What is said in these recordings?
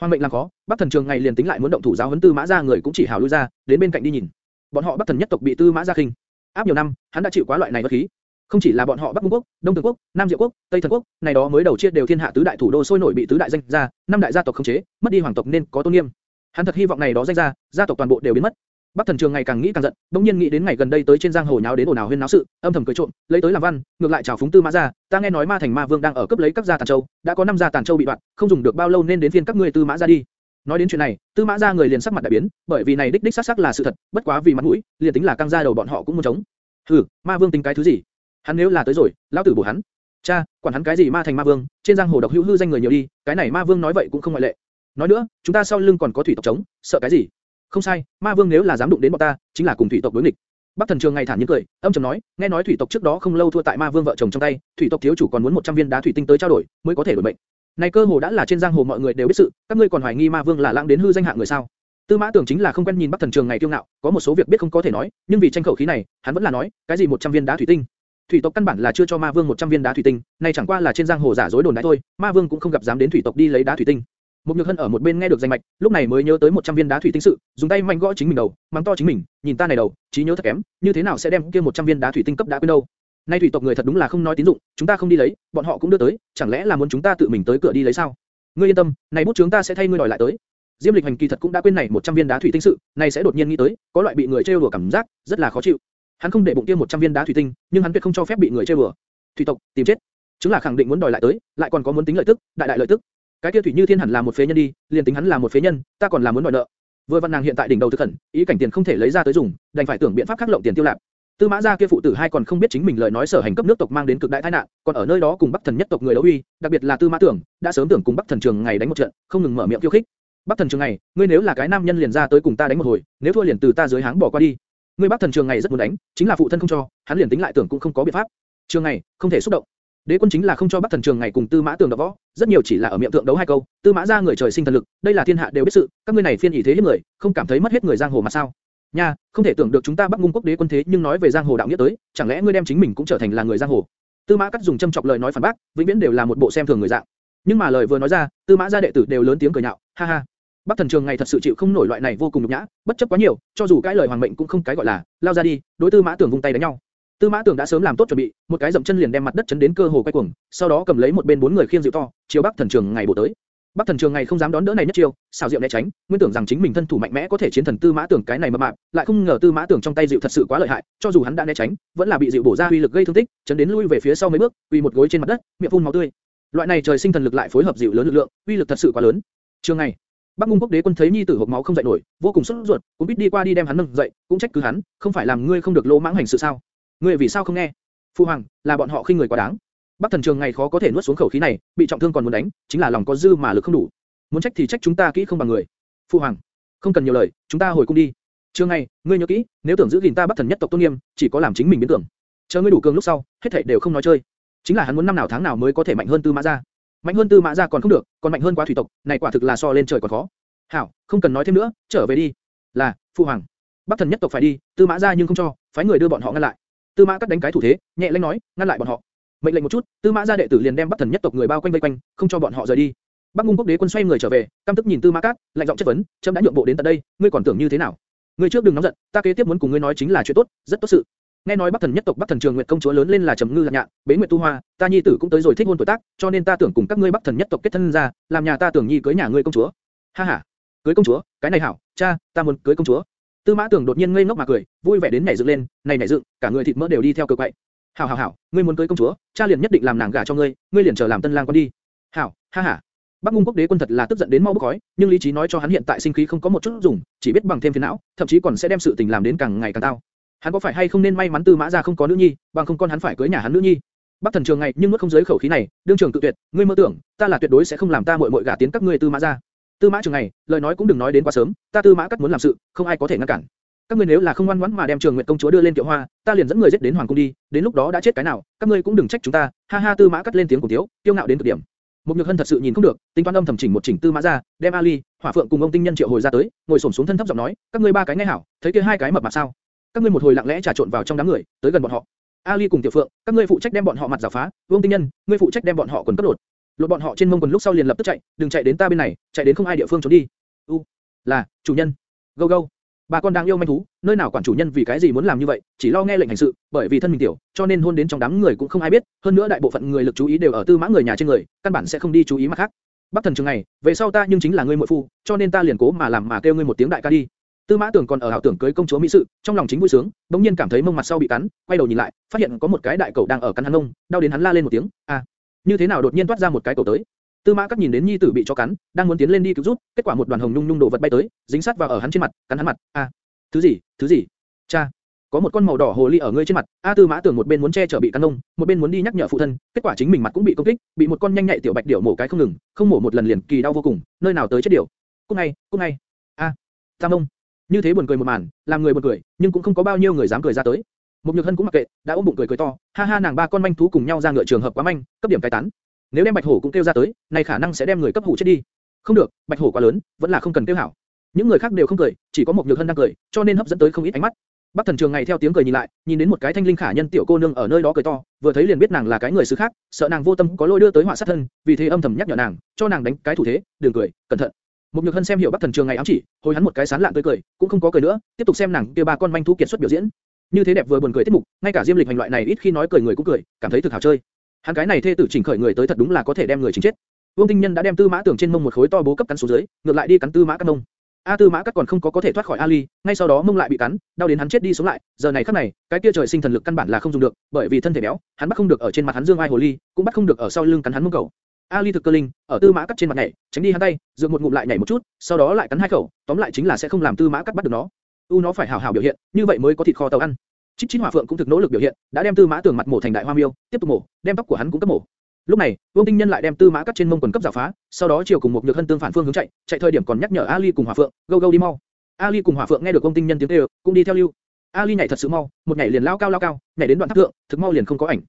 Hoàng mệnh làm khó, Bắc Thần Trường ngày liền tính lại muốn động thủ giáo huấn Tư Mã gia người cũng chỉ hảo lui ra, đến bên cạnh đi nhìn. Bọn họ Bắc Thần nhất tộc bị Tư Mã gia khinh, áp nhiều năm, hắn đã chịu quá loại này bất khí. Không chỉ là bọn họ Bắc Cung quốc, Đông Tường quốc, Nam Diệu quốc, Tây Thần quốc, này đó mới đầu chia đều thiên hạ tứ đại thủ đô sôi nổi bị tứ đại danh gia, năm đại gia tộc khống chế, mất đi hoàng tộc nên có tôn nghiêm. Hắn thật hy vọng này đó danh gia, gia tộc toàn bộ đều biến mất. Bắc Thần Trường ngày càng nghĩ càng giận, đống nhiên nghĩ đến ngày gần đây tới trên giang hồ nháo đến ồn ào huyên náo sự, âm thầm cười trộm, lấy tới làm văn, ngược lại chào phúng Tư Mã gia, ta nghe nói Ma Thành Ma Vương đang ở cướp lấy các gia Tàn Châu, đã có năm gia Tàn Châu bị đoạn, không dùng được bao lâu nên đến phiên các ngươi Tư Mã gia đi. Nói đến chuyện này, Tư Mã gia người liền sắc mặt đại biến, bởi vì này đích đích xác xác là sự thật, bất quá vì mặt mũi, liền tính là căng ra đầu bọn họ cũng muốn chống. Hừ, Ma Vương tính cái thứ gì? Hắn nếu là tới rồi, lão tử bổ hắn. Cha, quản hắn cái gì Ma Thành Ma Vương, trên giang hồ độc hữu hư danh người nhiều đi, cái này Ma Vương nói vậy cũng không ngoại lệ. Nói nữa, chúng ta sau lưng còn có thủy tộc chống, sợ cái gì? Không sai, Ma Vương nếu là dám đụng đến bọn ta, chính là cùng thủy tộc đối nghịch. Bắc Thần Trường ngày thản nhiên cười, âm trầm nói, nghe nói thủy tộc trước đó không lâu thua tại Ma Vương vợ chồng trong tay, thủy tộc thiếu chủ còn muốn 100 viên đá thủy tinh tới trao đổi, mới có thể đổi mệnh. Này cơ hồ đã là trên giang hồ mọi người đều biết sự, các ngươi còn hoài nghi Ma Vương là lãng đến hư danh hạng người sao? Tư Mã Tưởng chính là không quen nhìn Bắc Thần Trường ngày kiêu ngạo, có một số việc biết không có thể nói, nhưng vì tranh khẩu khí này, hắn vẫn là nói, cái gì 100 viên đá thủy tinh? Thủy tộc căn bản là chưa cho Ma Vương 100 viên đá thủy tinh, này chẳng qua là trên giang hồ giả dối đồn đại thôi, Ma Vương cũng không gặp dám đến thủy tộc đi lấy đá thủy tinh. Một Nhược Hân ở một bên nghe được danh mạch, lúc này mới nhớ tới 100 viên đá thủy tinh sự, dùng tay mạnh gõ chính mình đầu, mắng to chính mình, nhìn ta này đầu, trí nhớ thật kém, như thế nào sẽ đem kia 100 viên đá thủy tinh cấp đã quên đâu? Nay thủy tộc người thật đúng là không nói tín dụng, chúng ta không đi lấy, bọn họ cũng đưa tới, chẳng lẽ là muốn chúng ta tự mình tới cửa đi lấy sao? Ngươi yên tâm, này bút chúng ta sẽ thay ngươi đòi lại tới. Diêm Lịch Hành kỳ thật cũng đã quên này 100 viên đá thủy tinh sự, này sẽ đột nhiên nghĩ tới, có loại bị người trêu đùa cảm giác, rất là khó chịu. Hắn không để bụng kia 100 viên đá thủy tinh, nhưng hắn tuyệt không cho phép bị người trêu đùa. Thủy tộc, tìm chết. Chứng là khẳng định muốn đòi lại tới, lại còn có muốn tính lợi tức, đại đại lợi tức. Cái kia Thủy Như Thiên hẳn là một phế nhân đi, liền tính hắn là một phế nhân, ta còn là muốn đòi nợ. Vừa văn nàng hiện tại đỉnh đầu thực khẩn, ý cảnh tiền không thể lấy ra tới dùng, đành phải tưởng biện pháp khắc lộng tiền tiêu lạc. Tư Mã gia kia phụ tử hai còn không biết chính mình lời nói sở hành cấp nước tộc mang đến cực đại tai nạn, còn ở nơi đó cùng Bắc Thần nhất tộc người đấu uy, đặc biệt là Tư Mã Tưởng, đã sớm tưởng cùng Bắc Thần Trường ngày đánh một trận, không ngừng mở miệng khiêu khích. Bắc Thần Trường ngày, ngươi nếu là cái nam nhân liền ra tới cùng ta đánh một hồi, nếu thua liền từ ta dưới háng bỏ qua đi. Ngươi Bắc Thần Trường ngày rất muốn đánh, chính là phụ thân không cho, hắn liền tính lại tưởng cũng không có biện pháp. Trường ngày, không thể xúc động. Đế quân chính là không cho Bắc Thần Trường ngày cùng Tư Mã Tưởng đọ võ, rất nhiều chỉ là ở miệng thượng đấu hai câu, Tư Mã gia người trời sinh thần lực, đây là thiên hạ đều biết sự, các ngươi này phiên ỷ thế hiếp người, không cảm thấy mất hết người giang hồ mà sao? Nha, không thể tưởng được chúng ta Bắc Ngung quốc đế quân thế nhưng nói về giang hồ đạo nghĩa tới, chẳng lẽ ngươi đem chính mình cũng trở thành là người giang hồ? Tư Mã Cắt dùng châm chọc lời nói phản bác, vĩnh viễn đều là một bộ xem thường người dạng. Nhưng mà lời vừa nói ra, Tư Mã gia đệ tử đều lớn tiếng cười nhạo, ha ha. Bắc Thần Trường ngày thật sự chịu không nổi loại này vô cùng nhục nhã, bất chấp quá nhiều, cho dù cái lời hoàng mệnh cũng không cái gọi là, lao ra đi, đối Tư Mã Tưởng vung tay đánh nhau. Tư Mã Tưởng đã sớm làm tốt chuẩn bị, một cái dậm chân liền đem mặt đất chấn đến cơ hồ quay cuồng, sau đó cầm lấy một bên bốn người khiêng dịu to, chiếu Bắc Thần Trường ngày bổ tới. Bắc Thần Trường ngày không dám đón đỡ này nhất chiêu, xảo diệu né tránh, nguyên tưởng rằng chính mình thân thủ mạnh mẽ có thể chiến thần Tư Mã Tưởng cái này mập mạp, lại không ngờ Tư Mã Tưởng trong tay dịu thật sự quá lợi hại, cho dù hắn đã né tránh, vẫn là bị dịu bổ ra uy lực gây thương tích, chấn đến lui về phía sau mấy bước, uy một gối trên mặt đất, miệng phun máu tươi. Loại này trời sinh thần lực lại phối hợp dịu lớn lực lượng, uy lực thật sự quá lớn. Trường ngày, Bắc Ngung quốc đế quân thấy nhi tử hộc máu không dậy nổi, vô cùng sốt ruột, cũng biết đi qua đi đem hắn nâng dậy, cũng trách cứ hắn, không phải làm ngươi không được lỗ mãng hành sự sao? Ngươi vì sao không nghe? Phu hoàng, là bọn họ khinh người quá đáng. Bắc Thần Trường ngày khó có thể nuốt xuống khẩu khí này, bị trọng thương còn muốn đánh, chính là lòng có dư mà lực không đủ. Muốn trách thì trách chúng ta kỹ không bằng người. Phu hoàng, không cần nhiều lời, chúng ta hồi cung đi. Trường ngày, ngươi nhớ kỹ, nếu tưởng giữ gìn ta Bắc Thần nhất tộc tôn nghiêm, chỉ có làm chính mình biến tưởng. Chờ ngươi đủ cường lúc sau, hết thảy đều không nói chơi. Chính là hắn muốn năm nào tháng nào mới có thể mạnh hơn Tư Mã gia. Mạnh hơn Tư Mã gia còn không được, còn mạnh hơn quá thủy tộc, này quả thực là so lên trời còn khó. Hảo, không cần nói thêm nữa, trở về đi. Là, phu hoàng. Bắc thần nhất tộc phải đi, Tư Mã gia nhưng không cho, phái người đưa bọn họ ngăn lại. Tư Mã cắt đánh cái thủ thế, nhẹ lanh nói, ngăn lại bọn họ. Mệnh lệnh một chút, Tư Mã gia đệ tử liền đem Bắc thần nhất tộc người bao quanh vây quanh, không cho bọn họ rời đi. Bắc Ngung quốc đế quân xoay người trở về, căm tức nhìn Tư Mã Cát, lạnh giọng chất vấn, trẫm đã nhượng bộ đến tận đây, ngươi còn tưởng như thế nào? Ngươi trước đừng nóng giận, ta kế tiếp muốn cùng ngươi nói chính là chuyện tốt, rất tốt sự. Nghe nói Bắc Thần nhất tộc Bắc Thần Trường Nguyệt công chúa lớn lên là Trầm Ngư Lạc Nhạn, Bế Nguyệt Tu Hoa, ta nhi tử cũng tới rồi thích hôn tuổi tác, cho nên ta tưởng cùng các ngươi Bắc Thần nhất tộc kết thân ra, làm nhà ta tưởng nhi cưới nhà ngươi công chúa. Ha ha, cưới công chúa, cái này hảo, cha, ta muốn cưới công chúa. Tư Mã Tưởng đột nhiên ngây ngốc mà cười, vui vẻ đến nhảy dựng lên, này nhảy dựng, cả người thịt mỡ đều đi theo cơ quậy. Hảo hảo hảo, ngươi muốn cưới công chúa, cha liền nhất định làm nàng gả cho ngươi, ngươi liền chờ làm tân lang con đi. Hảo, ha ha. Bắc Ngung quốc đế quân thật là tức giận đến mau bốc khói, nhưng lý trí nói cho hắn hiện tại sinh khí không có một chút dùng, chỉ biết bằng thêm phiền não, thậm chí còn sẽ đem sự tình làm đến càng ngày càng tao. Hắn có phải hay không nên may mắn Tư Mã gia không có nữ nhi, bằng không con hắn phải cưới nhà hắn nữ nhi. Bắc Thần Trường ngày nhưng nuốt không dưới khẩu khí này, đương trường tự tuyệt, ngươi mơ tưởng, ta là tuyệt đối sẽ không làm ta muội muội gả tiến các ngươi Tư Mã gia. Tư Mã Trường ngày, lời nói cũng đừng nói đến quá sớm, ta Tư Mã Cát muốn làm sự, không ai có thể ngăn cản. Các ngươi nếu là không ngoan ngoãn mà đem Trường Nguyệt công chúa đưa lên kiệu hoa, ta liền dẫn người giết đến hoàng cung đi, đến lúc đó đã chết cái nào, các ngươi cũng đừng trách chúng ta. Ha ha, Tư Mã Cát lên tiếng cùng thiếu, kiêu ngạo đến cực điểm. Một Nhược Hân thật sự nhìn không được, tính toán âm thầm chỉnh một chỉnh Tư Mã ra, đem Ali, Hỏa Phượng cùng ông Tinh Nhân triệu hồi ra tới, ngồi xổm xuống thân thấp giọng nói, các ngươi ba cái nghe hảo, thấy kia hai cái mập mạp sao? Các ngươi một hồi lặng lẽ trà trộn vào trong đám người, tới gần bọn họ. Ali cùng Tiểu Phượng, các ngươi phụ trách đem bọn họ mặt giả phá, Vương Tinh Nhân, ngươi phụ trách đem bọn họ quần cấp đột lột bọn họ trên mông quần lúc sau liền lập tức chạy, đừng chạy đến ta bên này, chạy đến không ai địa phương trốn đi. U, là, chủ nhân. Go go. Bà con đang yêu manh thú, nơi nào quản chủ nhân vì cái gì muốn làm như vậy, chỉ lo nghe lệnh hành sự, bởi vì thân mình tiểu, cho nên hôn đến trong đám người cũng không ai biết, hơn nữa đại bộ phận người lực chú ý đều ở tư mã người nhà trên người, căn bản sẽ không đi chú ý mặt khác. Bắc Thần Trường này, về sau ta nhưng chính là ngươi muội phu, cho nên ta liền cố mà làm mà kêu ngươi một tiếng đại ca đi. Tư Mã Tưởng còn ở ảo tưởng cưới công chúa mỹ sự, trong lòng chính vui sướng, bỗng nhiên cảm thấy mông mặt sau bị cắn, quay đầu nhìn lại, phát hiện có một cái đại cẩu đang ở cắn hắn mông, đau đến hắn la lên một tiếng, a, như thế nào đột nhiên toát ra một cái cầu tới. Tư Mã Cát nhìn đến nhi tử bị chó cắn, đang muốn tiến lên đi cứu giúp, kết quả một đoàn hồng nhung nhung đồ vật bay tới, dính sát vào ở hắn trên mặt, cắn hắn mặt, a, thứ gì, thứ gì, cha, có một con màu đỏ hồ ly ở ngươi trên mặt, a Tư Mã Tưởng một bên muốn che chở bị cắn ông, một bên muốn đi nhắc nhở phụ thân, kết quả chính mình mặt cũng bị công kích, bị một con nhanh nhạy tiểu bạch điểu mổ cái không ngừng, không mổ một lần liền kỳ đau vô cùng, nơi nào tới chết điểu. Cút ngay, cút ngay. A, Tam ông. Như thế buồn cười một màn, làm người buồn cười, nhưng cũng không có bao nhiêu người dám cười ra tới. Một Nhược Hân cũng mặc kệ, đã ôm bụng cười cười to, ha ha nàng ba con manh thú cùng nhau ra ngựa trường hợp quá manh, cấp điểm cái tán. Nếu đem Bạch Hổ cũng kêu ra tới, này khả năng sẽ đem người cấp hủ chết đi. Không được, Bạch Hổ quá lớn, vẫn là không cần tiêu hảo. Những người khác đều không cười, chỉ có một Nhược Hân đang cười, cho nên hấp dẫn tới không ít ánh mắt. Bắc Thần Trường ngày theo tiếng cười nhìn lại, nhìn đến một cái thanh linh khả nhân tiểu cô nương ở nơi đó cười to, vừa thấy liền biết nàng là cái người xứ khác, sợ nàng vô tâm có lỗi đưa tới họa sát thân, vì thế âm thầm nhắc nhở nàng, cho nàng đánh cái thủ thế, đừng cười, cẩn thận. Một Nhược Hân xem hiểu Bắc Thần Trường ngày ám chỉ, hồi hắn một cái sán lạn tươi cười, cũng không có cười nữa, tiếp tục xem nàng kia ba con manh thú kiệt xuất biểu diễn. Như thế đẹp vừa buồn cười tiết mục, ngay cả Diêm Lịch hành loại này ít khi nói cười người cũng cười, cảm thấy thực hảo chơi. Hắn cái này thê tử chỉnh khởi người tới thật đúng là có thể đem người chính chết. Vương Tinh Nhân đã đem Tư Mã Tưởng trên mông một khối to bố cấp cắn xuống dưới, ngược lại đi cắn Tư Mã Cát mông. A Tư Mã Cát còn không có có thể thoát khỏi Ali, ngay sau đó mông lại bị cắn, đau đến hắn chết đi sống lại. Giờ này khắc này, cái kia trời sinh thần lực căn bản là không dùng được, bởi vì thân thể béo, hắn bắt không được ở trên mặt hắn dương ai hồ ly, cũng bắt không được ở sau lưng cắn hắn mông cầu. Ali thực cơ linh, ở Tư Mã Cát trên mặt nhảy, tránh đi hắn tay, dựa một ngụm lại nhảy một chút, sau đó lại cắn hai khẩu, tóm lại chính là sẽ không làm Tư Mã Cát bắt được nó. U nó phải hảo hảo biểu hiện, như vậy mới có thịt kho tàu ăn. Trích Chín Hỏa Phượng cũng thực nỗ lực biểu hiện, đã đem Tư Mã Tường mặt mổ thành đại hoa miêu, tiếp tục mổ, đem tóc của hắn cũng cấp mổ. Lúc này, Vương Tinh Nhân lại đem Tư Mã Cắt trên mông quần cấp giả phá, sau đó chiều cùng một nhược hân tương phản phương hướng chạy, chạy thời điểm còn nhắc nhở Ali cùng Hỏa Phượng, go go đi mau. Ali cùng Hỏa Phượng nghe được Vương Tinh Nhân tiếng kêu, cũng đi theo lưu. Ali nhảy thật sự mau, một nhảy liền lao cao lao cao, nhảy đến đoạn tháp thượng, thực mau liền không có ảnh.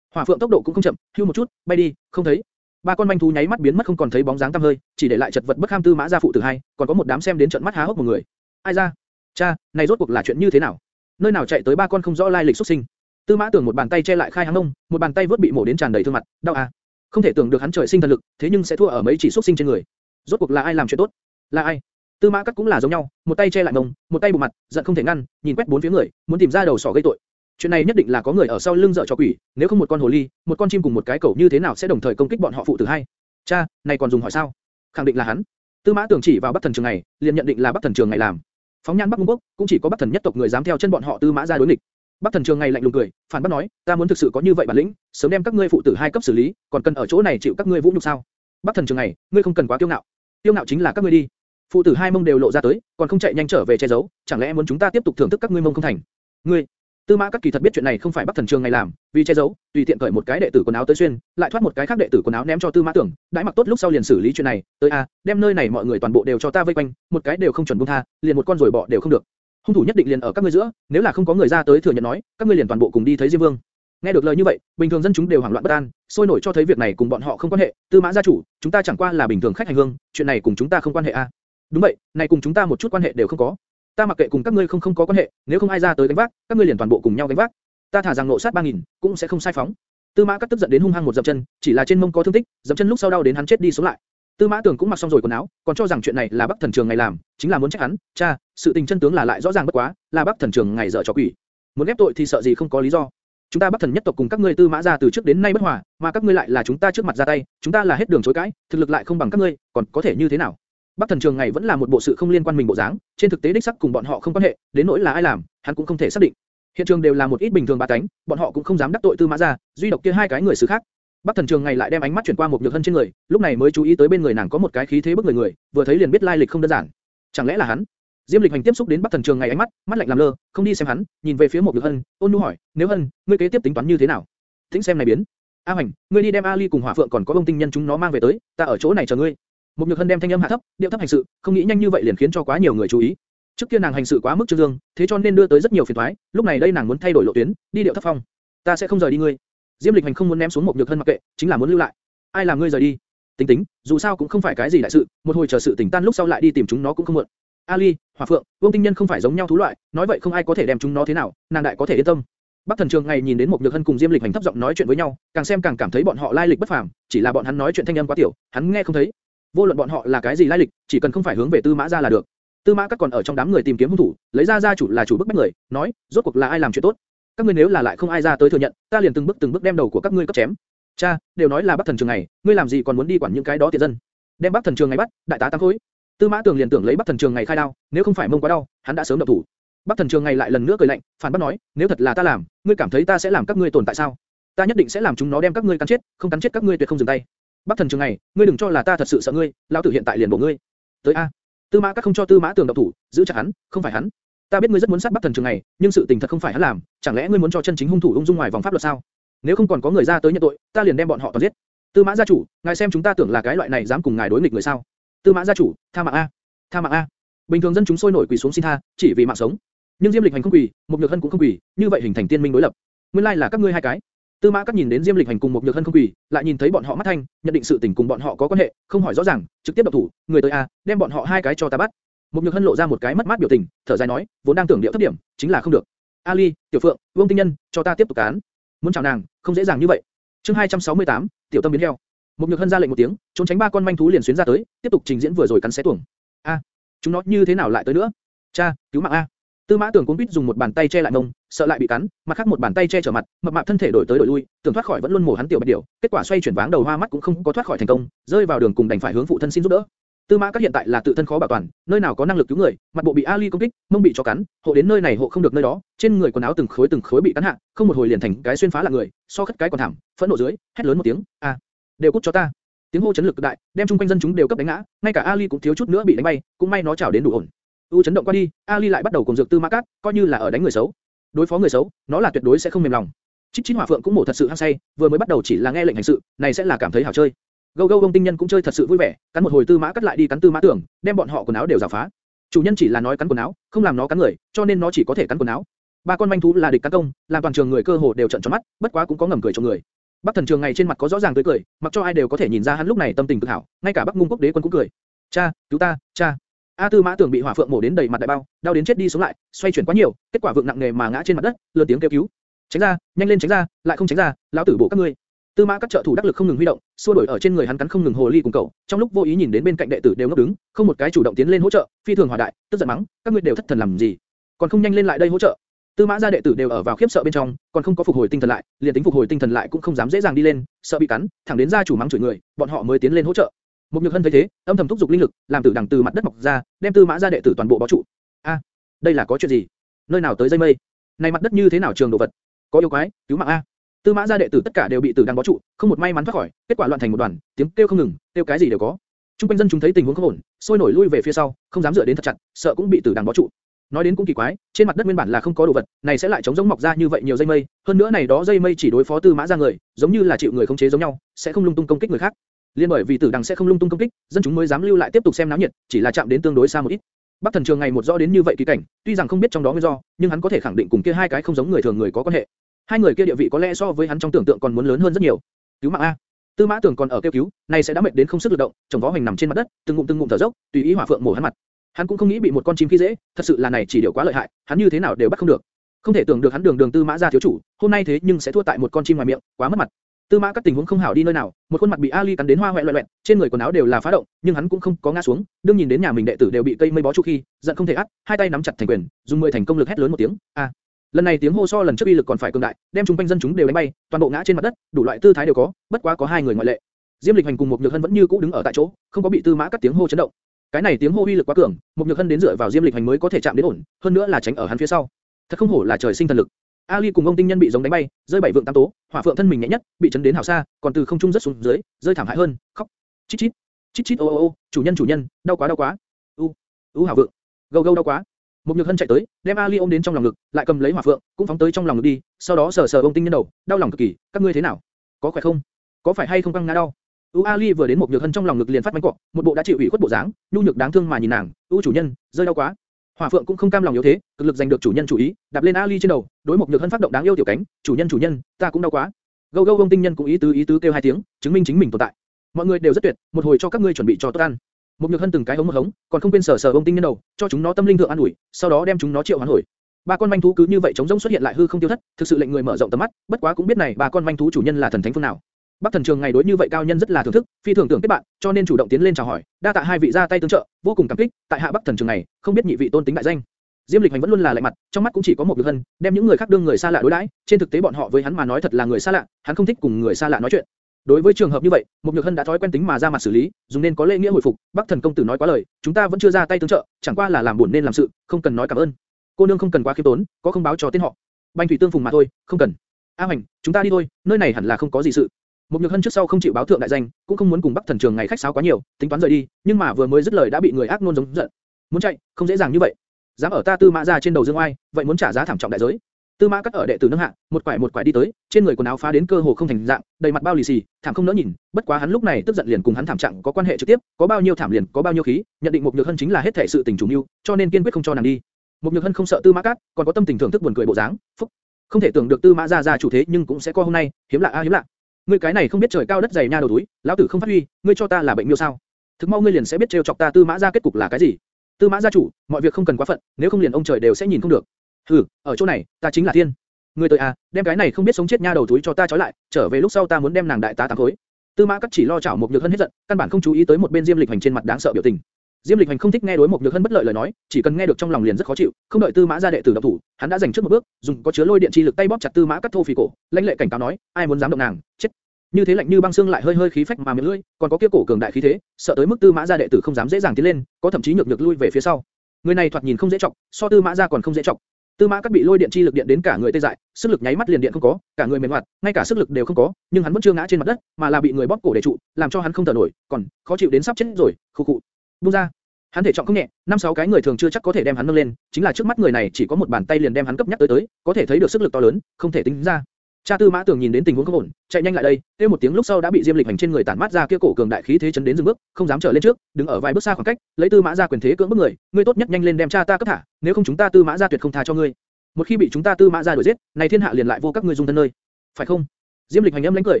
Hỏa Phượng tốc độ cũng không chậm, hưu một chút, bay đi, không thấy. Ba con manh thú nháy mắt biến mất không còn thấy bóng dáng tăm hơi, chỉ để lại chật vật bất kham Tư Mã gia phụ tử hai, còn có một đám xem đến trận mắt há hốc một người. Ai ra? Cha, này rốt cuộc là chuyện như thế nào? Nơi nào chạy tới ba con không rõ lai lịch xuất sinh? Tư Mã Tưởng một bàn tay che lại khai háng ông, một bàn tay vớt bị mổ đến tràn đầy thương mặt, đau à. Không thể tưởng được hắn trời sinh thần lực, thế nhưng sẽ thua ở mấy chỉ xuất sinh trên người. Rốt cuộc là ai làm chuyện tốt? Là ai? Tư Mã Cắt cũng là giống nhau, một tay che lại mông, một tay bụng mặt, giận không thể ngăn, nhìn quét bốn phía người, muốn tìm ra đầu sỏ gây tội. Chuyện này nhất định là có người ở sau lưng dở trò quỷ, nếu không một con hồ ly, một con chim cùng một cái cẩu như thế nào sẽ đồng thời công kích bọn họ phụ tử hai? Cha, này còn dùng hỏi sao? Khẳng định là hắn. Tư Mã Tưởng chỉ vào Bắc Thần Trường này, liền nhận định là Bắc Thần Trường này làm. Phóng nhan Bắc Cung Quốc, cũng chỉ có Bắc Thần nhất tộc người dám theo chân bọn họ Tư Mã ra đối nghịch. Bắc Thần Trường ngày lạnh lùng cười, phản bác nói, ta muốn thực sự có như vậy bản lĩnh, sớm đem các ngươi phụ tử hai cấp xử lý, còn cần ở chỗ này chịu các ngươi vũ nhục sao? Bắc Thần Trường ngày, ngươi không cần quá kiêu ngạo, kiêu ngạo chính là các ngươi đi. Phụ tử hai mông đều lộ ra tới, còn không chạy nhanh trở về che giấu, chẳng lẽ muốn chúng ta tiếp tục thưởng thức các ngươi mông không thành? Ngươi, Tư Mã Cát Kỳ thật biết chuyện này không phải Bắc Thần Trường ngày làm, vì che giấu, tùy tiện cởi một cái đệ tử quần áo tới xuyên, lại thoát một cái khác đệ tử quần áo ném cho Tư Mã Tưởng, đãi mặc tốt lúc sau liền xử lý chuyện này, tới a, đem nơi này mọi người toàn bộ đều cho ta vây quanh, một cái đều không chuẩn buông tha, liền một con rồi bỏ đều không được. Hung thủ nhất định liền ở các ngươi giữa, nếu là không có người ra tới thừa nhận nói, các ngươi liền toàn bộ cùng đi thấy Diêm Vương. Nghe được lời như vậy, bình thường dân chúng đều hoảng loạn bất an, sôi nổi cho thấy việc này cùng bọn họ không quan hệ. Tư Mã gia chủ, chúng ta chẳng qua là bình thường khách hành hương, chuyện này cùng chúng ta không quan hệ a. Đúng vậy, này cùng chúng ta một chút quan hệ đều không có. Ta mặc kệ cùng các ngươi không không có quan hệ, nếu không ai ra tới gánh vác, các ngươi liền toàn bộ cùng nhau gánh vác. Ta thả rằng nộ sát 3000, cũng sẽ không sai phóng. Tư Mã Cát tức giận đến hung hăng một dậm chân, chỉ là trên mông có thương tích, dậm chân lúc sau đau đến hắn chết đi sống lại. Tư Mã Tưởng cũng mặc xong rồi quần áo, còn cho rằng chuyện này là Bắc Thần Trường ngày làm, chính là muốn trách hắn. Cha, sự tình chân tướng là lại rõ ràng bất quá, là Bắc Thần Trường ngày dở trò quỷ. Muốn ép tội thì sợ gì không có lý do. Chúng ta Bắc Thần nhất tộc cùng các ngươi Tư Mã gia từ trước đến nay bất hòa, mà các ngươi lại là chúng ta trước mặt ra tay, chúng ta là hết đường chối cãi, thực lực lại không bằng các ngươi, còn có thể như thế nào? Bắc Thần Trường ngày vẫn là một bộ sự không liên quan mình bộ dáng, trên thực tế đích xác cùng bọn họ không quan hệ, đến nỗi là ai làm, hắn cũng không thể xác định. Hiện trường đều là một ít bình thường bà tánh, bọn họ cũng không dám đắc tội Tư Mã gia, duy độc kia hai cái người sứ khác. Bắc Thần Trường ngày lại đem ánh mắt chuyển qua một nhược hân trên người, lúc này mới chú ý tới bên người nàng có một cái khí thế bức người người, vừa thấy liền biết lai lịch không đơn giản. Chẳng lẽ là hắn? Diêm Lịch Hành tiếp xúc đến Bắc Thần Trường ngày ánh mắt, mắt lạnh làm lơ, không đi xem hắn, nhìn về phía một nhược hân, ôn nhu hỏi, nếu hân, ngươi kế tiếp tính toán như thế nào? Tính xem này biến. A Hành, ngươi đi đem Ali cùng Hỏa Phượng còn có bông tinh nhân chúng nó mang về tới, ta ở chỗ này chờ ngươi. Một nhược hân đem thanh âm hạ thấp, điệu thấp hành sự, không nghĩ nhanh như vậy liền khiến cho quá nhiều người chú ý. Trước kia nàng hành sự quá mức trương dương, thế cho nên đưa tới rất nhiều phiền toái. Lúc này đây nàng muốn thay đổi lộ tuyến, đi điệu thấp phong. Ta sẽ không rời đi ngươi. Diêm Lịch Hành không muốn ném xuống một nhược hân mặc kệ, chính là muốn lưu lại. Ai làm ngươi rời đi? Tính tính, dù sao cũng không phải cái gì đại sự, một hồi chờ sự tỉnh tan lúc sau lại đi tìm chúng nó cũng không muộn. Ali, Hỏa Phượng, Vương Tinh Nhân không phải giống nhau thú loại, nói vậy không ai có thể đem chúng nó thế nào, nàng đại có thể yên tâm. Bắc Thần Trường ngày nhìn đến một Nhược Hân cùng Diêm Lịch Hành thấp giọng nói chuyện với nhau, càng xem càng cảm thấy bọn họ lai lịch bất phàm, chỉ là bọn hắn nói chuyện thanh âm quá tiểu, hắn nghe không thấy. Vô luận bọn họ là cái gì lai lịch, chỉ cần không phải hướng về Tư Mã gia là được. Tư Mã các còn ở trong đám người tìm kiếm hung thủ, lấy ra gia chủ là chủ bức bách người, nói, rốt cuộc là ai làm chuyện tốt? Các ngươi nếu là lại không ai ra tới thừa nhận, ta liền từng bước từng bước đem đầu của các ngươi cấp chém. Cha, đều nói là Bắc Thần Trường này, ngươi làm gì còn muốn đi quản những cái đó tiện dân? Đem Bắc Thần Trường ngày bắt, đại tá tăng khối. Tư Mã Tường liền tưởng lấy Bắc Thần Trường ngày khai đao, nếu không phải mông quá đau, hắn đã sớm động thủ. Bắc Thần Trường ngày lại lần nữa cười lạnh, phản bác nói, nếu thật là ta làm, ngươi cảm thấy ta sẽ làm các ngươi tồn tại sao? Ta nhất định sẽ làm chúng nó đem các ngươi cắn chết, không cắn chết các ngươi tuyệt không dừng tay. Bắc Thần Trường này, ngươi đừng cho là ta thật sự sợ ngươi, lão tử hiện tại liền bổ ngươi. Tới a. Tư Mã các không cho Tư Mã Tường động thủ, giữ chặt hắn, không phải hắn. Ta biết ngươi rất muốn sát Bắc Thần Trường này, nhưng sự tình thật không phải hắn làm, chẳng lẽ ngươi muốn cho chân chính hung thủ ung dung ngoài vòng pháp luật sao? Nếu không còn có người ra tới nhận tội, ta liền đem bọn họ toàn giết. Tư Mã gia chủ, ngài xem chúng ta tưởng là cái loại này dám cùng ngài đối nghịch người sao? Tư Mã gia chủ, tha mạng a, tha mạng a. Bình thường dân chúng sôi nổi quỳ xuống xin tha, chỉ vì mạng sống. Nhưng Diêm Lịch Hành không quỳ, một Nhược Hân cũng không quỳ, như vậy hình thành tiên minh đối lập. Nguyên lai là các ngươi hai cái. Tư Mã Cát nhìn đến Diêm Lịch Hành cùng một Nhược Hân không quỳ, lại nhìn thấy bọn họ mắt thanh, nhận định sự tình cùng bọn họ có quan hệ, không hỏi rõ ràng, trực tiếp động thủ, người tới a, đem bọn họ hai cái cho ta bắt. Một Nhược Hân lộ ra một cái mất mát biểu tình, thở dài nói, vốn đang tưởng điệu thấp điểm, chính là không được. Ali, Tiểu Phượng, Vương Tinh Nhân, cho ta tiếp tục cán. Muốn chào nàng, không dễ dàng như vậy. Chương 268, Tiểu Tâm biến heo. Một Nhược Hân ra lệnh một tiếng, trốn tránh ba con manh thú liền xuyến ra tới, tiếp tục trình diễn vừa rồi cắn xé tuồng. A, chúng nó như thế nào lại tới nữa? Cha, cứu mạng a! Tư Mã Tưởng cũng biết dùng một bàn tay che lại mông, sợ lại bị cắn, mặt khác một bàn tay che trở mặt, mập mạp thân thể đổi tới đổi lui, tưởng thoát khỏi vẫn luôn mổ hắn tiểu bạch điểu, kết quả xoay chuyển váng đầu hoa mắt cũng không có thoát khỏi thành công, rơi vào đường cùng đành phải hướng phụ thân xin giúp đỡ. Tư Mã các hiện tại là tự thân khó bảo toàn, nơi nào có năng lực cứu người, mặt bộ bị Ali công kích, mông bị chó cắn, hộ đến nơi này hộ không được nơi đó, trên người quần áo từng khối từng khối bị cắn hạ, không một hồi liền thành cái xuyên phá là người, so khất cái còn thảm, phẫn nộ dưới, hét lớn một tiếng, a, đều cút cho ta. Tiếng hô chấn lực cực đại, đem chung quanh dân chúng đều cấp đánh ngã, ngay cả Ali cũng thiếu chút nữa bị đánh bay, cũng may nó chảo đến đủ ổn. U chấn động qua đi, Ali lại bắt đầu cùng dược Tư Mã Cát, coi như là ở đánh người xấu. Đối phó người xấu, nó là tuyệt đối sẽ không mềm lòng. Chích chín Hỏa Phượng cũng mổ thật sự hăng say, vừa mới bắt đầu chỉ là nghe lệnh hành sự, này sẽ là cảm thấy hảo chơi. Gâu gâu ông tinh nhân cũng chơi thật sự vui vẻ, cắn một hồi Tư Mã cắt lại đi cắn Tư Mã Tưởng, đem bọn họ quần áo đều giả phá. Chủ nhân chỉ là nói cắn quần áo, không làm nó cắn người, cho nên nó chỉ có thể cắn quần áo. Ba con manh thú là địch cắn công, làm toàn trường người cơ hồ đều trợn tròn mắt, bất quá cũng có ngầm cười trong người. Bắc Thần Trường ngày trên mặt có rõ ràng tươi cười, mặc cho ai đều có thể nhìn ra hắn lúc này tâm tình cực hảo, ngay cả Bắc Ngung Quốc Đế quân cũng cười. Cha, cứu ta, cha. A Tư Mã Tưởng bị hỏa phượng mổ đến đầy mặt đại bao, đau đến chết đi sống lại, xoay chuyển quá nhiều, kết quả vượng nặng nề mà ngã trên mặt đất, lớn tiếng kêu cứu. Tránh ra, nhanh lên tránh ra, lại không tránh ra, lão tử bộ các ngươi. Tư Mã các trợ thủ đắc lực không ngừng huy động, xua đuổi ở trên người hắn cắn không ngừng hồ ly cùng cậu, trong lúc vô ý nhìn đến bên cạnh đệ tử đều ngốc đứng, không một cái chủ động tiến lên hỗ trợ, phi thường hòa đại, tức giận mắng, các ngươi đều thất thần làm gì? Còn không nhanh lên lại đây hỗ trợ. Tư Mã gia đệ tử đều ở vào khiếp sợ bên trong, còn không có phục hồi tinh thần lại, liền tính phục hồi tinh thần lại cũng không dám dễ dàng đi lên, sợ bị cắn, thẳng đến gia chủ mắng chửi người, bọn họ mới tiến lên hỗ trợ. Một Nhược Hân thấy thế, âm thầm thúc giục linh lực, làm tử đằng từ mặt đất mọc ra, đem Tư Mã gia đệ tử toàn bộ bó trụ. A, đây là có chuyện gì? Nơi nào tới dây mây? Này mặt đất như thế nào trường đồ vật? Có yêu quái, cứu mạng a! Tư Mã gia đệ tử tất cả đều bị tử đằng bó trụ, không một may mắn thoát khỏi, kết quả loạn thành một đoàn, tiếng kêu không ngừng, kêu cái gì đều có. Trung quanh dân chúng thấy tình huống không ổn, sôi nổi lui về phía sau, không dám dựa đến thật chặt, sợ cũng bị tử đằng bó trụ. Nói đến cũng kỳ quái, trên mặt đất nguyên bản là không có đồ vật, này sẽ lại chống giống mọc ra như vậy nhiều dây mây, hơn nữa này đó dây mây chỉ đối phó Tư Mã gia người, giống như là chịu người không chế giống nhau, sẽ không lung tung công kích người khác. Liên bởi vì tử đằng sẽ không lung tung công kích, dân chúng mới dám lưu lại tiếp tục xem náo nhiệt, chỉ là chạm đến tương đối xa một ít. Bắc Thần Trường ngày một rõ đến như vậy kỳ cảnh, tuy rằng không biết trong đó nguyên do, nhưng hắn có thể khẳng định cùng kia hai cái không giống người thường người có quan hệ. Hai người kia địa vị có lẽ so với hắn trong tưởng tượng còn muốn lớn hơn rất nhiều. Cứu mạng a! Tư Mã Tưởng còn ở kêu cứu, này sẽ đã mệt đến không sức lực động, chồng vó hoành nằm trên mặt đất, từng ngụm từng ngụm thở dốc, tùy ý hỏa phượng mổ hắn mặt. Hắn cũng không nghĩ bị một con chim khi dễ, thật sự là này chỉ điều quá lợi hại, hắn như thế nào đều bắt không được. Không thể tưởng được hắn đường đường Tư Mã gia thiếu chủ, hôm nay thế nhưng sẽ thua tại một con chim ngoài miệng, quá mất mặt. Tư Mã các tình huống không hảo đi nơi nào, một khuôn mặt bị Ali cắn đến hoa hoẹ loẹt loẹt, trên người quần áo đều là phá động, nhưng hắn cũng không có ngã xuống, đương nhìn đến nhà mình đệ tử đều bị cây mây bó trụ khi, giận không thể ắt, hai tay nắm chặt thành quyền, dùng mười thành công lực hét lớn một tiếng, a. Lần này tiếng hô so lần trước uy lực còn phải cường đại, đem chúng quanh dân chúng đều đánh bay, toàn bộ ngã trên mặt đất, đủ loại tư thái đều có, bất quá có hai người ngoại lệ. Diêm Lịch Hành cùng một Nhược Hân vẫn như cũ đứng ở tại chỗ, không có bị Tư Mã Cát tiếng hô chấn động. Cái này tiếng hô uy lực quá cường, một Nhược Hân đến dựa vào Diêm Lịch Hành mới có thể chạm đến ổn, hơn nữa là tránh ở hắn phía sau. Thật không hổ là trời sinh thần lực. Ali cùng ông tinh nhân bị giống đánh bay, rơi bảy vượng tam tố, hỏa phượng thân mình nhẹ nhất, bị chấn đến hảo xa, còn từ không trung rất xuống dưới, rơi thảm hại hơn, khóc, chít chít, chít chít ô ô ô, chủ nhân chủ nhân, đau quá đau quá, u, u hảo vượng, gâu gâu đau quá. Một nhược hân chạy tới, đem Ali ôm đến trong lòng ngực, lại cầm lấy hỏa phượng, cũng phóng tới trong lòng ngực đi, sau đó sờ sờ ông tinh nhân đầu, đau lòng cực kỳ, các ngươi thế nào? Có khỏe không? Có phải hay không căng ngã đau? U Ali vừa đến một nhược hân trong lòng ngực liền phát mánh cọ, một bộ đã chịu ủy khuất bộ dáng, nhu nhược đáng thương mà nhìn nàng, u chủ nhân, rơi đau quá. Hỏa Phượng cũng không cam lòng yếu thế, cực lực giành được chủ nhân chủ ý, đạp lên Ali trên đầu, đối Mộc nhược hân phát động đáng yêu tiểu cánh, chủ nhân chủ nhân, ta cũng đau quá. Gâu gâu ông tinh nhân cũng ý tứ ý tứ kêu hai tiếng, chứng minh chính mình tồn tại. Mọi người đều rất tuyệt, một hồi cho các ngươi chuẩn bị cho tốt ăn. Một nhược hân từng cái hống một hống, còn không quên sờ sờ ông tinh nhân đầu, cho chúng nó tâm linh thượng an ủi, sau đó đem chúng nó triệu hoán hồi. ba con manh thú cứ như vậy chống rỗng xuất hiện lại hư không tiêu thất, thực sự lệnh người mở rộng tầm mắt, bất quá cũng biết này ba con manh thú chủ nhân là thần thánh phương nào. Bắc Thần Trường ngày đối như vậy cao nhân rất là thưởng thức, phi thường tưởng kết bạn, cho nên chủ động tiến lên chào hỏi, đa tạ hai vị ra tay tương trợ, vô cùng cảm kích. Tại hạ Bắc Thần Trường này, không biết nhị vị tôn tính đại danh. Diêm Lịch Hành vẫn luôn là lạnh mặt, trong mắt cũng chỉ có một lực hân, đem những người khác đương người xa lạ đối đãi, trên thực tế bọn họ với hắn mà nói thật là người xa lạ, hắn không thích cùng người xa lạ nói chuyện. Đối với trường hợp như vậy, một nhược hân đã thói quen tính mà ra mặt xử lý, dùng nên có lễ nghĩa hồi phục. Bắc Thần công tử nói quá lời, chúng ta vẫn chưa ra tay tương trợ, chẳng qua là làm buồn nên làm sự, không cần nói cảm ơn. Cô nương không cần quá khiêm tốn, có không báo cho tên họ. Banh thủy tương phùng mà thôi, không cần. A Hành, chúng ta đi thôi, nơi này hẳn là không có gì sự. Một nhược hân trước sau không chịu báo thượng đại danh, cũng không muốn cùng Bắc Thần Trường ngày khách sáo quá nhiều, tính toán rời đi, nhưng mà vừa mới dứt lời đã bị người ác nôn giống giận. Muốn chạy, không dễ dàng như vậy. Dám ở ta Tư Mã gia trên đầu dương oai, vậy muốn trả giá thảm trọng đại giới. Tư Mã cắt ở đệ tử nâng hạ, một quải một quải đi tới, trên người quần áo phá đến cơ hồ không thành dạng, đầy mặt bao lì xì, thảm không nỡ nhìn. Bất quá hắn lúc này tức giận liền cùng hắn thảm trạng có quan hệ trực tiếp, có bao nhiêu thảm liền có bao nhiêu khí, nhận định một nhược hân chính là hết thể sự tình chủ mưu, cho nên kiên quyết không cho nàng đi. Một nhược hân không sợ Tư Mã cắt, còn có tâm tình thưởng thức buồn cười bộ dáng, phúc. Không thể tưởng được Tư Mã gia gia chủ thế nhưng cũng sẽ có hôm nay, hiếm lạ a hiếm lạ. Ngươi cái này không biết trời cao đất dày nha đầu túi, lão tử không phát huy, ngươi cho ta là bệnh miêu sao? Thực mau ngươi liền sẽ biết trêu chọc ta Tư Mã gia kết cục là cái gì. Tư Mã gia chủ, mọi việc không cần quá phận, nếu không liền ông trời đều sẽ nhìn không được. Hừ, ở chỗ này, ta chính là thiên. Ngươi tới à, đem cái này không biết sống chết nha đầu túi cho ta trói lại, trở về lúc sau ta muốn đem nàng đại tá tám khối. Tư Mã Cắt chỉ lo chảo một nhược hân hết giận, căn bản không chú ý tới một bên Diêm Lịch Hành trên mặt đáng sợ biểu tình. Diêm Lịch Hành không thích nghe đối một nhược hân bất lợi lời nói, chỉ cần nghe được trong lòng liền rất khó chịu, không đợi Tư Mã gia đệ tử động thủ, hắn đã giành trước một bước, dùng có chứa lôi điện chi lực tay bóp chặt Tư Mã Cắt thô phì cổ, lãnh lệ cảnh cáo nói, ai muốn dám động nàng, chết. Như thế lạnh như băng xương lại hơi hơi khí phách mà miệng lưỡi, còn có kia cổ cường đại khí thế, sợ tới mức Tư Mã gia đệ tử không dám dễ dàng tiến lên, có thậm chí nhược nhược lui về phía sau. Người này thoạt nhìn không dễ trọng, so Tư Mã gia còn không dễ trọng. Tư Mã Cát bị lôi điện chi lực điện đến cả người tê dại, sức lực nháy mắt liền điện không có, cả người mềm hoạt, ngay cả sức lực đều không có, nhưng hắn vẫn chưa ngã trên mặt đất, mà là bị người bóp cổ để trụ, làm cho hắn không thở nổi, còn khó chịu đến sắp chết rồi, khụ khụ. Buông ra. Hắn thể trọng không nhẹ, năm sáu cái người thường chưa chắc có thể đem hắn nâng lên, chính là trước mắt người này chỉ có một bàn tay liền đem hắn cấp nhắc tới tới, có thể thấy được sức lực to lớn, không thể tính ra. Cha Tư Mã Tưởng nhìn đến tình huống không ổn, chạy nhanh lại đây, kêu một tiếng lúc sau đã bị Diêm Lịch hành trên người tản mát ra kia cổ cường đại khí thế chấn đến dừng bước, không dám trở lên trước, đứng ở vài bước xa khoảng cách, lấy Tư Mã gia quyền thế cưỡng bức người, ngươi tốt nhất nhanh lên đem cha ta cấp thả, nếu không chúng ta Tư Mã gia tuyệt không tha cho ngươi. Một khi bị chúng ta Tư Mã gia đuổi giết, này thiên hạ liền lại vô các ngươi dung thân nơi, phải không? Diêm Lịch hành âm lãnh cười,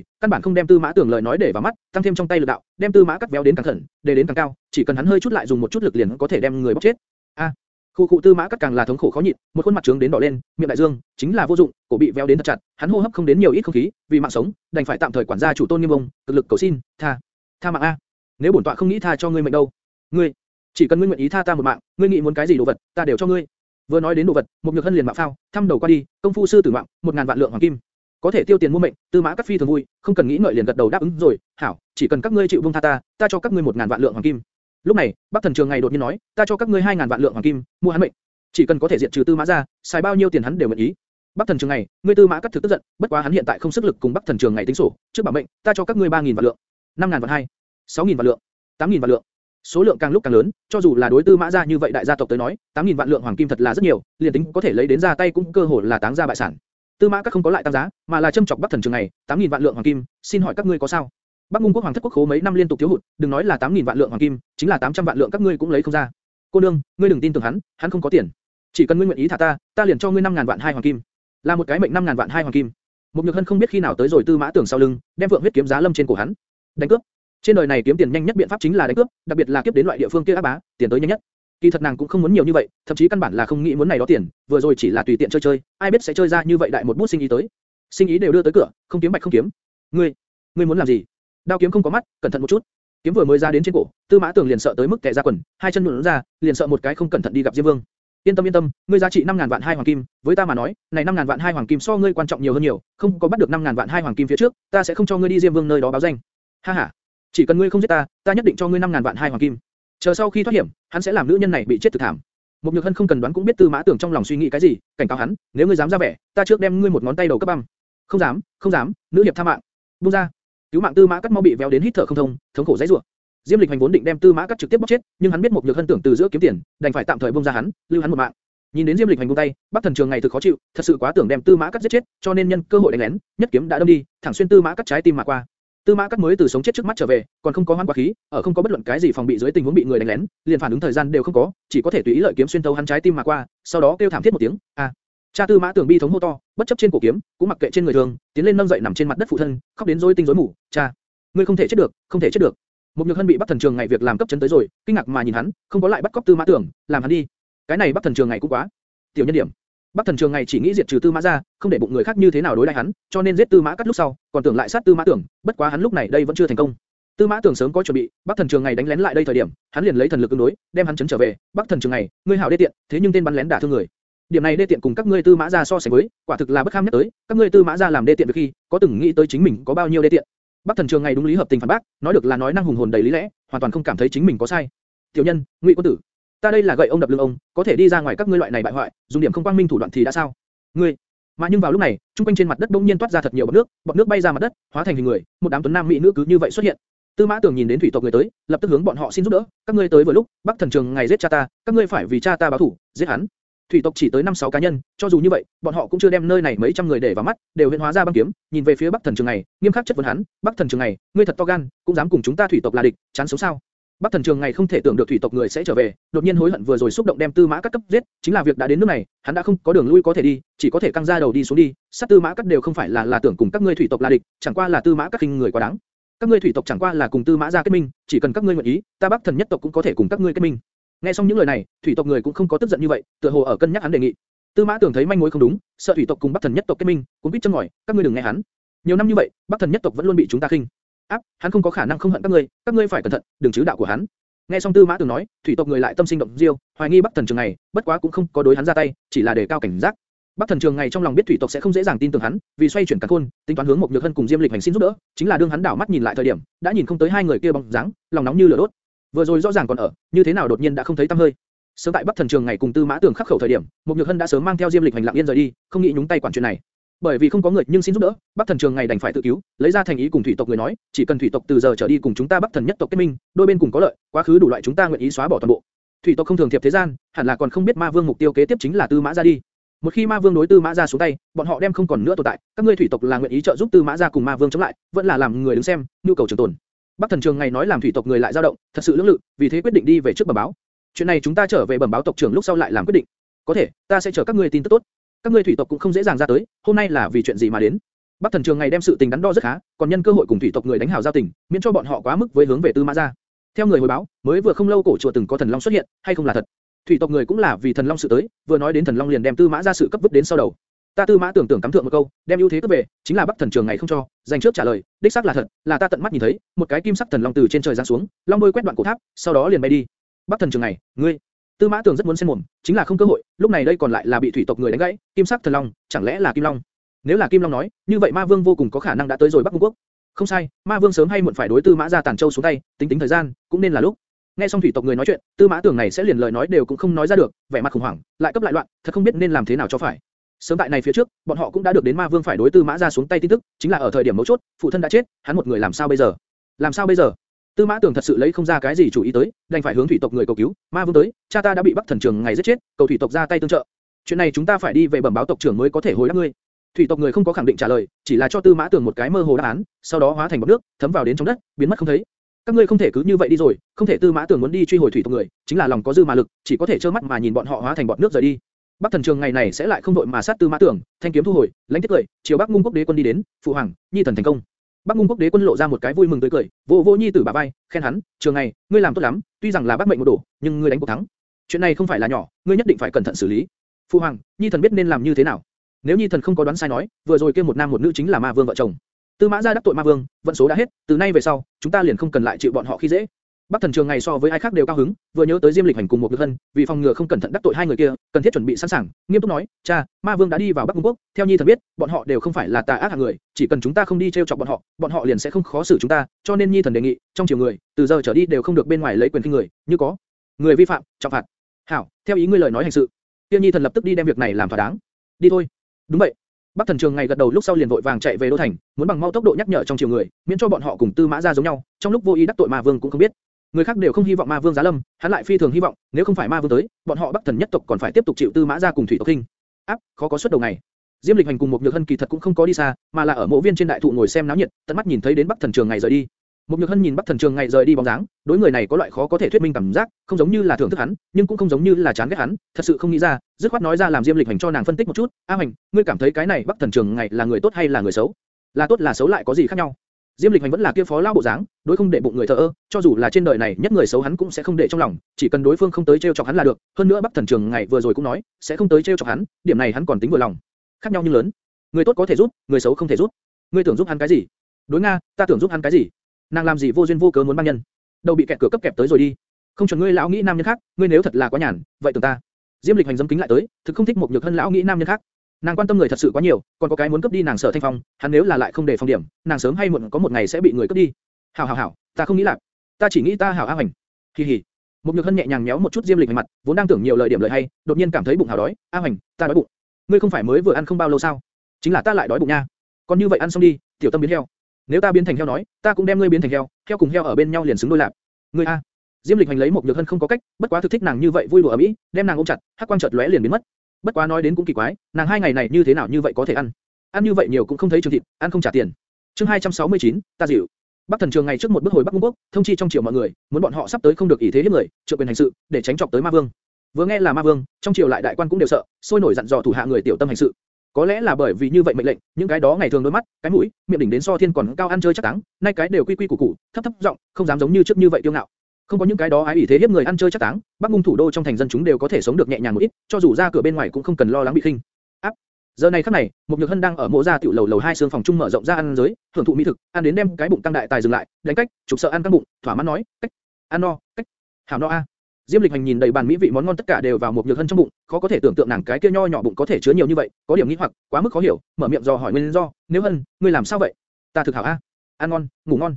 căn bản không đem Tư Mã Tưởng lời nói để vào mắt, tăng thêm trong tay lực đạo, đem Tư Mã cắt véo đến càng khẩn, để đến càng cao, chỉ cần hắn hơi chút lại dùng một chút lực liền có thể đem người bóc chết. A, khu cụ Tư Mã cắt càng là thống khổ khó nhịn, một khuôn mặt trướng đến đỏ lên, miệng đại dương, chính là vô dụng, cổ bị véo đến thật chặt, hắn hô hấp không đến nhiều ít không khí, vì mạng sống, đành phải tạm thời quản gia chủ tôn nghiêm bông, cực lực cầu xin, tha, tha mạng a. Nếu bổn tọa không nghĩ tha cho ngươi mệnh đâu, ngươi, chỉ cần ngươi nguyện ý tha ta một mạng, ngươi nghĩ muốn cái gì đồ vật, ta đều cho ngươi. Vừa nói đến đồ vật, một nhược hân liền mạo phao, thăm đầu qua đi, công phu sư tử mạng, một ngàn vạn lượng hoàng kim, có thể tiêu tiền mua mệnh, tư mã cát phi thường vui, không cần nghĩ ngợi liền gật đầu đáp ứng rồi, hảo, chỉ cần các ngươi chịu buông tha ta, ta cho các ngươi một ngàn vạn lượng hoàng kim. Lúc này, Bắc Thần Trường ngày đột nhiên nói, ta cho các ngươi hai ngàn vạn lượng hoàng kim, mua hắn mệnh, chỉ cần có thể diệt trừ tư mã gia xài bao nhiêu tiền hắn đều nguyện ý. Bắc Thần Trường ngày, ngươi tư mã cát thực tức giận, bất quá hắn hiện tại không sức lực cùng Bắc Thần Trường ngày tính sổ, trước bảo mệnh, ta cho các ngươi ba nghìn vạn lượng, năm ngàn vạn hai, sáu nghìn vạn lượng, tám nghìn vạn lượng. Số lượng càng lúc càng lớn, cho dù là đối tư mã gia như vậy đại gia tộc tới nói, 8.000 vạn lượng hoàng kim thật là rất nhiều, liền tính có thể lấy đến ra tay cũng cơ hội là táng ra bại sản. Tư Mã các không có lại tăng giá, mà là châm chọc Bắc Thần Trường này, 8000 vạn lượng hoàng kim, xin hỏi các ngươi có sao? Bắc Ngung quốc hoàng thất quốc khố mấy năm liên tục thiếu hụt, đừng nói là 8000 vạn lượng hoàng kim, chính là 800 vạn lượng các ngươi cũng lấy không ra. Cô nương, ngươi đừng tin tưởng hắn, hắn không có tiền. Chỉ cần ngươi nguyện ý thả ta, ta liền cho ngươi 5000 vạn hai hoàng kim. Là một cái mệnh 5000 vạn hai hoàng kim. Mục Nhược Hân không biết khi nào tới rồi Tư Mã Tưởng sau lưng, đem vượng huyết kiếm giá lâm trên cổ hắn. Đánh cướp. Trên đời này kiếm tiền nhanh nhất biện pháp chính là đánh cướp, đặc biệt là kiếp đến loại địa phương kia ác bá, tiền tới nhanh nhất. Kỳ thật nàng cũng không muốn nhiều như vậy, thậm chí căn bản là không nghĩ muốn này đó tiền, vừa rồi chỉ là tùy tiện chơi chơi, ai biết sẽ chơi ra như vậy đại một bút sinh ý tới. Sinh ý đều đưa tới cửa, không kiếm bạch không kiếm. Ngươi, ngươi muốn làm gì? Đao kiếm không có mắt, cẩn thận một chút. Kiếm vừa mới ra đến trên cổ, Tư Mã Tường liền sợ tới mức tè ra quần, hai chân nhũn ra, liền sợ một cái không cẩn thận đi gặp Diêm Vương. Yên tâm yên tâm, ngươi giá trị 5000 vạn hai hoàng kim, với ta mà nói, này 5000 vạn hai hoàng kim so ngươi quan trọng nhiều hơn nhiều, không có bắt được 5000 vạn hai hoàng kim phía trước, ta sẽ không cho ngươi đi Diêm Vương nơi đó báo danh. Ha ha, chỉ cần ngươi không giết ta, ta nhất định cho ngươi 5000 vạn hai hoàng kim. Chờ sau khi thoát hiểm, hắn sẽ làm nữ nhân này bị chết thực thảm. Mục Nhược Hân không cần đoán cũng biết Tư Mã Tưởng trong lòng suy nghĩ cái gì, cảnh cáo hắn, nếu ngươi dám ra vẻ, ta trước đem ngươi một ngón tay đầu cấp băng. Không dám, không dám, nữ hiệp tha mạng. Buông ra. Cứu mạng Tư Mã Cắt mau bị véo đến hít thở không thông, thống khổ dãy rủa. Diêm Lịch Hành vốn định đem Tư Mã Cắt trực tiếp bóc chết, nhưng hắn biết Mục Nhược Hân tưởng từ giữa kiếm tiền, đành phải tạm thời buông ra hắn, lưu hắn một mạng. Nhìn đến Diêm Lịch Hành buông tay, Bắc Thần Trường ngày thực khó chịu, thật sự quá tưởng đem Tư Mã Cắt giết chết, cho nên nhân cơ hội đánh lén, nhất kiếm đã đâm đi, thẳng xuyên Tư Mã Cắt trái tim mà qua. Tư Mã Cát mới từ sống chết trước mắt trở về, còn không có hoan quá khí, ở không có bất luận cái gì phòng bị dưới tình huống bị người đánh lén, liền phản ứng thời gian đều không có, chỉ có thể tùy ý lợi kiếm xuyên thấu hắn trái tim mà qua, sau đó kêu thảm thiết một tiếng, a. À. Cha Tư Mã Tưởng bi thống hô to, bất chấp trên cổ kiếm, cũng mặc kệ trên người thường, tiến lên nâng dậy nằm trên mặt đất phụ thân, khóc đến rối tinh rối mù, "Cha, ngươi không thể chết được, không thể chết được." Một Nhược Hân bị Bắc Thần Trường ngày việc làm cấp chấn tới rồi, kinh ngạc mà nhìn hắn, không có lại bắt cóc Tư Mã Tưởng, làm hắn đi. Cái này Bắc Thần Trường ngày cũng quá, tiểu nhân điểm. Bắc Thần Trường ngày chỉ nghĩ diệt trừ Tư Mã gia, không để bụng người khác như thế nào đối đãi hắn, cho nên giết Tư Mã Cắt lúc sau, còn tưởng lại sát Tư Mã Tưởng, bất quá hắn lúc này đây vẫn chưa thành công. Tư Mã Tưởng sớm có chuẩn bị, Bắc Thần Trường ngày đánh lén lại đây thời điểm, hắn liền lấy thần lực ứng đối, đem hắn chấn trở về. Bắc Thần Trường ngày, ngươi hảo đê tiện, thế nhưng tên bắn lén đả thương người. Điểm này đê tiện cùng các ngươi Tư Mã gia so sánh với, quả thực là bất kham nhất tới. Các ngươi Tư Mã gia làm đê tiện việc khi, có từng nghĩ tới chính mình có bao nhiêu đê tiện? Bắc Thần Trường ngày đúng lý hợp tình phản bác, nói được là nói năng hùng hồn đầy lý lẽ, hoàn toàn không cảm thấy chính mình có sai. Tiểu nhân, Ngụy quân tử, ta đây là gậy ông đập lưng ông, có thể đi ra ngoài các ngươi loại này bại hoại, dùng điểm không quang minh thủ đoạn thì đã sao? Ngươi, mà nhưng vào lúc này, trung quanh trên mặt đất bỗng nhiên toát ra thật nhiều bọt nước, bọt nước bay ra mặt đất, hóa thành hình người, một đám tuấn nam mỹ nữ cứ như vậy xuất hiện. Tư Mã Tưởng nhìn đến thủy tộc người tới, lập tức hướng bọn họ xin giúp đỡ, các ngươi tới vừa lúc, Bắc Thần Trường ngày giết cha ta, các ngươi phải vì cha ta báo thù, giết hắn. Thủy tộc chỉ tới 5 6 cá nhân, cho dù như vậy, bọn họ cũng chưa đem nơi này mấy trăm người để vào mắt, đều hiện hóa ra băng kiếm, nhìn về phía Bắc Thần Trường này, nghiêm khắc chất vấn hắn, "Bắc Thần Trường này, ngươi thật to gan, cũng dám cùng chúng ta thủy tộc là địch, chán sống sao?" Bắc Thần Trường ngày không thể tưởng được thủy tộc người sẽ trở về, đột nhiên hối hận vừa rồi xúc động đem Tư Mã Cắt cấp giết, chính là việc đã đến nước này, hắn đã không có đường lui có thể đi, chỉ có thể căng ra đầu đi xuống đi, sát Tư Mã Cắt đều không phải là là tưởng cùng các ngươi thủy tộc là địch, chẳng qua là Tư Mã Cắt khinh người quá đáng. Các ngươi thủy tộc chẳng qua là cùng Tư Mã gia kết minh, chỉ cần các ngươi nguyện ý, ta Bắc Thần nhất tộc cũng có thể cùng các ngươi kết minh. Nghe xong những lời này, thủy tộc người cũng không có tức giận như vậy, tựa hồ ở cân nhắc hắn đề nghị. Tư Mã tưởng thấy manh mối không đúng, sợ thủy tộc cùng Bắc Thần nhất tộc kết minh, cũng biết châm ngòi, các ngươi đừng nghe hắn. Nhiều năm như vậy, Bắc Thần nhất tộc vẫn luôn bị chúng ta khinh. Áp, hắn không có khả năng không hận các ngươi, các ngươi phải cẩn thận, đừng chứ đạo của hắn. Nghe xong Tư Mã Tường nói, thủy tộc người lại tâm sinh động diêu, hoài nghi Bắc Thần Trường này, bất quá cũng không có đối hắn ra tay, chỉ là để cao cảnh giác. Bắc Thần Trường ngày trong lòng biết thủy tộc sẽ không dễ dàng tin tưởng hắn, vì xoay chuyển cả khôn, tính toán hướng một nhược hân cùng Diêm Lịch hành xin giúp đỡ, chính là đương hắn đảo mắt nhìn lại thời điểm, đã nhìn không tới hai người kia bóng dáng, lòng nóng như lửa đốt. Vừa rồi rõ ràng còn ở, như thế nào đột nhiên đã không thấy tăm hơi. Sớm tại Bắc Thần Trường ngày cùng Tư Mã Tường khắc khẩu thời điểm, một nhược hân đã sớm mang theo Diêm Lịch hành lặng yên rời đi, không nghĩ nhúng tay quản chuyện này. Bởi vì không có người nhưng xin giúp đỡ, Bắc Thần Trường ngày đành phải tự cứu, lấy ra thành ý cùng thủy tộc người nói, chỉ cần thủy tộc từ giờ trở đi cùng chúng ta Bắc Thần nhất tộc kết minh, đôi bên cùng có lợi, quá khứ đủ loại chúng ta nguyện ý xóa bỏ toàn bộ. Thủy tộc không thường thiệp thế gian, hẳn là còn không biết Ma Vương mục tiêu kế tiếp chính là Tư Mã gia đi. Một khi Ma Vương đối Tư Mã gia xuống tay, bọn họ đem không còn nữa tồn tại, các ngươi thủy tộc là nguyện ý trợ giúp Tư Mã gia cùng Ma Vương chống lại, vẫn là làm người đứng xem, nhu cầu trường tồn. Bắc Thần Trường ngày nói làm thủy tộc người lại dao động, thật sự lưỡng lự, vì thế quyết định đi về trước bẩm báo. Chuyện này chúng ta trở về bẩm báo tộc trưởng lúc sau lại làm quyết định. Có thể, ta sẽ chờ các ngươi tin tức tốt. Các ngươi thủy tộc cũng không dễ dàng ra tới, hôm nay là vì chuyện gì mà đến? Bắc Thần Trường ngày đem sự tình đắn đo rất khá, còn nhân cơ hội cùng thủy tộc người đánh hào giao tình, miễn cho bọn họ quá mức với hướng về Tư Mã gia. Theo người hồi báo, mới vừa không lâu cổ chùa từng có thần long xuất hiện, hay không là thật? Thủy tộc người cũng là vì thần long sự tới, vừa nói đến thần long liền đem Tư Mã gia sự cấp vứt đến sau đầu. Ta Tư Mã tưởng tưởng cắm thượng một câu, đem ưu thế cướp về, chính là Bắc Thần Trường ngày không cho, dành trước trả lời, đích xác là thật, là ta tận mắt nhìn thấy, một cái kim sắc thần long từ trên trời giáng xuống, long đôi quét đoạn cổ tháp, sau đó liền bay đi. Bắc Thần Trường ngày, ngươi, Tư Mã Tường rất muốn xen mồm, chính là không cơ hội, lúc này đây còn lại là bị thủy tộc người đánh gãy, kim sắc thần long, chẳng lẽ là kim long? Nếu là kim long nói, như vậy Ma Vương vô cùng có khả năng đã tới rồi Bắc Cung quốc. Không sai, Ma Vương sớm hay muộn phải đối Tư Mã gia Tản Châu xuống tay, tính tính thời gian, cũng nên là lúc. Nghe xong thủy tộc người nói chuyện, Tư Mã Tường này sẽ liền lời nói đều cũng không nói ra được, vẻ mặt khủng hoảng, lại cấp lại loạn, thật không biết nên làm thế nào cho phải. Sớm tại này phía trước, bọn họ cũng đã được đến Ma Vương phải đối Tư Mã gia xuống tay tin tức, chính là ở thời điểm mấu chốt, phụ thân đã chết, hắn một người làm sao bây giờ? Làm sao bây giờ? Tư Mã Tưởng thật sự lấy không ra cái gì chủ ý tới, đành phải hướng thủy tộc người cầu cứu. Ma Vương tới, cha ta đã bị Bắc Thần Trường ngày giết chết, cầu thủy tộc ra tay tương trợ. Chuyện này chúng ta phải đi về bẩm báo tộc trưởng mới có thể hồi đáp ngươi. Thủy tộc người không có khẳng định trả lời, chỉ là cho Tư Mã Tưởng một cái mơ hồ đáp án, sau đó hóa thành bọt nước, thấm vào đến trong đất, biến mất không thấy. Các ngươi không thể cứ như vậy đi rồi, không thể Tư Mã Tưởng muốn đi truy hồi thủy tộc người, chính là lòng có dư mà lực, chỉ có thể trơ mắt mà nhìn bọn họ hóa thành bọt nước rời đi. Bắc Thần Trường ngày này sẽ lại không đội mà sát Tư Mã Tưởng, thanh kiếm thu hồi, lãnh tiết cười, chiều Bắc Ngung quốc đế quân đi đến, phụ hoàng, nhi thần thành công. Bắc Ngung quốc đế quân lộ ra một cái vui mừng tươi cười, vô vô nhi tử bà vai, khen hắn, trường này, ngươi làm tốt lắm, tuy rằng là bác mệnh một đổ, nhưng ngươi đánh cuộc thắng. Chuyện này không phải là nhỏ, ngươi nhất định phải cẩn thận xử lý. Phu hoàng, nhi thần biết nên làm như thế nào. Nếu nhi thần không có đoán sai nói, vừa rồi kia một nam một nữ chính là ma vương vợ chồng. Tư Mã gia đắc tội ma vương, vận số đã hết, từ nay về sau, chúng ta liền không cần lại chịu bọn họ khi dễ. Bắc Thần Trường ngày so với ai khác đều cao hứng, vừa nhớ tới Diêm Lịch hành cùng một Nhược Hân, vì phòng ngừa không cẩn thận đắc tội hai người kia, cần thiết chuẩn bị sẵn sàng, nghiêm túc nói, cha, Ma Vương đã đi vào Bắc Cung Quốc, theo nhi thần biết, bọn họ đều không phải là tà ác hạng người, chỉ cần chúng ta không đi treo chọc bọn họ, bọn họ liền sẽ không khó xử chúng ta, cho nên nhi thần đề nghị, trong chiều người, từ giờ trở đi đều không được bên ngoài lấy quyền kinh người, như có người vi phạm, trọng phạt. Hảo, theo ý ngươi lời nói hành sự. Tiêu nhi thần lập tức đi đem việc này làm thỏa đáng. Đi thôi. Đúng vậy. Bắc Thần Trường ngày gật đầu lúc sau liền vội vàng chạy về đô thành, muốn bằng mau tốc độ nhắc nhở trong chiều người, miễn cho bọn họ cùng Tư Mã gia giống nhau, trong lúc vô ý đắc tội Ma Vương cũng không biết. Người khác đều không hy vọng Ma Vương giá lâm, hắn lại phi thường hy vọng, nếu không phải Ma Vương tới, bọn họ Bắc Thần nhất tộc còn phải tiếp tục chịu Tư Mã gia cùng Thủy tộc kinh. Áp, khó có suất đầu ngày. Diêm Lịch Hành cùng một Nhược Hân kỳ thật cũng không có đi xa, mà là ở mộ viên trên đại thụ ngồi xem náo nhiệt, tận mắt nhìn thấy đến Bắc Thần Trường ngày rời đi. Một Nhược Hân nhìn Bắc Thần Trường ngày rời đi bóng dáng, đối người này có loại khó có thể thuyết minh cảm giác, không giống như là thưởng thức hắn, nhưng cũng không giống như là chán ghét hắn, thật sự không nghĩ ra, dứt khoát nói ra làm Diêm Lịch Hành cho nàng phân tích một chút. A Hành, ngươi cảm thấy cái này Bắc Thần Trường ngày là người tốt hay là người xấu? Là tốt là xấu lại có gì khác nhau? Diêm Lịch Hành vẫn là kia phó lao bộ dáng, đối không để bụng người thờ ơ, cho dù là trên đời này nhất người xấu hắn cũng sẽ không để trong lòng, chỉ cần đối phương không tới trêu chọc hắn là được. Hơn nữa Bắc Thần Trường ngày vừa rồi cũng nói, sẽ không tới trêu chọc hắn, điểm này hắn còn tính vừa lòng. Khác nhau nhưng lớn, người tốt có thể giúp, người xấu không thể giúp. Ngươi tưởng giúp hắn cái gì? Đối nga, ta tưởng giúp hắn cái gì? Nàng làm gì vô duyên vô cớ muốn băng nhân? Đầu bị kẹt cửa cấp kẹp tới rồi đi. Không chuẩn ngươi lão nghĩ nam nhân khác, ngươi nếu thật là quá nhàn, vậy tưởng ta. Diêm Lịch Hành dâm kính lại tới, thực không thích một nhược thân lão nghĩ nam nhân khác. Nàng quan tâm người thật sự quá nhiều, còn có cái muốn cướp đi nàng sở thanh phong, hắn nếu là lại không để phong điểm, nàng sớm hay muộn có một ngày sẽ bị người cướp đi. Hảo hảo hảo, ta không nghĩ lạc, ta chỉ nghĩ ta hảo a hành. Kỳ hỉ. Một nhược hân nhẹ nhàng méo một chút diêm lịch mặt, vốn đang tưởng nhiều lời điểm lời hay, đột nhiên cảm thấy bụng hào đói, a hoành, ta đói bụng. Ngươi không phải mới vừa ăn không bao lâu sao? Chính là ta lại đói bụng nha. Còn như vậy ăn xong đi, tiểu tâm biến heo. Nếu ta biến thành heo nói, ta cũng đem ngươi biến thành heo, heo cùng heo ở bên nhau liền xứng đôi lạc. Ngươi a. Diêm Lịch Hành lấy một nhược hân không có cách, bất quá thực thích nàng như vậy vui đùa ở mỹ, đem nàng ôm chặt, hắc quang chợt lóe liền biến mất. Bất quá nói đến cũng kỳ quái, nàng hai ngày này như thế nào như vậy có thể ăn? Ăn như vậy nhiều cũng không thấy trường thịt, ăn không trả tiền. Chương 269, ta dịu. Bắc Thần Trường ngày trước một bước hồi Bắc Cung Quốc, thông chi trong triều mọi người, muốn bọn họ sắp tới không được ý thế hiếp người, trượng quyền hành sự, để tránh chọc tới Ma Vương. Vừa nghe là Ma Vương, trong triều lại đại quan cũng đều sợ, sôi nổi dặn dò thủ hạ người tiểu tâm hành sự. Có lẽ là bởi vì như vậy mệnh lệnh, những cái đó ngày thường đôi mắt, cái mũi, miệng đỉnh đến so thiên còn cao ăn chơi chắc táng, nay cái đều quy quy củ củ, thấp thấp giọng, không dám giống như trước như vậy tiêu ngạo. Không có những cái đó ái ủy thế hiếp người ăn chơi chắc táng, Bắc Ngung thủ đô trong thành dân chúng đều có thể sống được nhẹ nhàng một ít, cho dù ra cửa bên ngoài cũng không cần lo lắng bị khinh. Áp. Giờ này khắc này, một nhược hân đang ở mộ gia tiểu lầu lầu hai sương phòng trung mở rộng ra ăn giới, thưởng thụ mỹ thực, ăn đến đem cái bụng tăng đại tài dừng lại, đánh cách, chụp sợ ăn căng bụng, thỏa mãn nói, cách, ăn no, cách, hảo no a. Diêm Lịch Hành nhìn đầy bàn mỹ vị món ngon tất cả đều vào một nhược hân trong bụng, khó có thể tưởng tượng nàng cái kia nho nhỏ bụng có thể chứa nhiều như vậy, có điểm nghi hoặc, quá mức khó hiểu, mở miệng do hỏi nguyên do, nếu hân, ngươi làm sao vậy? Ta thực hảo a, ăn ngon, ngủ ngon,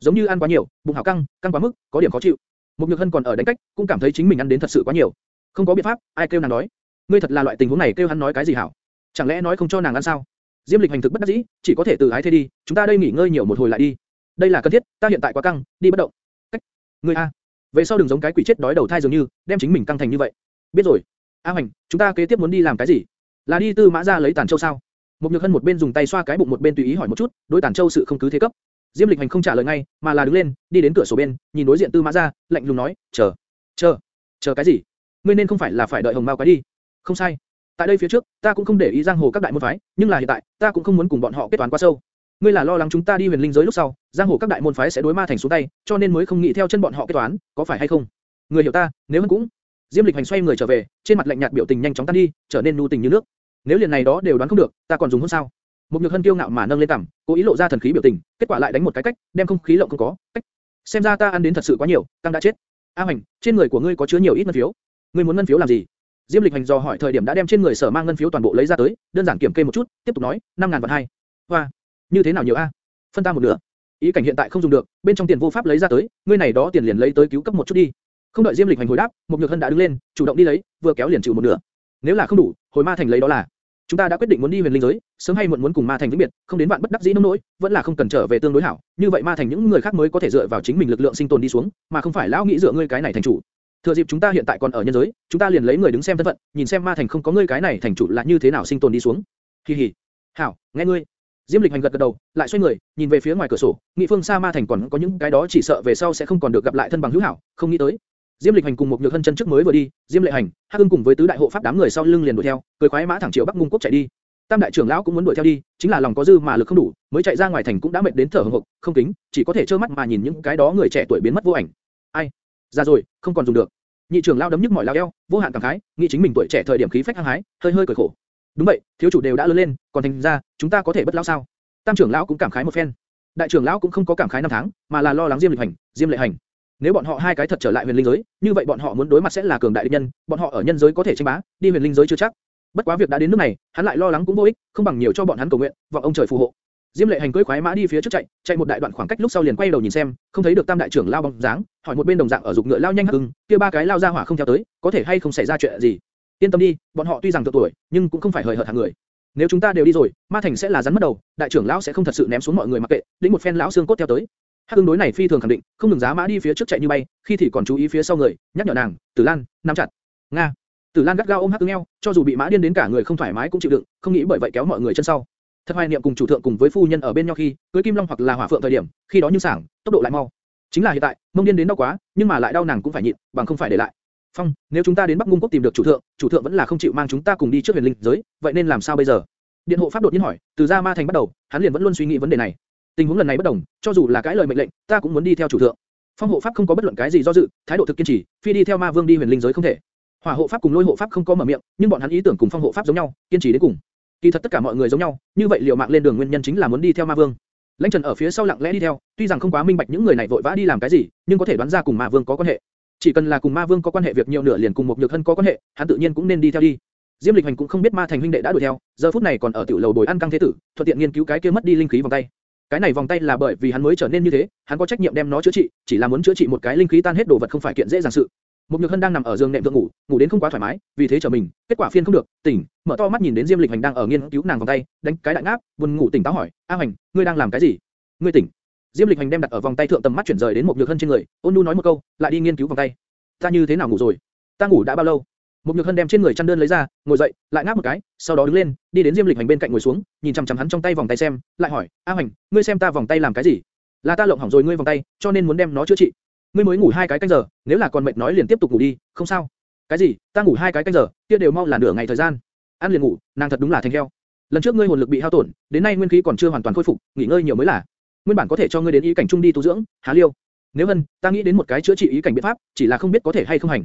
giống như ăn quá nhiều, bụng hảo căng, căng quá mức, có điểm khó chịu. Mục Nhược Hân còn ở đánh cách, cũng cảm thấy chính mình ăn đến thật sự quá nhiều. Không có biện pháp, ai kêu nàng nói. Ngươi thật là loại tình huống này kêu hắn nói cái gì hảo? Chẳng lẽ nói không cho nàng ăn sao? Diêm Lịch hành thực bất đắc dĩ, chỉ có thể từ ái thế đi, chúng ta đây nghỉ ngơi nhiều một hồi lại đi. Đây là cần thiết, ta hiện tại quá căng, đi bất động. Cách. Ngươi a. Về sau đừng giống cái quỷ chết đói đầu thai dường như, đem chính mình căng thành như vậy. Biết rồi. A Hoành, chúng ta kế tiếp muốn đi làm cái gì? Là đi tư mã gia lấy tản châu sao? Mục Nhược Hân một bên dùng tay xoa cái bụng một bên tùy ý hỏi một chút, đối tản châu sự không cứ thế cấp. Diêm Lịch Hành không trả lời ngay, mà là đứng lên, đi đến cửa sổ bên, nhìn đối diện Tư Mã Gia, lạnh lùng nói, chờ, chờ, chờ cái gì? Ngươi nên không phải là phải đợi Hồng Mao cái đi? Không sai. Tại đây phía trước, ta cũng không để ý giang hồ các đại môn phái, nhưng là hiện tại, ta cũng không muốn cùng bọn họ kết toán quá sâu. Ngươi là lo lắng chúng ta đi huyền linh giới lúc sau, giang hồ các đại môn phái sẽ đối ma thành xuống tay, cho nên mới không nghĩ theo chân bọn họ kết toán, có phải hay không? Ngươi hiểu ta, nếu hơn cũng. Diêm Lịch Hành xoay người trở về, trên mặt lạnh nhạt biểu tình nhanh chóng tan đi, trở nên nu tình như nước. Nếu liền này đó đều đoán không được, ta còn dùng hôn sao? Một nhược hân kiêu ngạo mà nâng lên cằm, cố ý lộ ra thần khí biểu tình, kết quả lại đánh một cái cách, đem không khí lộng không có. Cách. Xem ra ta ăn đến thật sự quá nhiều, tăng đã chết. A Hoành, trên người của ngươi có chứa nhiều ít ngân phiếu. Ngươi muốn ngân phiếu làm gì? Diêm Lịch Hành do hỏi thời điểm đã đem trên người sở mang ngân phiếu toàn bộ lấy ra tới, đơn giản kiểm kê một chút, tiếp tục nói, năm ngàn vạn hai. Hoa, như thế nào nhiều a? Phân ta một nửa. Ý cảnh hiện tại không dùng được, bên trong tiền vô pháp lấy ra tới, ngươi này đó tiền liền lấy tới cứu cấp một chút đi. Không đợi Diêm Lịch Hành hồi đáp, một nhược hân đã đứng lên, chủ động đi lấy, vừa kéo liền chịu một nửa. Nếu là không đủ, hồi ma thành lấy đó là. Chúng ta đã quyết định muốn đi huyền linh giới, sớm hay muộn muốn cùng ma thành vĩnh biệt, không đến vạn bất đắc dĩ nông nỗi, vẫn là không cần trở về tương đối hảo. Như vậy ma thành những người khác mới có thể dựa vào chính mình lực lượng sinh tồn đi xuống, mà không phải lão nghĩ dựa ngươi cái này thành chủ. Thừa dịp chúng ta hiện tại còn ở nhân giới, chúng ta liền lấy người đứng xem thân phận, nhìn xem ma thành không có ngươi cái này thành chủ là như thế nào sinh tồn đi xuống. kỳ hỉ, Hảo, nghe ngươi. Diêm Lịch Hành gật gật đầu, lại xoay người, nhìn về phía ngoài cửa sổ, nghị phương xa ma thành còn có những cái đó chỉ sợ về sau sẽ không còn được gặp lại thân bằng hữu hảo, không nghĩ tới. Diêm Lịch Hành cùng một nhược hân chân trước mới vừa đi, Diêm Lệ Hành, Hắc Ưng cùng với tứ đại hộ pháp đám người sau lưng liền đuổi theo, cười khoái mã thẳng chiều Bắc Ngung quốc chạy đi. Tam đại trưởng lão cũng muốn đuổi theo đi, chính là lòng có dư mà lực không đủ, mới chạy ra ngoài thành cũng đã mệt đến thở hổn hộc, không kính, chỉ có thể trơ mắt mà nhìn những cái đó người trẻ tuổi biến mất vô ảnh. Ai? Ra rồi, không còn dùng được. Nhị trưởng lão đấm nhức mỏi lao eo, vô hạn cảm khái, nghĩ chính mình tuổi trẻ thời điểm khí phách hăng hái, hơi hơi cười khổ. Đúng vậy, thiếu chủ đều đã lớn lên, còn thành ra, chúng ta có thể bất lão sao? Tam trưởng lão cũng cảm khái một phen. Đại trưởng lão cũng không có cảm khái năm tháng, mà là lo lắng Diêm Lịch Hành, Diêm Lệ Hành. Nếu bọn họ hai cái thật trở lại huyền linh giới, như vậy bọn họ muốn đối mặt sẽ là cường đại địch nhân, bọn họ ở nhân giới có thể tranh bá, đi huyền linh giới chưa chắc. Bất quá việc đã đến nước này, hắn lại lo lắng cũng vô ích, không bằng nhiều cho bọn hắn cầu nguyện, vọng ông trời phù hộ. Diêm Lệ Hành cưỡi khoái mã đi phía trước chạy, chạy một đại đoạn khoảng cách lúc sau liền quay đầu nhìn xem, không thấy được Tam đại trưởng lao bóng dáng, hỏi một bên đồng dạng ở dục ngựa lao nhanh hưng, kia ba cái lao ra hỏa không theo tới, có thể hay không xảy ra chuyện gì? Yên tâm đi, bọn họ tuy rằng thượng tuổi, nhưng cũng không phải hời hợt hạng người. Nếu chúng ta đều đi rồi, Ma Thành sẽ là rắn mất đầu, đại trưởng lão sẽ không thật sự ném xuống mọi người mặc kệ, lĩnh một phen lão xương cốt theo tới. Hắc Ưng đối này phi thường khẳng định, không ngừng giá mã đi phía trước chạy như bay, khi thì còn chú ý phía sau người, nhắc nhở nàng, Tử Lan, nắm chặt. Nga. Tử Lan gắt gao ôm Hắc Ưng eo, cho dù bị mã điên đến cả người không thoải mái cũng chịu đựng, không nghĩ bởi vậy kéo mọi người chân sau. Thật hoài niệm cùng chủ thượng cùng với phu nhân ở bên nhau khi, cưới Kim Long hoặc là Hỏa Phượng thời điểm, khi đó như sảng, tốc độ lại mau. Chính là hiện tại, mông điên đến đau quá, nhưng mà lại đau nàng cũng phải nhịn, bằng không phải để lại. Phong, nếu chúng ta đến Bắc Ngung quốc tìm được chủ thượng, chủ thượng vẫn là không chịu mang chúng ta cùng đi trước huyền linh giới, vậy nên làm sao bây giờ? Điện hộ pháp đột nhiên hỏi, từ gia ma thành bắt đầu, hắn liền vẫn luôn suy nghĩ vấn đề này. Tình huống lần này bất đồng, cho dù là cái lời mệnh lệnh, ta cũng muốn đi theo chủ thượng. Phong hộ pháp không có bất luận cái gì do dự, thái độ thực kiên trì, phi đi theo ma vương đi huyền linh giới không thể. Hỏa hộ pháp cùng lôi hộ pháp không có mở miệng, nhưng bọn hắn ý tưởng cùng phong hộ pháp giống nhau, kiên trì đến cùng. Kỳ thật tất cả mọi người giống nhau, như vậy liều mạng lên đường nguyên nhân chính là muốn đi theo ma vương. Lãnh Trần ở phía sau lặng lẽ đi theo, tuy rằng không quá minh bạch những người này vội vã đi làm cái gì, nhưng có thể đoán ra cùng ma vương có quan hệ. Chỉ cần là cùng ma vương có quan hệ việc nhiều nửa liền cùng một nhược thân có quan hệ, hắn tự nhiên cũng nên đi theo đi. Diêm Lịch Hành cũng không biết ma thành huynh đệ đã đuổi theo, giờ phút này còn ở tiểu lầu bồi ăn căng thế tử, thuận tiện nghiên cứu cái kia mất đi linh khí vòng tay. Cái này vòng tay là bởi vì hắn mới trở nên như thế, hắn có trách nhiệm đem nó chữa trị, chỉ là muốn chữa trị một cái linh khí tan hết đồ vật không phải kiện dễ dàng sự. Một Nhược Hân đang nằm ở giường nệm thượng ngủ, ngủ đến không quá thoải mái, vì thế trở mình, kết quả phiên không được, tỉnh, mở to mắt nhìn đến Diêm Lịch Hành đang ở nghiên cứu nàng vòng tay, đánh cái đại ngáp, buồn ngủ tỉnh táo hỏi, A Hành, ngươi đang làm cái gì? Ngươi tỉnh. Diêm Lịch Hành đem đặt ở vòng tay thượng tầm mắt chuyển rời đến một Nhược Hân trên người, ôn nhu nói một câu, lại đi nghiên cứu vòng tay. Ta như thế nào ngủ rồi? Ta ngủ đã bao lâu? Một Nhược Hân đem trên người chăn đơn lấy ra, ngồi dậy, lại ngáp một cái, sau đó đứng lên, đi đến Diêm Lịch Hành bên cạnh ngồi xuống, nhìn chằm chằm hắn trong tay vòng tay xem, lại hỏi, A Hành, ngươi xem ta vòng tay làm cái gì? Là ta lộng hỏng rồi ngươi vòng tay, cho nên muốn đem nó chữa trị. Ngươi mới ngủ hai cái canh giờ, nếu là còn mệt nói liền tiếp tục ngủ đi, không sao. Cái gì? Ta ngủ hai cái canh giờ, kia đều mau là nửa ngày thời gian. Ăn liền ngủ, nàng thật đúng là thành heo. Lần trước ngươi hồn lực bị hao tổn, đến nay nguyên khí còn chưa hoàn toàn khôi phục, nghỉ ngơi nhiều mới là. Nguyên bản có thể cho ngươi đến ý cảnh trung đi tu dưỡng, há liêu. Nếu hơn, ta nghĩ đến một cái chữa trị ý cảnh biện pháp, chỉ là không biết có thể hay không hành.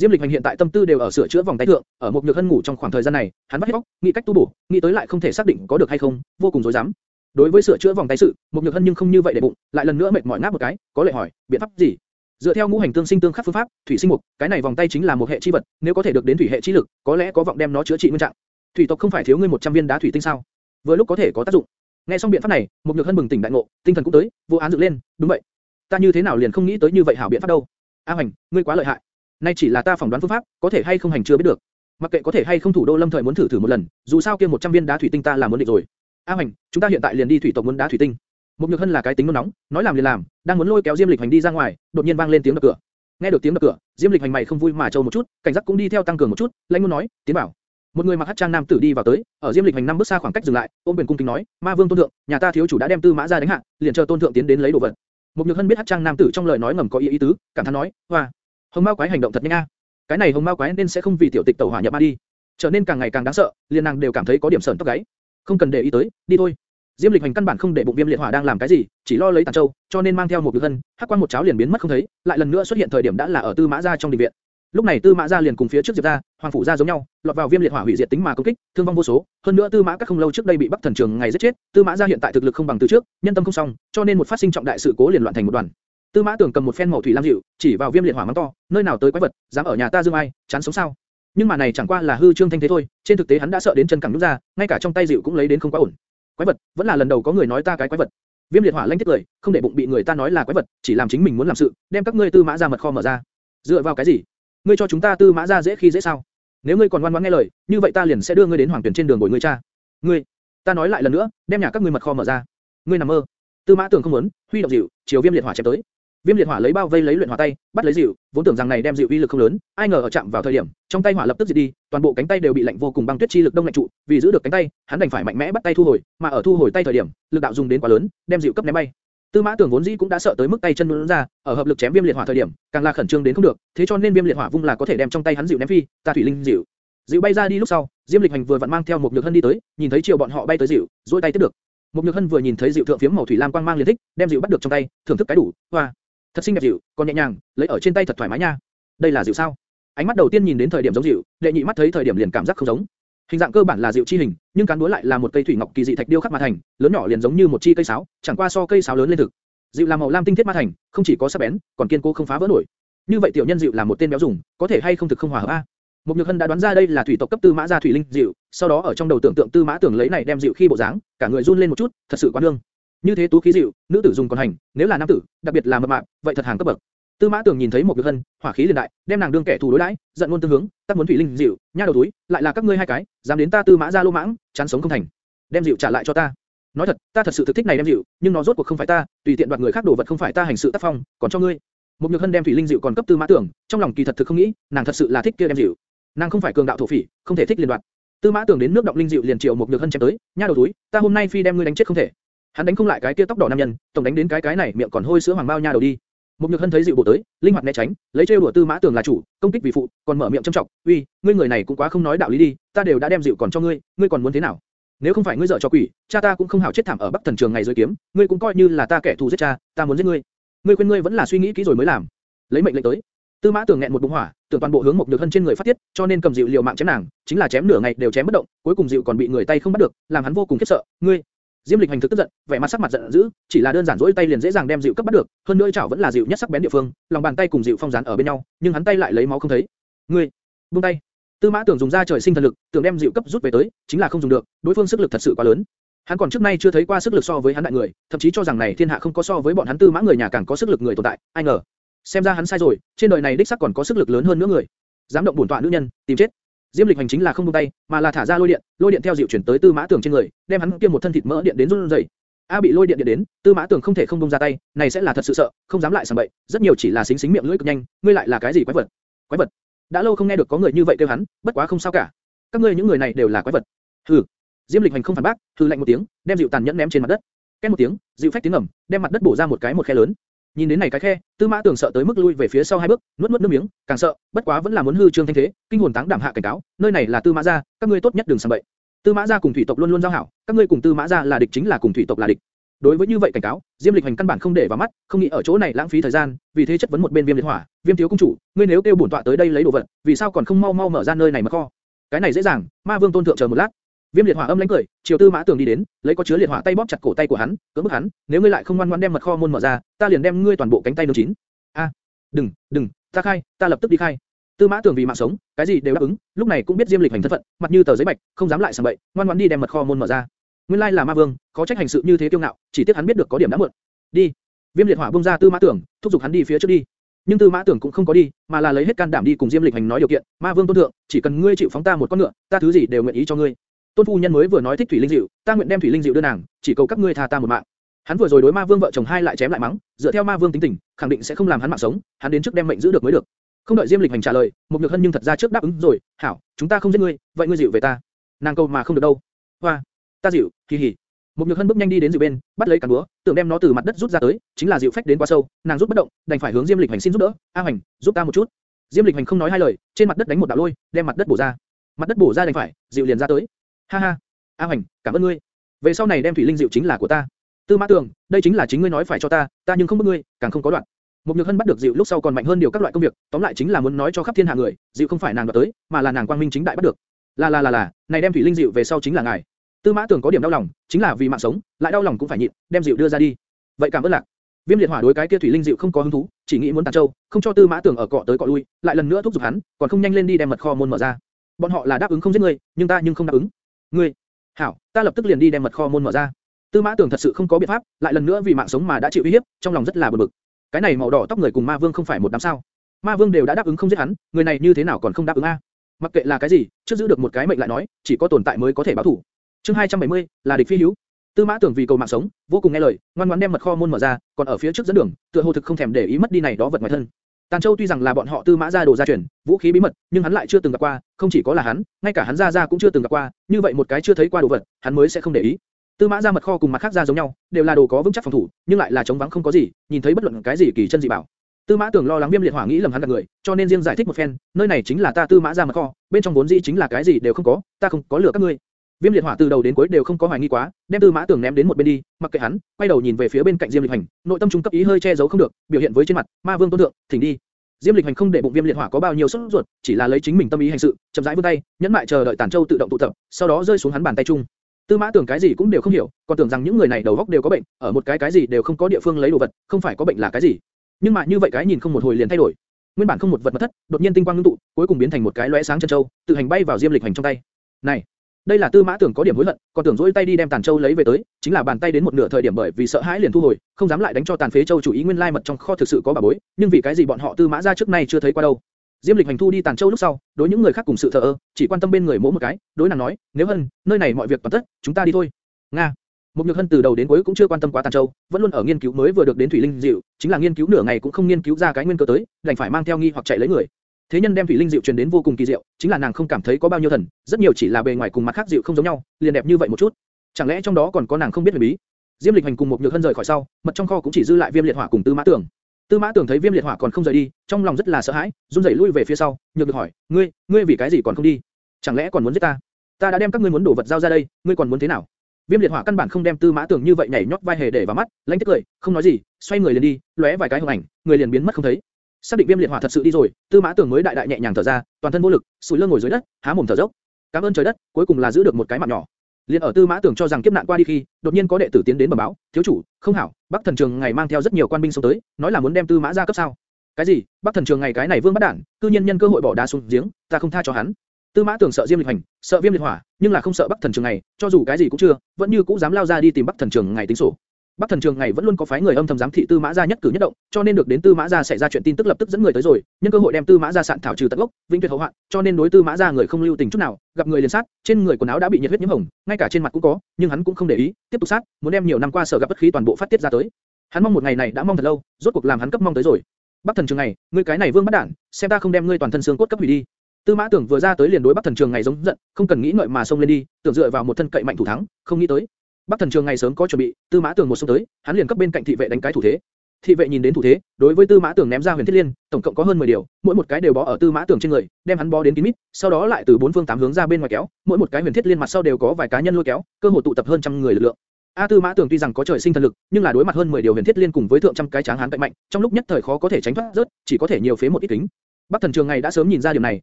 Diêm Lịch Hành hiện tại tâm tư đều ở sửa chữa vòng tay thượng, ở một nhược hân ngủ trong khoảng thời gian này, hắn bắt hết óc, nghĩ cách tu bổ, nghĩ tới lại không thể xác định có được hay không, vô cùng rối rắm. Đối với sửa chữa vòng tay sự, một nhược hân nhưng không như vậy để bụng, lại lần nữa mệt mỏi ngáp một cái, có lệ hỏi, biện pháp gì? Dựa theo ngũ hành tương sinh tương khắc phương pháp, thủy sinh mục, cái này vòng tay chính là một hệ chi vật, nếu có thể được đến thủy hệ chi lực, có lẽ có vọng đem nó chữa trị nguyên trạng. Thủy tộc không phải thiếu ngươi 100 viên đá thủy tinh sao? Vừa lúc có thể có tác dụng. Nghe xong biện pháp này, một nhược hân bừng tỉnh đại ngộ, tinh thần cũng tới, vô án dựng lên, đúng vậy. Ta như thế nào liền không nghĩ tới như vậy hảo biện pháp đâu? A Hoành, ngươi quá lợi hại. Nay chỉ là ta phỏng đoán phương pháp, có thể hay không hành chưa biết được. Mặc kệ có thể hay không thủ đô lâm thời muốn thử thử một lần, dù sao kia 100 viên đá thủy tinh ta là muốn định rồi. A Hoành, chúng ta hiện tại liền đi thủy tộc muốn đá thủy tinh. mục nhược hân là cái tính nôn nóng, nói làm liền làm, đang muốn lôi kéo Diêm Lịch Hành đi ra ngoài, đột nhiên vang lên tiếng đập cửa. Nghe được tiếng đập cửa, Diêm Lịch Hành mày không vui mà trâu một chút, cảnh giác cũng đi theo tăng cường một chút, lãnh muốn nói, tiến bảo. Một người mặc hắc trang nam tử đi vào tới, ở Diêm Lịch Hành năm bước xa khoảng cách dừng lại, ôm quyền cung kính nói, Ma Vương tôn thượng, nhà ta thiếu chủ đã đem tư mã ra đánh hạ, liền chờ tôn thượng tiến đến lấy đồ vật. mục nhược hân biết hắc trang nam tử trong lời nói ngầm có ý ý tứ, cảm thán nói, hoa, hồng mao quái hành động thật nhanh a. Cái này hồng mao quái nên sẽ không vì tiểu tịch tẩu hỏa nhập ma đi, trở nên càng ngày càng đáng sợ, liền nàng đều cảm thấy có điểm sởn tóc gáy. Không cần để ý tới, đi thôi. Diêm Lịch Hành căn bản không để bụng Viêm Liệt Hỏa đang làm cái gì, chỉ lo lấy Tàn Châu, cho nên mang theo một nhược hân, hắc quan một cháo liền biến mất không thấy, lại lần nữa xuất hiện thời điểm đã là ở Tư Mã gia trong đình viện. Lúc này Tư Mã gia liền cùng phía trước Diệp gia, Hoàng phủ gia giống nhau, lọt vào Viêm Liệt Hỏa hủy diệt tính mà công kích, thương vong vô số. Hơn nữa Tư Mã các không lâu trước đây bị Bắc Thần Trường ngày giết chết, Tư Mã gia hiện tại thực lực không bằng từ trước, nhân tâm không xong, cho nên một phát sinh trọng đại sự cố liền loạn thành một đoàn. Tư Mã Tưởng cầm một phen màu thủy lam dịu, chỉ vào Viêm Liệt Hỏa mắng to, nơi nào tới quái vật, dám ở nhà ta dương ai, chán sống sao? Nhưng mà này chẳng qua là hư trương thanh thế thôi, trên thực tế hắn đã sợ đến chân cẳng nứt ra, ngay cả trong tay dịu cũng lấy đến không quá ổn. Quái vật, vẫn là lần đầu có người nói ta cái quái vật. Viêm liệt hỏa lanh tiếc cười, không để bụng bị người ta nói là quái vật, chỉ làm chính mình muốn làm sự, đem các ngươi tư mã gia mật kho mở ra. Dựa vào cái gì? Ngươi cho chúng ta tư mã gia dễ khi dễ sao? Nếu ngươi còn ngoan ngoãn nghe lời, như vậy ta liền sẽ đưa ngươi đến hoàng tuyển trên đường bồi ngươi cha. Ngươi, ta nói lại lần nữa, đem nhà các ngươi mật kho mở ra. Ngươi nằm mơ. Tư mã tưởng không muốn, huy động dịu, chiều viêm liệt hỏa chém tới. Viêm liệt hỏa lấy bao vây lấy luyện hỏa tay, bắt lấy dịu, vốn tưởng rằng này đem dịu uy lực không lớn, ai ngờ ở chạm vào thời điểm, trong tay hỏa lập tức diệt đi, toàn bộ cánh tay đều bị lạnh vô cùng băng tuyết chi lực đông lạnh trụ, vì giữ được cánh tay, hắn đành phải mạnh mẽ bắt tay thu hồi, mà ở thu hồi tay thời điểm, lực đạo dùng đến quá lớn, đem dịu cấp ném bay. Tư Mã Tưởng vốn dĩ cũng đã sợ tới mức tay chân run ra, ở hợp lực chém Viêm Liệt Hỏa thời điểm, càng là khẩn trương đến không được, thế cho nên Viêm Liệt Hỏa vung là có thể đem trong tay hắn dịu ném phi, ta thủy linh dịu. Dịu bay ra đi lúc sau, Diêm Lịch Hành vừa vặn mang theo một nhược hân đi tới, nhìn thấy chiều bọn họ bay tới dịu, duỗi tay tiếp được. Một nhược hân vừa nhìn thấy dịu thượng phiếm màu thủy lam quang mang liền thích, đem dịu bắt được trong tay, thưởng thức cái đủ, hoa, thật xinh đẹp dịu, còn nhẹ nhàng, lấy ở trên tay thật thoải mái nha. Đây là dịu sao? Ánh mắt đầu tiên nhìn đến thời điểm giống dịu, đệ nhị mắt thấy thời điểm liền cảm giác không giống. Hình dạng cơ bản là dịu chi hình, nhưng cán đuối lại là một cây thủy ngọc kỳ dị thạch điêu khắc mà thành, lớn nhỏ liền giống như một chi cây sáo, chẳng qua so cây sáo lớn lên thực. Dịu là màu lam tinh thiết ma thành, không chỉ có sắc bén, còn kiên cố không phá vỡ nổi. Như vậy tiểu nhân dịu là một tên béo dùng, có thể hay không thực không hòa hợp a? mục Nhược Hân đã đoán ra đây là thủy tộc cấp tư mã gia thủy linh dịu, sau đó ở trong đầu tưởng tượng tư mã tưởng lấy này đem dịu khi bộ dáng, cả người run lên một chút, thật sự quá đương. Như thế tú khí dịu, nữ tử dùng còn hành, nếu là nam tử, đặc biệt là mập mạp, vậy thật hàng cấp bậc. Tư Mã Tưởng nhìn thấy một Nhược Hân, hỏa khí liền đại, đem nàng đương kẻ thù đối đãi, giận luôn tương hướng, tác muốn thủy linh dịu, nha đầu túi, lại là các ngươi hai cái, dám đến ta Tư Mã gia lô mãng, chán sống không thành. Đem dịu trả lại cho ta. Nói thật, ta thật sự thực thích này đem dịu, nhưng nó rốt cuộc không phải ta, tùy tiện đoạt người khác đồ vật không phải ta hành sự tác phong, còn cho ngươi. Một Nhược Hân đem thủy linh dịu còn cấp Tư Mã Tưởng, trong lòng kỳ thật thực không nghĩ, nàng thật sự là thích kia đem dịu. Nàng không phải cường đạo thổ phỉ, không thể thích liên đoạt. Tư Mã Tưởng đến nước động linh dịu liền triệu một Nhược Hân chém tới, nha đầu túi, ta hôm nay phi đem ngươi đánh chết không thể. Hắn đánh không lại cái kia tóc đỏ nam nhân, tổng đánh đến cái cái này miệng còn hôi sữa hoàng bao nha đầu đi. mục Nhược Hân thấy dịu bộ tới, linh hoạt né tránh, lấy trêu đùa Tư Mã tường là chủ, công kích vì phụ, còn mở miệng châm trọng, "Uy, ngươi người này cũng quá không nói đạo lý đi, ta đều đã đem dịu còn cho ngươi, ngươi còn muốn thế nào?" Nếu không phải ngươi dở cho quỷ, cha ta cũng không hảo chết thảm ở Bắc Thần Trường ngày dưới kiếm, ngươi cũng coi như là ta kẻ thù giết cha, ta muốn giết ngươi. Ngươi quên ngươi vẫn là suy nghĩ kỹ rồi mới làm. Lấy mệnh lệnh tới. Tư Mã tường nghẹn một bụng hỏa, tưởng toàn bộ hướng mục nhược hân trên người phát tiết, cho nên cầm dịu liều mạng chém nàng, chính là chém nửa ngày đều chém bất động, cuối cùng dịu còn bị người tay không bắt được, làm hắn vô cùng khiếp sợ. Ngươi, Diêm Lịch hành thực tức giận, vẻ mặt sắc mặt giận dữ, chỉ là đơn giản duỗi tay liền dễ dàng đem dịu cấp bắt được, hơn nữa chảo vẫn là dịu nhất sắc bén địa phương, lòng bàn tay cùng dịu phong dán ở bên nhau, nhưng hắn tay lại lấy máu không thấy. Ngươi, buông tay. Tư Mã Tưởng dùng ra trời sinh thần lực, tưởng đem dịu cấp rút về tới, chính là không dùng được, đối phương sức lực thật sự quá lớn. Hắn còn trước nay chưa thấy qua sức lực so với hắn đại người, thậm chí cho rằng này thiên hạ không có so với bọn hắn Tư Mã người nhà càng có sức lực người tồn tại, ai ngờ, xem ra hắn sai rồi, trên đời này đích xác còn có sức lực lớn hơn nữa người. Dám động bổn tọa nữ nhân, tìm chết. Diêm Lịch hành chính là không buông tay, mà là thả ra lôi điện, lôi điện theo dịu chuyển tới Tư Mã Tưởng trên người, đem hắn kia một thân thịt mỡ điện đến run rẩy. A bị lôi điện điện đến, Tư Mã Tưởng không thể không buông ra tay, này sẽ là thật sự sợ, không dám lại sảng bậy, rất nhiều chỉ là xính xính miệng lưỡi cực nhanh, ngươi lại là cái gì quái vật? Quái vật? Đã lâu không nghe được có người như vậy kêu hắn, bất quá không sao cả. Các ngươi những người này đều là quái vật. Hừ. Diêm Lịch hành không phản bác, hừ lạnh một tiếng, đem dịu tàn nhẫn ném trên mặt đất. Két một tiếng, dịu phách tiếng ầm, đem mặt đất bổ ra một cái một khe lớn. Nhìn đến này cái khe, Tư Mã Tưởng sợ tới mức lui về phía sau hai bước, nuốt nuốt nước miếng, càng sợ, bất quá vẫn là muốn hư trương thanh thế, kinh hồn táng đảm hạ cảnh cáo, nơi này là Tư Mã gia, các ngươi tốt nhất đừng sang bậy. Tư Mã gia cùng thủy tộc luôn luôn giao hảo, các ngươi cùng Tư Mã gia là địch chính là cùng thủy tộc là địch. Đối với như vậy cảnh cáo, Diêm Lịch Hành căn bản không để vào mắt, không nghĩ ở chỗ này lãng phí thời gian, vì thế chất vấn một bên Viêm Liệt Hỏa, Viêm thiếu công chủ, ngươi nếu kêu bổn tọa tới đây lấy đồ vật, vì sao còn không mau mau mở ra nơi này mà kho? Cái này dễ dàng, Ma Vương tôn thượng chờ một lát. Viêm Liệt Hỏa âm lãnh cười, chiều Tư Mã Tường đi đến, lấy có chứa liệt hỏa tay bóp chặt cổ tay của hắn, cưỡng bức hắn, nếu ngươi lại không ngoan ngoãn đem mật kho môn mở ra, ta liền đem ngươi toàn bộ cánh tay nướng chín. A, đừng, đừng, ta khai, ta lập tức đi khai. Tư Mã Tường vì mạng sống, cái gì đều đáp ứng, lúc này cũng biết Diêm Lịch hành thân phận, mặt như tờ giấy bạch, không dám lại sảng bậy, ngoan ngoãn đi đem mật kho môn mở ra. Nguyên lai là Ma Vương, khó trách hành sự như thế kiêu ngạo, chỉ tiếc hắn biết được có điểm đã muộn. Đi. Viêm liệt hỏa bung ra Tư Mã Tưởng, thúc giục hắn đi phía trước đi. Nhưng Tư Mã Tưởng cũng không có đi, mà là lấy hết can đảm đi cùng Diêm Lịch hành nói điều kiện. Ma Vương tôn thượng, chỉ cần ngươi chịu phóng ta một con ngựa, ta thứ gì đều nguyện ý cho ngươi. Tôn phu nhân mới vừa nói thích thủy linh diệu, ta nguyện đem thủy linh diệu đưa nàng, chỉ cầu các ngươi tha ta một mạng. Hắn vừa rồi đối Ma Vương vợ chồng hai lại chém lại mắng, dựa theo Ma Vương tính tình, khẳng định sẽ không làm hắn mạng sống, hắn đến trước đem mệnh giữ được mới được. Không đợi Diêm Lịch hành trả lời, Mục nhược hân nhưng thật ra trước đáp ứng rồi, hảo, chúng ta không giết ngươi, vậy ngươi dịu về ta. Nàng câu mà không được đâu. Hoa, ta dịu, kỳ hỉ. Mục nhược hân bước nhanh đi đến dịu bên, bắt lấy cán búa, tưởng đem nó từ mặt đất rút ra tới, chính là dịu phách đến quá sâu, nàng rút bất động, đành phải hướng Diêm Lịch hành xin giúp đỡ. A hành, giúp ta một chút. Diêm Lịch hành không nói hai lời, trên mặt đất đánh một đạo lôi, đem mặt đất bổ ra. Mặt đất bổ ra đành phải, dịu liền ra tới. Ha ha, A Hoành, cảm ơn ngươi. Về sau này đem thủy linh diệu chính là của ta. Tư Mã Tường, đây chính là chính ngươi nói phải cho ta, ta nhưng không bức ngươi, càng không có đoạn. Một nhược hân bắt được diệu lúc sau còn mạnh hơn điều các loại công việc, tóm lại chính là muốn nói cho khắp thiên hạ người, diệu không phải nàng đoạt tới, mà là nàng quang minh chính đại bắt được. Là là là là, này đem thủy linh diệu về sau chính là ngài. Tư Mã Tường có điểm đau lòng, chính là vì mạng sống, lại đau lòng cũng phải nhịn, đem diệu đưa ra đi. Vậy cảm ơn lạc. Viêm liệt hỏa đối cái kia thủy linh dịu không có hứng thú, chỉ nghĩ muốn tàn châu, không cho Tư Mã Tường ở cọ tới cọ lui, lại lần nữa thúc giục hắn, còn không nhanh lên đi đem mật kho môn mở ra. Bọn họ là đáp ứng không giết ngươi, nhưng ta nhưng không đáp ứng. Ngươi, hảo, ta lập tức liền đi đem mật kho môn mở ra. Tư Mã tưởng thật sự không có biện pháp, lại lần nữa vì mạng sống mà đã chịu uy hiếp, trong lòng rất là bực bực. Cái này màu đỏ tóc người cùng Ma Vương không phải một đám sao? Ma Vương đều đã đáp ứng không giết hắn, người này như thế nào còn không đáp ứng a? Mặc kệ là cái gì, trước giữ được một cái mệnh lại nói, chỉ có tồn tại mới có thể báo thủ. Chương 270 là địch phi hữu. Tư Mã Tưởng vì cầu mạng sống, vô cùng nghe lời, ngoan ngoãn đem mật kho môn mở ra, còn ở phía trước dẫn đường, tựa hồ thực không thèm để ý mất đi này đó vật ngoài thân. Tàn Châu tuy rằng là bọn họ Tư Mã gia đồ gia truyền, vũ khí bí mật, nhưng hắn lại chưa từng gặp qua, không chỉ có là hắn, ngay cả hắn gia gia cũng chưa từng gặp qua, như vậy một cái chưa thấy qua đồ vật, hắn mới sẽ không để ý. Tư Mã gia mật kho cùng mặt khác gia giống nhau, đều là đồ có vững chắc phòng thủ, nhưng lại là chống vắng không có gì, nhìn thấy bất luận cái gì kỳ chân dị bảo. Tư Mã Tưởng lo lắng Viêm Liệt Hỏa nghĩ lầm hắn là người, cho nên riêng giải thích một phen, nơi này chính là ta Tư Mã gia mật kho, bên trong vốn dĩ chính là cái gì đều không có, ta không có lừa các ngươi. Viêm liệt hỏa từ đầu đến cuối đều không có hoài nghi quá, đem Tư Mã Tưởng ném đến một bên đi, mặc kệ hắn, quay đầu nhìn về phía bên cạnh Diêm Lịch Hành, nội tâm trung cấp ý hơi che giấu không được, biểu hiện với trên mặt, Ma Vương tôn thượng, thỉnh đi. Diêm Lịch Hành không để bụng Viêm liệt hỏa có bao nhiêu sốt ruột, chỉ là lấy chính mình tâm ý hành sự, chậm rãi vươn tay, nhẫn mại chờ đợi Tản Châu tự động tụ tập, sau đó rơi xuống hắn bàn tay chung. Tư Mã Tưởng cái gì cũng đều không hiểu, còn tưởng rằng những người này đầu óc đều có bệnh, ở một cái cái gì đều không có địa phương lấy đồ vật, không phải có bệnh là cái gì. Nhưng mà như vậy cái nhìn không một hồi liền thay đổi. Nguyên bản không một vật mất thất, đột nhiên tinh quang ngưng tụ, cuối cùng biến thành một cái lóe sáng chân châu, tự hành bay vào Diêm Lịch Hành trong tay. Này, đây là Tư Mã Tưởng có điểm hối hận, còn tưởng dỗi tay đi đem Tàn Châu lấy về tới, chính là bàn tay đến một nửa thời điểm bởi vì sợ hãi liền thu hồi, không dám lại đánh cho Tàn Phế Châu chủ ý nguyên lai mật trong kho thực sự có bà bối, nhưng vì cái gì bọn họ Tư Mã gia trước nay chưa thấy qua đâu. Diêm Lịch hành thu đi Tàn Châu lúc sau, đối những người khác cùng sự thờ ơ, chỉ quan tâm bên người mỗi một cái, đối nàng nói, nếu hân, nơi này mọi việc toàn tất, chúng ta đi thôi. Nga. Mục Nhược Hân từ đầu đến cuối cũng chưa quan tâm quá Tàn Châu, vẫn luôn ở nghiên cứu mới vừa được đến thủy linh diệu, chính là nghiên cứu nửa ngày cũng không nghiên cứu ra cái nguyên cơ tới, đành phải mang theo nghi hoặc chạy lấy người. Thế nhân đem thủy linh diệu truyền đến vô cùng kỳ diệu, chính là nàng không cảm thấy có bao nhiêu thần, rất nhiều chỉ là bề ngoài cùng mặt khác diệu không giống nhau, liền đẹp như vậy một chút. Chẳng lẽ trong đó còn có nàng không biết huyền bí? Diêm Lịch Hành cùng một Nhược Hân rời khỏi sau, mật trong kho cũng chỉ dư lại Viêm Liệt Hỏa cùng Tư Mã Tưởng. Tư Mã Tưởng thấy Viêm Liệt Hỏa còn không rời đi, trong lòng rất là sợ hãi, run rẩy lui về phía sau, nhược được hỏi, ngươi, ngươi vì cái gì còn không đi? Chẳng lẽ còn muốn giết ta? ta đã đem các ngươi muốn đổ vật giao ra đây, ngươi còn muốn thế nào? Viêm liệt hỏa căn bản không đem Tư Mã Tưởng như vậy nhảy nhót vai hề để vào mắt, lãnh tiếc cười, không nói gì, xoay người liền đi, lóe vài cái hồng ảnh, người liền biến mất không thấy. Xác định Viêm liệt hỏa thật sự đi rồi, Tư Mã Tưởng mới đại đại nhẹ nhàng thở ra, toàn thân vô lực, sủi lưng ngồi dưới đất, há mồm thở dốc. Cảm ơn trời đất, cuối cùng là giữ được một cái mạng nhỏ. liền ở Tư Mã Tưởng cho rằng kiếp nạn qua đi khi, đột nhiên có đệ tử tiến đến bẩm báo, thiếu chủ, không hảo, Bắc Thần Trường ngày mang theo rất nhiều quan binh xuống tới, nói là muốn đem Tư Mã gia cấp sao? Cái gì? Bắc Thần Trường ngày cái này vương bắt đản, cư nhiên nhân cơ hội bỏ đá xuống giếng, ta không tha cho hắn. Tư Mã Tưởng sợ Diêm Lịch Hành, sợ Viêm Liệt Hỏa, nhưng là không sợ Bắc Thần Trường ngày, cho dù cái gì cũng chưa, vẫn như cũ dám lao ra đi tìm Bắc Thần Trường ngày tính sổ. Bắc Thần Trường ngày vẫn luôn có phái người âm thầm giám thị Tư Mã gia nhất cử nhất động, cho nên được đến Tư Mã gia xảy ra chuyện tin tức lập tức dẫn người tới rồi, nhân cơ hội đem Tư Mã gia sạn thảo trừ tận gốc, vĩnh tuyệt hậu hoạn, cho nên đối Tư Mã gia người không lưu tình chút nào, gặp người liền sát, trên người quần áo đã bị nhiệt huyết nhiễm hồng, ngay cả trên mặt cũng có, nhưng hắn cũng không để ý, tiếp tục sát, muốn đem nhiều năm qua sở gặp bất khí toàn bộ phát tiết ra tới. Hắn mong một ngày này đã mong thật lâu, rốt cuộc làm hắn cấp mong tới rồi. Bắc Thần Trường này, ngươi cái này vương bắt đản, xem ta không đem ngươi toàn thân xương cốt cấp hủy đi. Tư Mã Tưởng vừa ra tới liền đối Bắc Thần Trường ngày giống giận, không cần nghĩ ngợi mà xông lên đi, tưởng dựa vào một thân cậy mạnh thủ thắng, không nghĩ tới. Bắc Thần Trường ngày sớm có chuẩn bị, Tư Mã Tường một xông tới, hắn liền cấp bên cạnh thị vệ đánh cái thủ thế. Thị vệ nhìn đến thủ thế, đối với Tư Mã Tường ném ra huyền thiết liên, tổng cộng có hơn 10 điều, mỗi một cái đều bó ở Tư Mã Tường trên người, đem hắn bó đến kín mít, sau đó lại từ bốn phương tám hướng ra bên ngoài kéo, mỗi một cái huyền thiết liên mặt sau đều có vài cá nhân lôi kéo, cơ hồ tụ tập hơn trăm người lực lượng. A Tư Mã Tường tuy rằng có trời sinh thần lực, nhưng là đối mặt hơn 10 điều huyền thiết liên cùng với thượng trăm cái tráng hán cạnh mạnh, trong lúc nhất thời khó có thể tránh thoát rớt, chỉ có thể nhiều phế một ít kính. Bắc Thần Trường ngày đã sớm nhìn ra điểm này,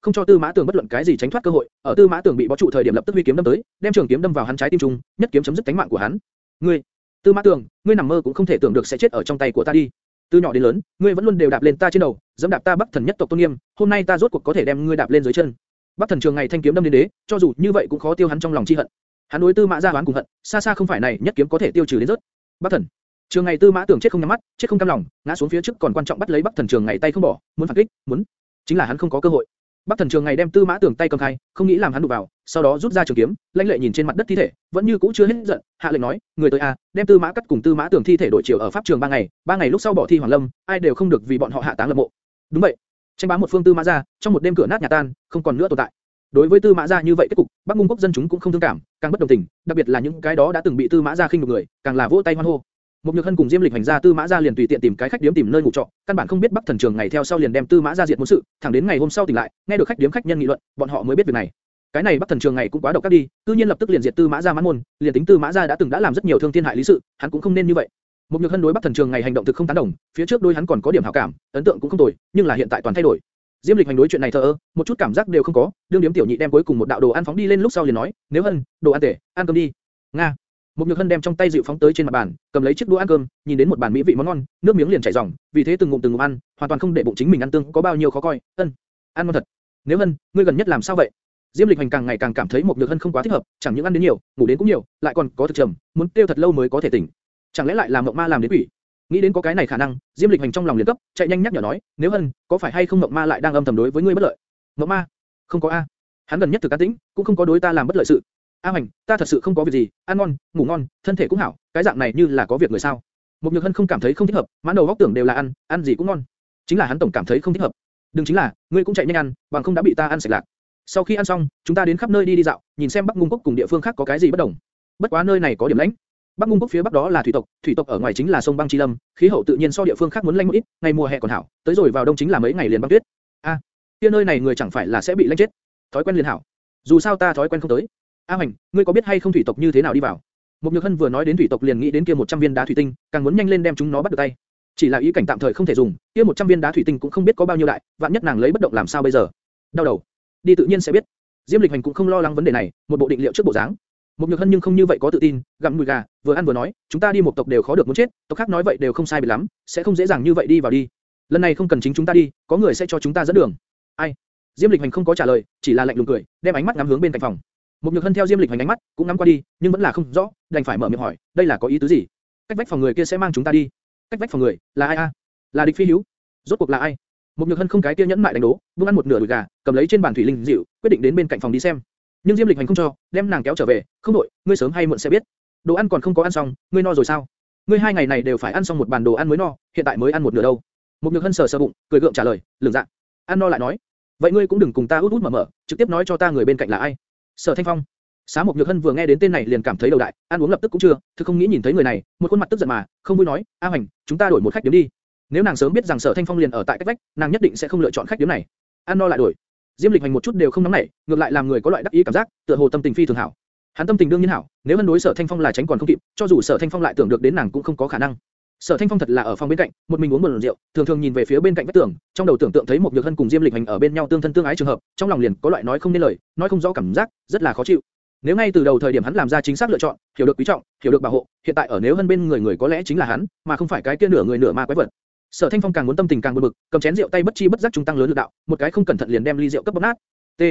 không cho Tư Mã Tường bất luận cái gì tránh thoát cơ hội, ở Tư Mã Tường bị bó trụ thời điểm lập tức huy kiếm đâm tới, đem trường kiếm đâm vào hắn trái tim trung, nhất kiếm chấm dứt tính mạng của hắn. Ngươi, Tư Mã Tường, ngươi nằm mơ cũng không thể tưởng được sẽ chết ở trong tay của ta đi. Từ nhỏ đến lớn, ngươi vẫn luôn đều đạp lên ta trên đầu, dẫm đạp ta Bắc Thần nhất tộc tôn nghiêm, hôm nay ta rốt cuộc có thể đem ngươi đạp lên dưới chân. Bắc Thần Trường ngày thanh kiếm đâm đến đế, cho dù như vậy cũng khó tiêu hắn trong lòng chi hận. Hắn đối Tư Mã gia đoán cùng hận, xa xa không phải này nhất kiếm có thể tiêu trừ đến rớt. Bắc Thần, Trường ngày Tư Mã Tưởng chết không nhắm mắt, chết không cam lòng, ngã xuống phía trước còn quan trọng bắt lấy Bắc Thần Trường ngày tay không bỏ, muốn phản kích, muốn, chính là hắn không có cơ hội. Bắc Thần Trường ngày đem Tư Mã Tưởng tay cầm khai, không nghĩ làm hắn đụng vào, sau đó rút ra trường kiếm, lãnh lệ nhìn trên mặt đất thi thể, vẫn như cũ chưa hết giận, hạ lệnh nói, người tới a, đem Tư Mã cắt cùng Tư Mã Tưởng thi thể đổi chiều ở pháp trường ba ngày, ba ngày lúc sau bỏ thi Hoàng Lâm, ai đều không được vì bọn họ hạ táng lập mộ. Đúng vậy. Tranh bá một phương Tư Mã gia, trong một đêm cửa nát nhà tan, không còn nữa tồn tại. Đối với Tư Mã gia như vậy kết cục, Bắc Ngung quốc dân chúng cũng không thương cảm, càng bất đồng tình, đặc biệt là những cái đó đã từng bị Tư Mã gia khinh nhục người, càng là vỗ tay hoan hô. Một nhược hân cùng Diêm Lịch hành ra Tư Mã gia liền tùy tiện tìm cái khách điếm tìm nơi ngủ trọ, căn bản không biết Bắc Thần Trường ngày theo sau liền đem Tư Mã gia diệt muốn sự, thẳng đến ngày hôm sau tỉnh lại, nghe được khách điếm khách nhân nghị luận, bọn họ mới biết việc này. Cái này Bắc Thần Trường ngày cũng quá độc ác đi, tự nhiên lập tức liền diệt Tư Mã gia mãn môn, liền tính Tư Mã gia đã từng đã làm rất nhiều thương thiên hại lý sự, hắn cũng không nên như vậy. Một nhược hân đối Bắc Thần Trường ngày hành động thực không tán đồng, phía trước đôi hắn còn có điểm hảo cảm, ấn tượng cũng không tồi, nhưng là hiện tại toàn thay đổi. Diêm Lịch hành đối chuyện này thờ ơ, một chút cảm giác đều không có, đương điếm tiểu nhị đem cuối cùng một đạo đồ ăn phóng đi lên lúc sau liền nói, nếu hân, đồ ăn tệ, ăn cơm đi. Nga. Một nhược hân đem trong tay dịu phóng tới trên mặt bàn, cầm lấy chiếc đũa ăn cơm, nhìn đến một bàn mỹ vị món ngon, nước miếng liền chảy ròng, vì thế từng ngụm từng ngụm ăn, hoàn toàn không để bụng chính mình ăn tương có bao nhiêu khó coi. Ân, ăn ngon thật. Nếu hân, ngươi gần nhất làm sao vậy? Diêm Lịch Hành càng ngày càng cảm thấy một nhược hân không quá thích hợp, chẳng những ăn đến nhiều, ngủ đến cũng nhiều, lại còn có thực trầm, muốn tiêu thật lâu mới có thể tỉnh. Chẳng lẽ lại làm mộng ma làm đến quỷ? Nghĩ đến có cái này khả năng, Diêm Lịch Hành trong lòng liền cấp, chạy nhanh nhắc nhở nói, nếu hân, có phải hay không mộng ma lại đang âm thầm đối với ngươi bất lợi? Mộng ma? Không có a. Hắn gần nhất thực cá tĩnh, cũng không có đối ta làm bất lợi sự. A Hành, ta thật sự không có việc gì, ăn ngon, ngủ ngon, thân thể cũng hảo, cái dạng này như là có việc người sao? Một Nhược Hân không cảm thấy không thích hợp, mãn đầu góc tưởng đều là ăn, ăn gì cũng ngon. Chính là hắn tổng cảm thấy không thích hợp. Đừng chính là, ngươi cũng chạy nhanh ăn, bằng không đã bị ta ăn sạch lạc. Sau khi ăn xong, chúng ta đến khắp nơi đi đi dạo, nhìn xem Bắc Ngung Quốc cùng địa phương khác có cái gì bất đồng. Bất quá nơi này có điểm lãnh. Bắc Ngung Quốc phía bắc đó là thủy tộc, thủy tộc ở ngoài chính là sông băng chi lâm, khí hậu tự nhiên so địa phương khác muốn lạnh một ít, ngày mùa hè còn hảo, tới rồi vào đông chính là mấy ngày liền băng tuyết. A, kia nơi này người chẳng phải là sẽ bị lạnh chết. Thói quen liền hảo. Dù sao ta thói quen không tới. A Hoành, ngươi có biết hay không thủy tộc như thế nào đi vào? Một Nhược Hân vừa nói đến thủy tộc liền nghĩ đến kia 100 viên đá thủy tinh, càng muốn nhanh lên đem chúng nó bắt được tay. Chỉ là ý cảnh tạm thời không thể dùng, kia 100 viên đá thủy tinh cũng không biết có bao nhiêu đại, vạn nhất nàng lấy bất động làm sao bây giờ? Đau đầu. Đi tự nhiên sẽ biết. Diêm Lịch Hành cũng không lo lắng vấn đề này, một bộ định liệu trước bộ dáng. Một Nhược Hân nhưng không như vậy có tự tin, gặm mùi gà, vừa ăn vừa nói, chúng ta đi một tộc đều khó được muốn chết, tộc khác nói vậy đều không sai biệt lắm, sẽ không dễ dàng như vậy đi vào đi. Lần này không cần chính chúng ta đi, có người sẽ cho chúng ta dẫn đường. Ai? Diêm Lịch Hành không có trả lời, chỉ là lạnh lùng cười, đem ánh mắt ngắm hướng bên cạnh phòng. Một nhược hân theo Diêm Lịch hành ánh mắt, cũng ngắm qua đi, nhưng vẫn là không rõ, đành phải mở miệng hỏi, đây là có ý tứ gì? Cách vách phòng người kia sẽ mang chúng ta đi. Cách vách phòng người, là ai a? Là địch phi hiếu. Rốt cuộc là ai? Một nhược hân không cái kia nhẫn mại đánh đố, buông ăn một nửa đùi gà, cầm lấy trên bàn thủy linh dịu, quyết định đến bên cạnh phòng đi xem. Nhưng Diêm Lịch hành không cho, đem nàng kéo trở về, không đổi, ngươi sớm hay muộn sẽ biết. Đồ ăn còn không có ăn xong, ngươi no rồi sao? Ngươi hai ngày này đều phải ăn xong một bàn đồ ăn mới no, hiện tại mới ăn một nửa đâu. Một nhược hân sờ sờ bụng, cười gượng trả lời, lường dạ. Ăn no lại nói, vậy ngươi cũng đừng cùng ta út út mở mở, trực tiếp nói cho ta người bên cạnh là ai. Sở Thanh Phong. Xá Mộc Nhược Hân vừa nghe đến tên này liền cảm thấy đầu đại, ăn uống lập tức cũng chưa, thực không nghĩ nhìn thấy người này, một khuôn mặt tức giận mà, không vui nói, A Hoành, chúng ta đổi một khách điểm đi. Nếu nàng sớm biết rằng Sở Thanh Phong liền ở tại cách vách, nàng nhất định sẽ không lựa chọn khách điểm này. Ăn no lại đổi. Diêm Lịch Hành một chút đều không nóng nảy, ngược lại làm người có loại đắc ý cảm giác, tựa hồ tâm tình phi thường hảo. Hắn tâm tình đương nhiên hảo, nếu hân đối Sở Thanh Phong là tránh còn không kịp, cho dù Sở Thanh Phong lại tưởng được đến nàng cũng không có khả năng. Sở Thanh Phong thật là ở phòng bên cạnh, một mình uống một rượu, thường thường nhìn về phía bên cạnh vách tường, trong đầu tưởng tượng thấy một nhược hân cùng Diêm Lịch Hành ở bên nhau tương thân tương ái trường hợp, trong lòng liền có loại nói không nên lời, nói không rõ cảm giác, rất là khó chịu. Nếu ngay từ đầu thời điểm hắn làm ra chính xác lựa chọn, hiểu được quý trọng, hiểu được bảo hộ, hiện tại ở nếu hơn bên người người có lẽ chính là hắn, mà không phải cái kia nửa người nửa ma quái vật. Sở Thanh Phong càng muốn tâm tình càng buồn bực, cầm chén rượu tay bất chi bất giác trung tăng lớn lực đạo, một cái không cẩn thận liền đem ly rượu cấp bóp nát. T.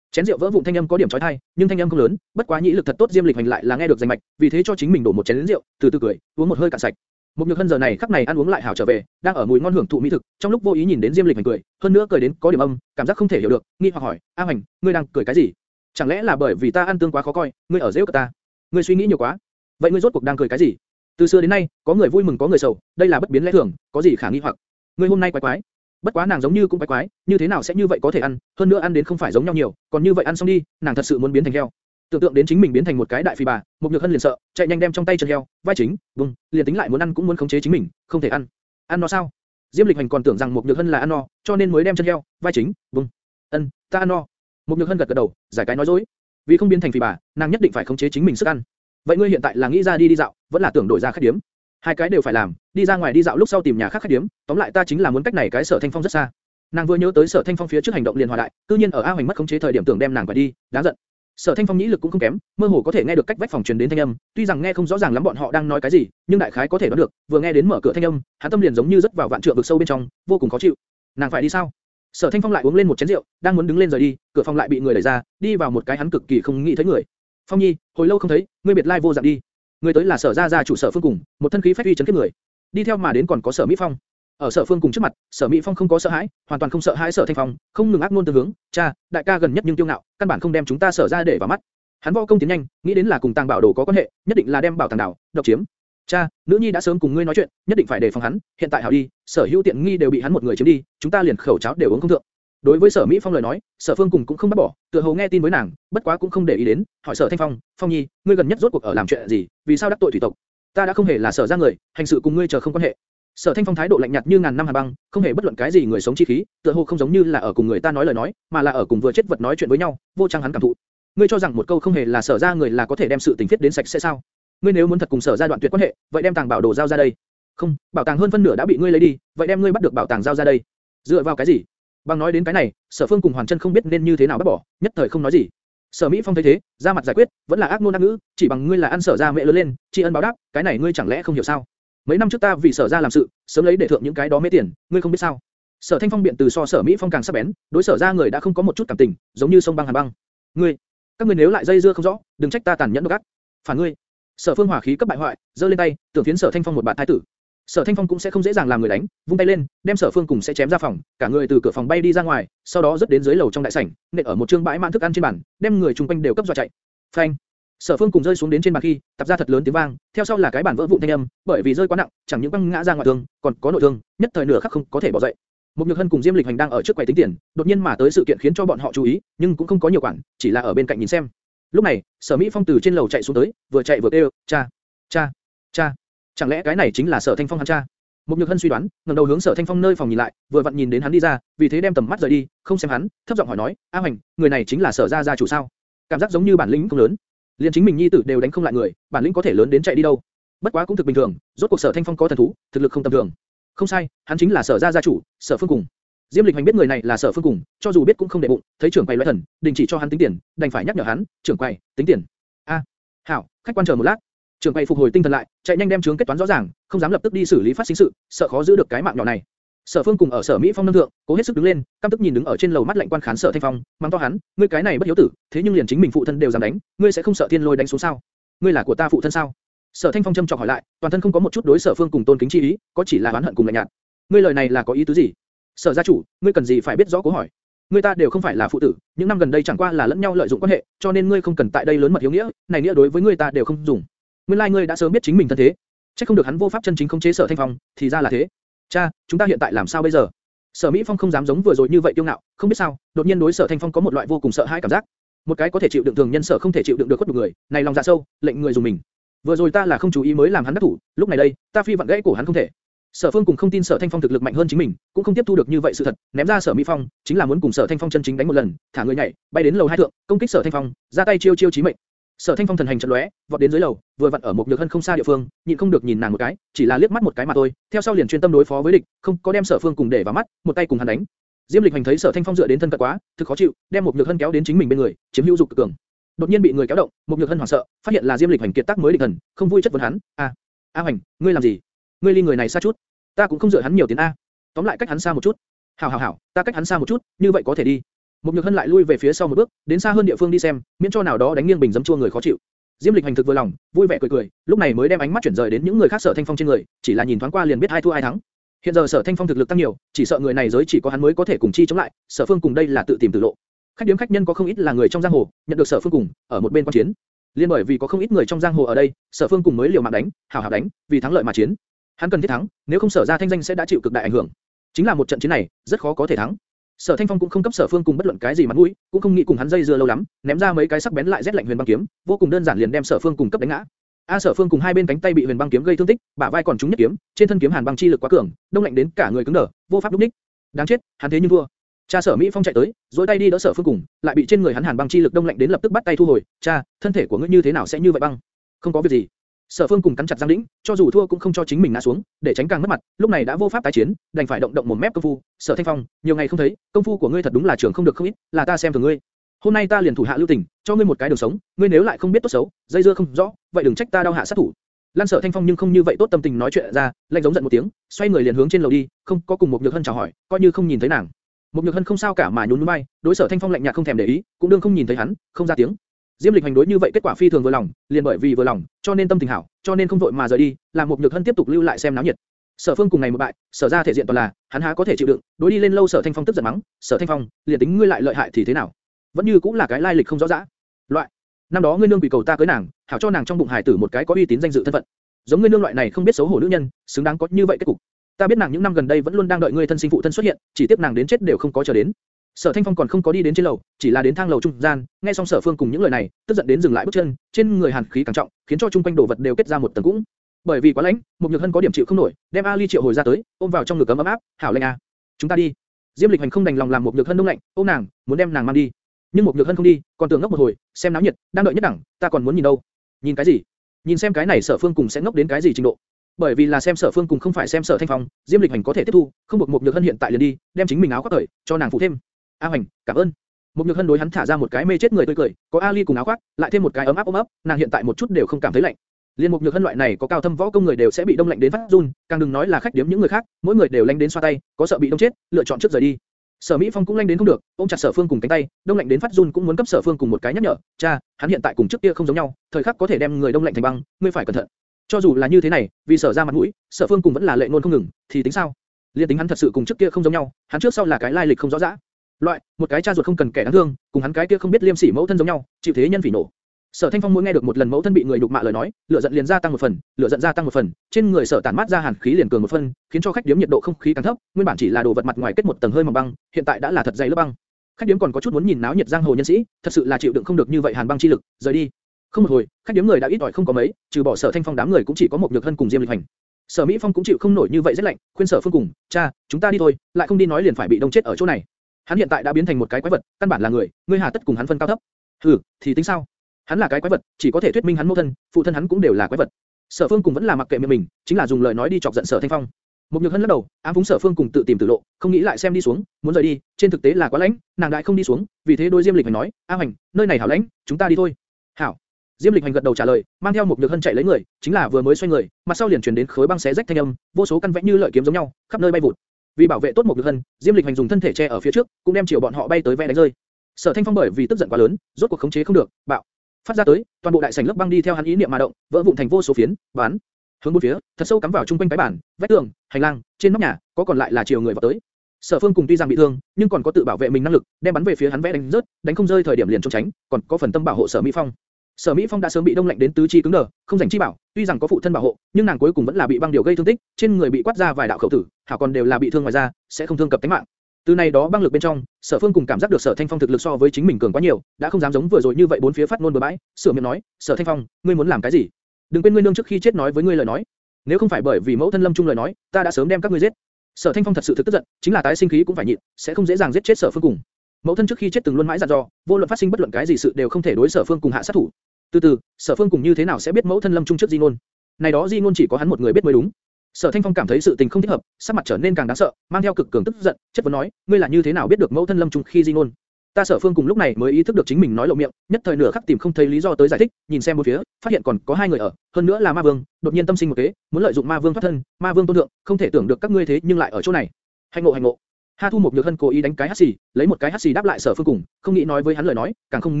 Chén rượu vỡ vụn thanh âm có điểm chói tai, nhưng thanh âm không lớn, bất quá nhĩ lực thật tốt Diêm Lịch Hành lại là nghe được danh mạch, vì thế cho chính mình đổ một chén rượu, từ từ cười, uống một hơi cạn sạch. Một nhược hân giờ này khắc này ăn uống lại hảo trở về, đang ở mùi ngon hưởng thụ mỹ thực, trong lúc vô ý nhìn đến Diêm Lịch Hành cười, hơn nữa cười đến có điểm âm, cảm giác không thể hiểu được, nghi hoặc hỏi, A Hành, ngươi đang cười cái gì? Chẳng lẽ là bởi vì ta ăn tương quá khó coi, ngươi ở dễ cợt ta? Ngươi suy nghĩ nhiều quá. Vậy ngươi rốt cuộc đang cười cái gì? Từ xưa đến nay, có người vui mừng có người sầu, đây là bất biến lẽ thường, có gì khả nghi hoặc? Ngươi hôm nay quái quái. Bất quá nàng giống như cũng quái quái, như thế nào sẽ như vậy có thể ăn, hơn nữa ăn đến không phải giống nhau nhiều, còn như vậy ăn xong đi, nàng thật sự muốn biến thành heo. Tưởng tượng đến chính mình biến thành một cái đại phi bà, một nhược hân liền sợ, chạy nhanh đem trong tay chân heo, vai chính, bùng, liền tính lại muốn ăn cũng muốn khống chế chính mình, không thể ăn. Ăn no sao? Diêm Lịch Hành còn tưởng rằng một nhược hân là ăn no, cho nên mới đem chân heo, vai chính, bùng. Ân, ta ăn no. Một nhược hân gật gật đầu, giải cái nói dối. Vì không biến thành phi bà, nàng nhất định phải khống chế chính mình sức ăn. Vậy ngươi hiện tại là nghĩ ra đi đi dạo, vẫn là tưởng đổi ra khách điểm Hai cái đều phải làm, đi ra ngoài đi dạo lúc sau tìm nhà khác khách điểm tóm lại ta chính là muốn cách này cái sở thanh phong rất xa. Nàng vừa nhớ tới sở thanh phong phía trước hành động liền hòa đại, tự nhiên ở a hoành mất khống chế thời điểm tưởng đem nàng phải đi, đáng giận. Sở Thanh Phong nhĩ lực cũng không kém, mơ hồ có thể nghe được cách vách phòng truyền đến thanh âm, tuy rằng nghe không rõ ràng lắm bọn họ đang nói cái gì, nhưng đại khái có thể đoán được, vừa nghe đến mở cửa thanh âm, hắn tâm liền giống như rất vào vạn trượng vực sâu bên trong, vô cùng khó chịu. Nàng phải đi sao? Sở Thanh Phong lại uống lên một chén rượu, đang muốn đứng lên rời đi, cửa phòng lại bị người đẩy ra, đi vào một cái hắn cực kỳ không nghĩ thấy người. Phong Nhi, hồi lâu không thấy, ngươi biệt lai vô dạng đi. Người tới là Sở gia gia chủ Sở Phương cùng, một thân khí phách uy chấn kiếp người. Đi theo mà đến còn có Sở Mỹ Phong. Ở Sở Phương cùng trước mặt, Sở Mỹ Phong không có sợ hãi, hoàn toàn không sợ hãi Sở Thanh Phong, không ngừng ác ngôn tương hướng, "Cha, đại ca gần nhất nhưng tiêu ngạo, căn bản không đem chúng ta Sở ra để vào mắt." Hắn võ công tiến nhanh, nghĩ đến là cùng tàng bảo đồ có quan hệ, nhất định là đem bảo tàng đảo, độc chiếm. Cha, nữ nhi đã sớm cùng ngươi nói chuyện, nhất định phải đề phòng hắn, hiện tại hảo đi, sở hữu tiện nghi đều bị hắn một người chiếm đi, chúng ta liền khẩu cháo đều uống không thượng. Đối với sở Mỹ Phong lời nói, sở Phương cùng cũng không bắt bỏ, tựa hồ nghe tin với nàng, bất quá cũng không để ý đến, hỏi sở Thanh Phong, Phong Nhi, ngươi gần nhất rốt cuộc ở làm chuyện gì, vì sao đắc tội thủy tộc? Ta đã không hề là sở ra người, hành sự cùng ngươi chờ không quan hệ. Sở Thanh Phong thái độ lạnh nhạt như ngàn năm hàn băng, không hề bất luận cái gì người sống chi khí, tựa hồ không giống như là ở cùng người ta nói lời nói, mà là ở cùng vừa chết vật nói chuyện với nhau, vô trang hắn cảm thụ. Ngươi cho rằng một câu không hề là sở ra người là có thể đem sự tình viết đến sạch sẽ sao? Ngươi nếu muốn thật cùng sở ra đoạn tuyệt quan hệ, vậy đem tàng bảo đồ giao ra đây. Không, bảo tàng hơn phân nửa đã bị ngươi lấy đi, vậy đem ngươi bắt được bảo tàng giao ra đây. Dựa vào cái gì? Bằng nói đến cái này, Sở Phương cùng Hoàn Chân không biết nên như thế nào bắt bỏ, nhất thời không nói gì. Sở Mỹ Phong thấy thế, ra mặt giải quyết, vẫn là ác nôn ác ngữ, chỉ bằng ngươi là ăn sở ra mẹ lớn lên, tri ân báo đáp, cái này ngươi chẳng lẽ không hiểu sao? Mấy năm trước ta vì sở ra làm sự, sớm lấy để thượng những cái đó mê tiền, ngươi không biết sao? Sở Thanh Phong biện từ so Sở Mỹ Phong càng sắc bén, đối sở ra người đã không có một chút cảm tình, giống như sông băng hàn băng. Ngươi, các ngươi nếu lại dây dưa không rõ, đừng trách ta tàn nhẫn độc ác. Phản ngươi. Sở Phương hỏa khí cấp bại hoại, giơ lên tay, tưởng phiến Sở Thanh Phong một bạt thái tử. Sở Thanh Phong cũng sẽ không dễ dàng làm người đánh, vung tay lên, đem Sở Phương cùng sẽ chém ra phòng, cả người từ cửa phòng bay đi ra ngoài, sau đó rất đến dưới lầu trong đại sảnh, nện ở một trương bãi mạn thức ăn trên bàn, đem người chung quanh đều cấp dọa chạy. Phanh! Sở Phương cùng rơi xuống đến trên bàn khi, tập ra thật lớn tiếng vang, theo sau là cái bản vỡ vụn thanh âm, bởi vì rơi quá nặng, chẳng những băng ngã ra ngoài thương, còn có nội thương, nhất thời nửa khắc không có thể bỏ dậy. mục Nhược Hân cùng Diêm Lịch Hành đang ở trước quầy tính tiền, đột nhiên mà tới sự kiện khiến cho bọn họ chú ý, nhưng cũng không có nhiều quản, chỉ là ở bên cạnh nhìn xem. Lúc này, Sở Mỹ Phong từ trên lầu chạy xuống tới, vừa chạy vừa kêu, cha, cha, cha, chẳng lẽ cái này chính là Sở Thanh Phong hắn cha? mục Nhược Hân suy đoán, ngẩng đầu hướng Sở Thanh Phong nơi phòng nhìn lại, vừa vặn nhìn đến hắn đi ra, vì thế đem tầm mắt rời đi, không xem hắn, thấp giọng hỏi nói, A Hoành, người này chính là Sở gia gia chủ sao? Cảm giác giống như bản lĩnh không lớn, liền chính mình nhi tử đều đánh không lại người, bản lĩnh có thể lớn đến chạy đi đâu? Bất quá cũng thực bình thường, rốt cuộc Sở Thanh Phong có thần thú, thực lực không tầm thường. Không sai, hắn chính là Sở gia gia chủ, Sở Phương cùng. Diêm Lịch Hành biết người này là Sở Phương cùng, cho dù biết cũng không để bụng, thấy trưởng quầy loại thần, đình chỉ cho hắn tính tiền, đành phải nhắc nhở hắn, trưởng quầy, tính tiền. A, hảo, khách quan chờ một lát. Trưởng quầy phục hồi tinh thần lại, chạy nhanh đem chứng kết toán rõ ràng, không dám lập tức đi xử lý phát sinh sự, sợ khó giữ được cái mạng nhỏ này. Sở Phương cùng ở Sở Mỹ Phong nâng thượng, cố hết sức đứng lên, căm tức nhìn đứng ở trên lầu mắt lạnh quan khán Sở Thanh Phong, mắng to hắn, ngươi cái này bất hiếu tử, thế nhưng liền chính mình phụ thân đều dám đánh, ngươi sẽ không sợ thiên lôi đánh xuống sao? Ngươi là của ta phụ thân sao? Sở Thanh Phong châm chọc hỏi lại, toàn thân không có một chút đối Sở Phương cùng tôn kính chi ý, có chỉ là oán hận cùng lạnh nhạt. Ngươi lời này là có ý tứ gì? Sở gia chủ, ngươi cần gì phải biết rõ cố hỏi. Ngươi ta đều không phải là phụ tử, những năm gần đây chẳng qua là lẫn nhau lợi dụng quan hệ, cho nên ngươi không cần tại đây lớn mật hiếu nghĩa, này nghĩa đối với ngươi ta đều không dùng. Nguyên lai like ngươi đã sớm biết chính mình thân thế, chắc không được hắn vô pháp chân chính không chế sở thanh phong, thì ra là thế. Cha, chúng ta hiện tại làm sao bây giờ? Sở Mỹ Phong không dám giống vừa rồi như vậy tiêu ngạo, không biết sao, đột nhiên đối Sở Thanh Phong có một loại vô cùng sợ hãi cảm giác. Một cái có thể chịu đựng thường nhân sở không thể chịu đựng được khuất nhục người, này lòng dạ sâu, lệnh người dùng mình. Vừa rồi ta là không chú ý mới làm hắn đắc thủ, lúc này đây, ta phi vặn gãy cổ hắn không thể. Sở Phương cùng không tin Sở Thanh Phong thực lực mạnh hơn chính mình, cũng không tiếp thu được như vậy sự thật, ném ra Sở Mỹ Phong, chính là muốn cùng Sở Thanh Phong chân chính đánh một lần, thả người nhảy, bay đến lầu hai thượng, công kích Sở Thanh Phong, ra tay chiêu chiêu chí mệnh. Sở Thanh Phong thần hành chợt lóe, vọt đến dưới lầu, vừa vặn ở một nhược hân không xa địa phương, nhịn không được nhìn nàng một cái, chỉ là liếc mắt một cái mà thôi, theo sau liền chuyên tâm đối phó với địch, không có đem Sở Phương cùng để vào mắt, một tay cùng hắn đánh. Diêm Lịch Hành thấy Sở Thanh Phong dựa đến thân cận quá, thực khó chịu, đem một nhược hân kéo đến chính mình bên người, chiếm hữu dục cực cường. Đột nhiên bị người kéo động, một nhược hân hoảng sợ, phát hiện là Diêm Lịch Hành kiệt tác mới định thần, không vui chất vấn hắn, "A, A Hành, ngươi làm gì? Ngươi ly người này xa chút, ta cũng không dựa hắn nhiều tiền a." Tóm lại cách hắn xa một chút. "Hảo hảo hảo, ta cách hắn xa một chút, như vậy có thể đi." Một nhược hân lại lui về phía sau một bước, đến xa hơn địa phương đi xem, miễn cho nào đó đánh nghiêng bình dấm chua người khó chịu. Diêm Lịch hành thực vừa lòng, vui vẻ cười cười, lúc này mới đem ánh mắt chuyển rời đến những người khác Sở Thanh Phong trên người, chỉ là nhìn thoáng qua liền biết ai thua ai thắng. Hiện giờ Sở Thanh Phong thực lực tăng nhiều, chỉ sợ người này giới chỉ có hắn mới có thể cùng chi chống lại, Sở Phương cùng đây là tự tìm tự lộ. Khách điếm khách nhân có không ít là người trong giang hồ, nhận được Sở Phương cùng ở một bên quan chiến. Liên bởi vì có không ít người trong giang hồ ở đây, Sở Phương cùng mới liều mạng đánh, hào hào đánh, vì thắng lợi mà chiến. Hắn cần thiết thắng, nếu không Sở ra thanh danh sẽ đã chịu cực đại ảnh hưởng. Chính là một trận chiến này, rất khó có thể thắng. Sở Thanh Phong cũng không cấp Sở Phương cùng bất luận cái gì mặt mũi, cũng không nghĩ cùng hắn dây dưa lâu lắm, ném ra mấy cái sắc bén lại rét lạnh huyền băng kiếm, vô cùng đơn giản liền đem Sở Phương cùng cấp đánh ngã. A Sở Phương cùng hai bên cánh tay bị huyền băng kiếm gây thương tích, bả vai còn trúng nhất kiếm, trên thân kiếm hàn băng chi lực quá cường, đông lạnh đến cả người cứng đờ, vô pháp lúc ních. Đáng chết, hắn thế nhưng thua. Cha Sở Mỹ Phong chạy tới, duỗi tay đi đỡ Sở Phương cùng, lại bị trên người hắn hàn băng chi lực đông lạnh đến lập tức bắt tay thu hồi. Cha, thân thể của ngươi như thế nào sẽ như vậy băng? Không có việc gì. Sở Phương cùng cắn chặt răng đĩnh, cho dù thua cũng không cho chính mình ngã xuống, để tránh càng mất mặt. Lúc này đã vô pháp tái chiến, đành phải động động một mép công phu. Sở Thanh Phong, nhiều ngày không thấy, công phu của ngươi thật đúng là trưởng không được không ít, là ta xem thường ngươi. Hôm nay ta liền thủ hạ lưu tình, cho ngươi một cái đường sống, ngươi nếu lại không biết tốt xấu, dây dưa không rõ, vậy đừng trách ta đau hạ sát thủ. Lan Sở Thanh Phong nhưng không như vậy tốt tâm tình nói chuyện ra, lạnh giống giận một tiếng, xoay người liền hướng trên lầu đi, không có cùng một nhược hân chào hỏi, coi như không nhìn thấy nàng. Một nhược hân không sao cả mà nhún vai, đối Sở Thanh Phong lạnh nhạt không thèm để ý, cũng đương không nhìn thấy hắn, không ra tiếng. Diêm Lịch hành đối như vậy kết quả phi thường vừa lòng, liền bởi vì vừa lòng, cho nên tâm tình hảo, cho nên không vội mà rời đi, làm một nhược hân tiếp tục lưu lại xem náo nhiệt. Sở Phương cùng ngày một bại, sở ra thể diện toàn là, hắn há có thể chịu đựng, đối đi lên lâu Sở Thanh Phong tức giận mắng, Sở Thanh Phong, liền tính ngươi lại lợi hại thì thế nào? Vẫn như cũng là cái lai lịch không rõ rã. Loại, năm đó ngươi nương bị cầu ta cưới nàng, hảo cho nàng trong bụng hải tử một cái có uy tín danh dự thân phận. Giống ngươi nương loại này không biết xấu hổ nữ nhân, xứng đáng có như vậy kết cục. Ta biết nàng những năm gần đây vẫn luôn đang đợi ngươi thân sinh phụ thân xuất hiện, chỉ tiếc nàng đến chết đều không có chờ đến. Sở Thanh Phong còn không có đi đến trên lầu, chỉ là đến thang lầu trung gian, nghe xong Sở Phương cùng những lời này, tức giận đến dừng lại bước chân, trên người hàn khí càng trọng, khiến cho trung quanh đồ vật đều kết ra một tầng cũng. Bởi vì quá lạnh, mục nhược hân có điểm chịu không nổi, đem Ali triệu hồi ra tới, ôm vào trong ngực ấm ấm áp, hảo lạnh à, Chúng ta đi. Diêm Lịch Hành không đành lòng làm mục nhược hân đông lạnh, ôm nàng, muốn đem nàng mang đi. Nhưng mục nhược hân không đi, còn tưởng ngốc một hồi, xem náo nhiệt, đang đợi nhất đẳng, ta còn muốn nhìn đâu. Nhìn cái gì? Nhìn xem cái này Sở Phương cùng sẽ ngốc đến cái gì trình độ. Bởi vì là xem Sở Phương cùng không phải xem Sở Thanh Phong, Diêm Lịch Hành có thể tiếp thu, không buộc một nhược hân hiện tại liền đi, đem chính mình áo khoác cởi, cho nàng phụ thêm. A Hoành, cảm ơn. Một nhược hân đối hắn thả ra một cái mê chết người tươi cười, có Ali cùng áo khoác, lại thêm một cái ấm áp ôm ấp, nàng hiện tại một chút đều không cảm thấy lạnh. Liên một nhược hân loại này có cao thâm võ công người đều sẽ bị đông lạnh đến phát run, càng đừng nói là khách điểm những người khác, mỗi người đều lạnh đến xoa tay, có sợ bị đông chết, lựa chọn trước rời đi. Sở Mỹ Phong cũng lạnh đến không được, ôm chặt Sở Phương cùng cánh tay, đông lạnh đến phát run cũng muốn cấp Sở Phương cùng một cái nhắc nhở, cha, hắn hiện tại cùng trước kia không giống nhau, thời khắc có thể đem người đông lạnh thành băng, ngươi phải cẩn thận. Cho dù là như thế này, vì sở ra mặt mũi, Sở Phương cùng vẫn là lệ nôn không ngừng, thì tính sao? Liên tính hắn thật sự cùng trước kia không giống nhau, hắn trước sau là cái lai lịch không rõ ràng. Loại, một cái cha ruột không cần kẻ đáng thương, cùng hắn cái kia không biết liêm sỉ mẫu thân giống nhau, chịu thế nhân phỉ nổ. Sở Thanh Phong mỗi nghe được một lần mẫu thân bị người nhục mạ lời nói, lửa giận liền gia tăng một phần, lửa giận gia tăng một phần, trên người Sở tản mát ra hàn khí liền cường một phần, khiến cho khách điếm nhiệt độ không khí càng thấp, nguyên bản chỉ là đồ vật mặt ngoài kết một tầng hơi mỏng băng, hiện tại đã là thật dày lớp băng. Khách điếm còn có chút muốn nhìn náo nhiệt giang hồ nhân sĩ, thật sự là chịu đựng không được như vậy hàn băng chi lực, rời đi. Không một hồi, khách điếm người đã ít ỏi không có mấy, trừ bỏ Sở Thanh Phong đám người cũng chỉ có một nhược thân cùng Diêm Lịch Hành. Sở Mỹ Phong cũng chịu không nổi như vậy rất lạnh, khuyên Sở Phương cùng, cha, chúng ta đi thôi, lại không đi nói liền phải bị đông chết ở chỗ này. Hắn hiện tại đã biến thành một cái quái vật, căn bản là người, ngươi hà tất cùng hắn phân cao thấp. Hừ, thì tính sao? Hắn là cái quái vật, chỉ có thể thuyết minh hắn mẫu thân, phụ thân hắn cũng đều là quái vật. Sở Phương cùng vẫn là mặc kệ miệng mình, chính là dùng lời nói đi chọc giận Sở Thanh Phong. Một nhược hân lắc đầu, ám phúng Sở Phương cùng tự tìm tử lộ, không nghĩ lại xem đi xuống, muốn rời đi, trên thực tế là quá lãnh, nàng đại không đi xuống, vì thế đôi Diêm Lịch Hành nói, A Hành, nơi này hảo lãnh, chúng ta đi thôi. Hảo. Diêm Lịch Hành gật đầu trả lời, mang theo một nhược hân chạy lấy người, chính là vừa mới xoay người, mặt sau liền truyền đến khối băng xé rách thanh âm, vô số căn vẽ như lợi kiếm giống nhau, khắp nơi bay vụt. Vì bảo vệ tốt một nhược hân, Diêm Lịch Hành dùng thân thể che ở phía trước, cũng đem chiều bọn họ bay tới vẽ đánh rơi. Sở Thanh Phong bởi vì tức giận quá lớn, rốt cuộc khống chế không được, bạo phát ra tới, toàn bộ đại sảnh lớp băng đi theo hắn ý niệm mà động, vỡ vụn thành vô số phiến, bán hướng bốn phía, thật sâu cắm vào trung quanh cái bản, vách tường, hành lang, trên nóc nhà, có còn lại là chiều người vào tới. Sở Phương cùng tuy rằng bị thương, nhưng còn có tự bảo vệ mình năng lực, đem bắn về phía hắn vẽ đánh rớt, đánh không rơi thời điểm liền trốn tránh, còn có phần tâm bảo hộ Sở Mỹ Phong. Sở Mỹ Phong đã sớm bị đông lạnh đến tứ chi cứng đờ, không rảnh chi bảo, tuy rằng có phụ thân bảo hộ, nhưng nàng cuối cùng vẫn là bị băng điều gây thương tích, trên người bị quát ra vài đạo khẩu tử, hảo còn đều là bị thương ngoài da, sẽ không thương cập tính mạng. Từ này đó băng lực bên trong, Sở Phương cùng cảm giác được Sở Thanh Phong thực lực so với chính mình cường quá nhiều, đã không dám giống vừa rồi như vậy bốn phía phát ngôn bừa bãi, sửa miệng nói, "Sở Thanh Phong, ngươi muốn làm cái gì? Đừng quên ngươi nương trước khi chết nói với ngươi lời nói. Nếu không phải bởi vì mẫu thân Lâm Trung lời nói, ta đã sớm đem các ngươi giết. Sở Thanh Phong thật sự thực tức giận, chính là tái sinh khí cũng phải nhịn, sẽ không dễ dàng giết chết Sở Phương cùng. Mẫu thân trước khi chết từng luôn mãi dặn dò, vô luận phát sinh bất luận cái gì sự đều không thể đối Sở Phương cùng hạ sát thủ. Từ từ, Sở Phương cùng như thế nào sẽ biết mẫu thân Lâm Trung trước Di Nôn? Này đó Di Nôn chỉ có hắn một người biết mới đúng. Sở Thanh Phong cảm thấy sự tình không thích hợp, sắc mặt trở nên càng đáng sợ, mang theo cực cường tức giận, chất vấn nói, ngươi là như thế nào biết được mẫu thân Lâm Trung khi Di Nôn? Ta Sở Phương cùng lúc này mới ý thức được chính mình nói lộ miệng, nhất thời nửa khắc tìm không thấy lý do tới giải thích, nhìn xem một phía, phát hiện còn có hai người ở, hơn nữa là Ma Vương, đột nhiên tâm sinh một kế, muốn lợi dụng Ma Vương thoát thân, Ma Vương tôn thượng, không thể tưởng được các ngươi thế nhưng lại ở chỗ này. Hành ngộ hành ngộ. Ha Thu một nhược hân cố ý đánh cái hắt xì, lấy một cái hắt xì đáp lại Sở Phương cùng, không nghĩ nói với hắn lời nói, càng không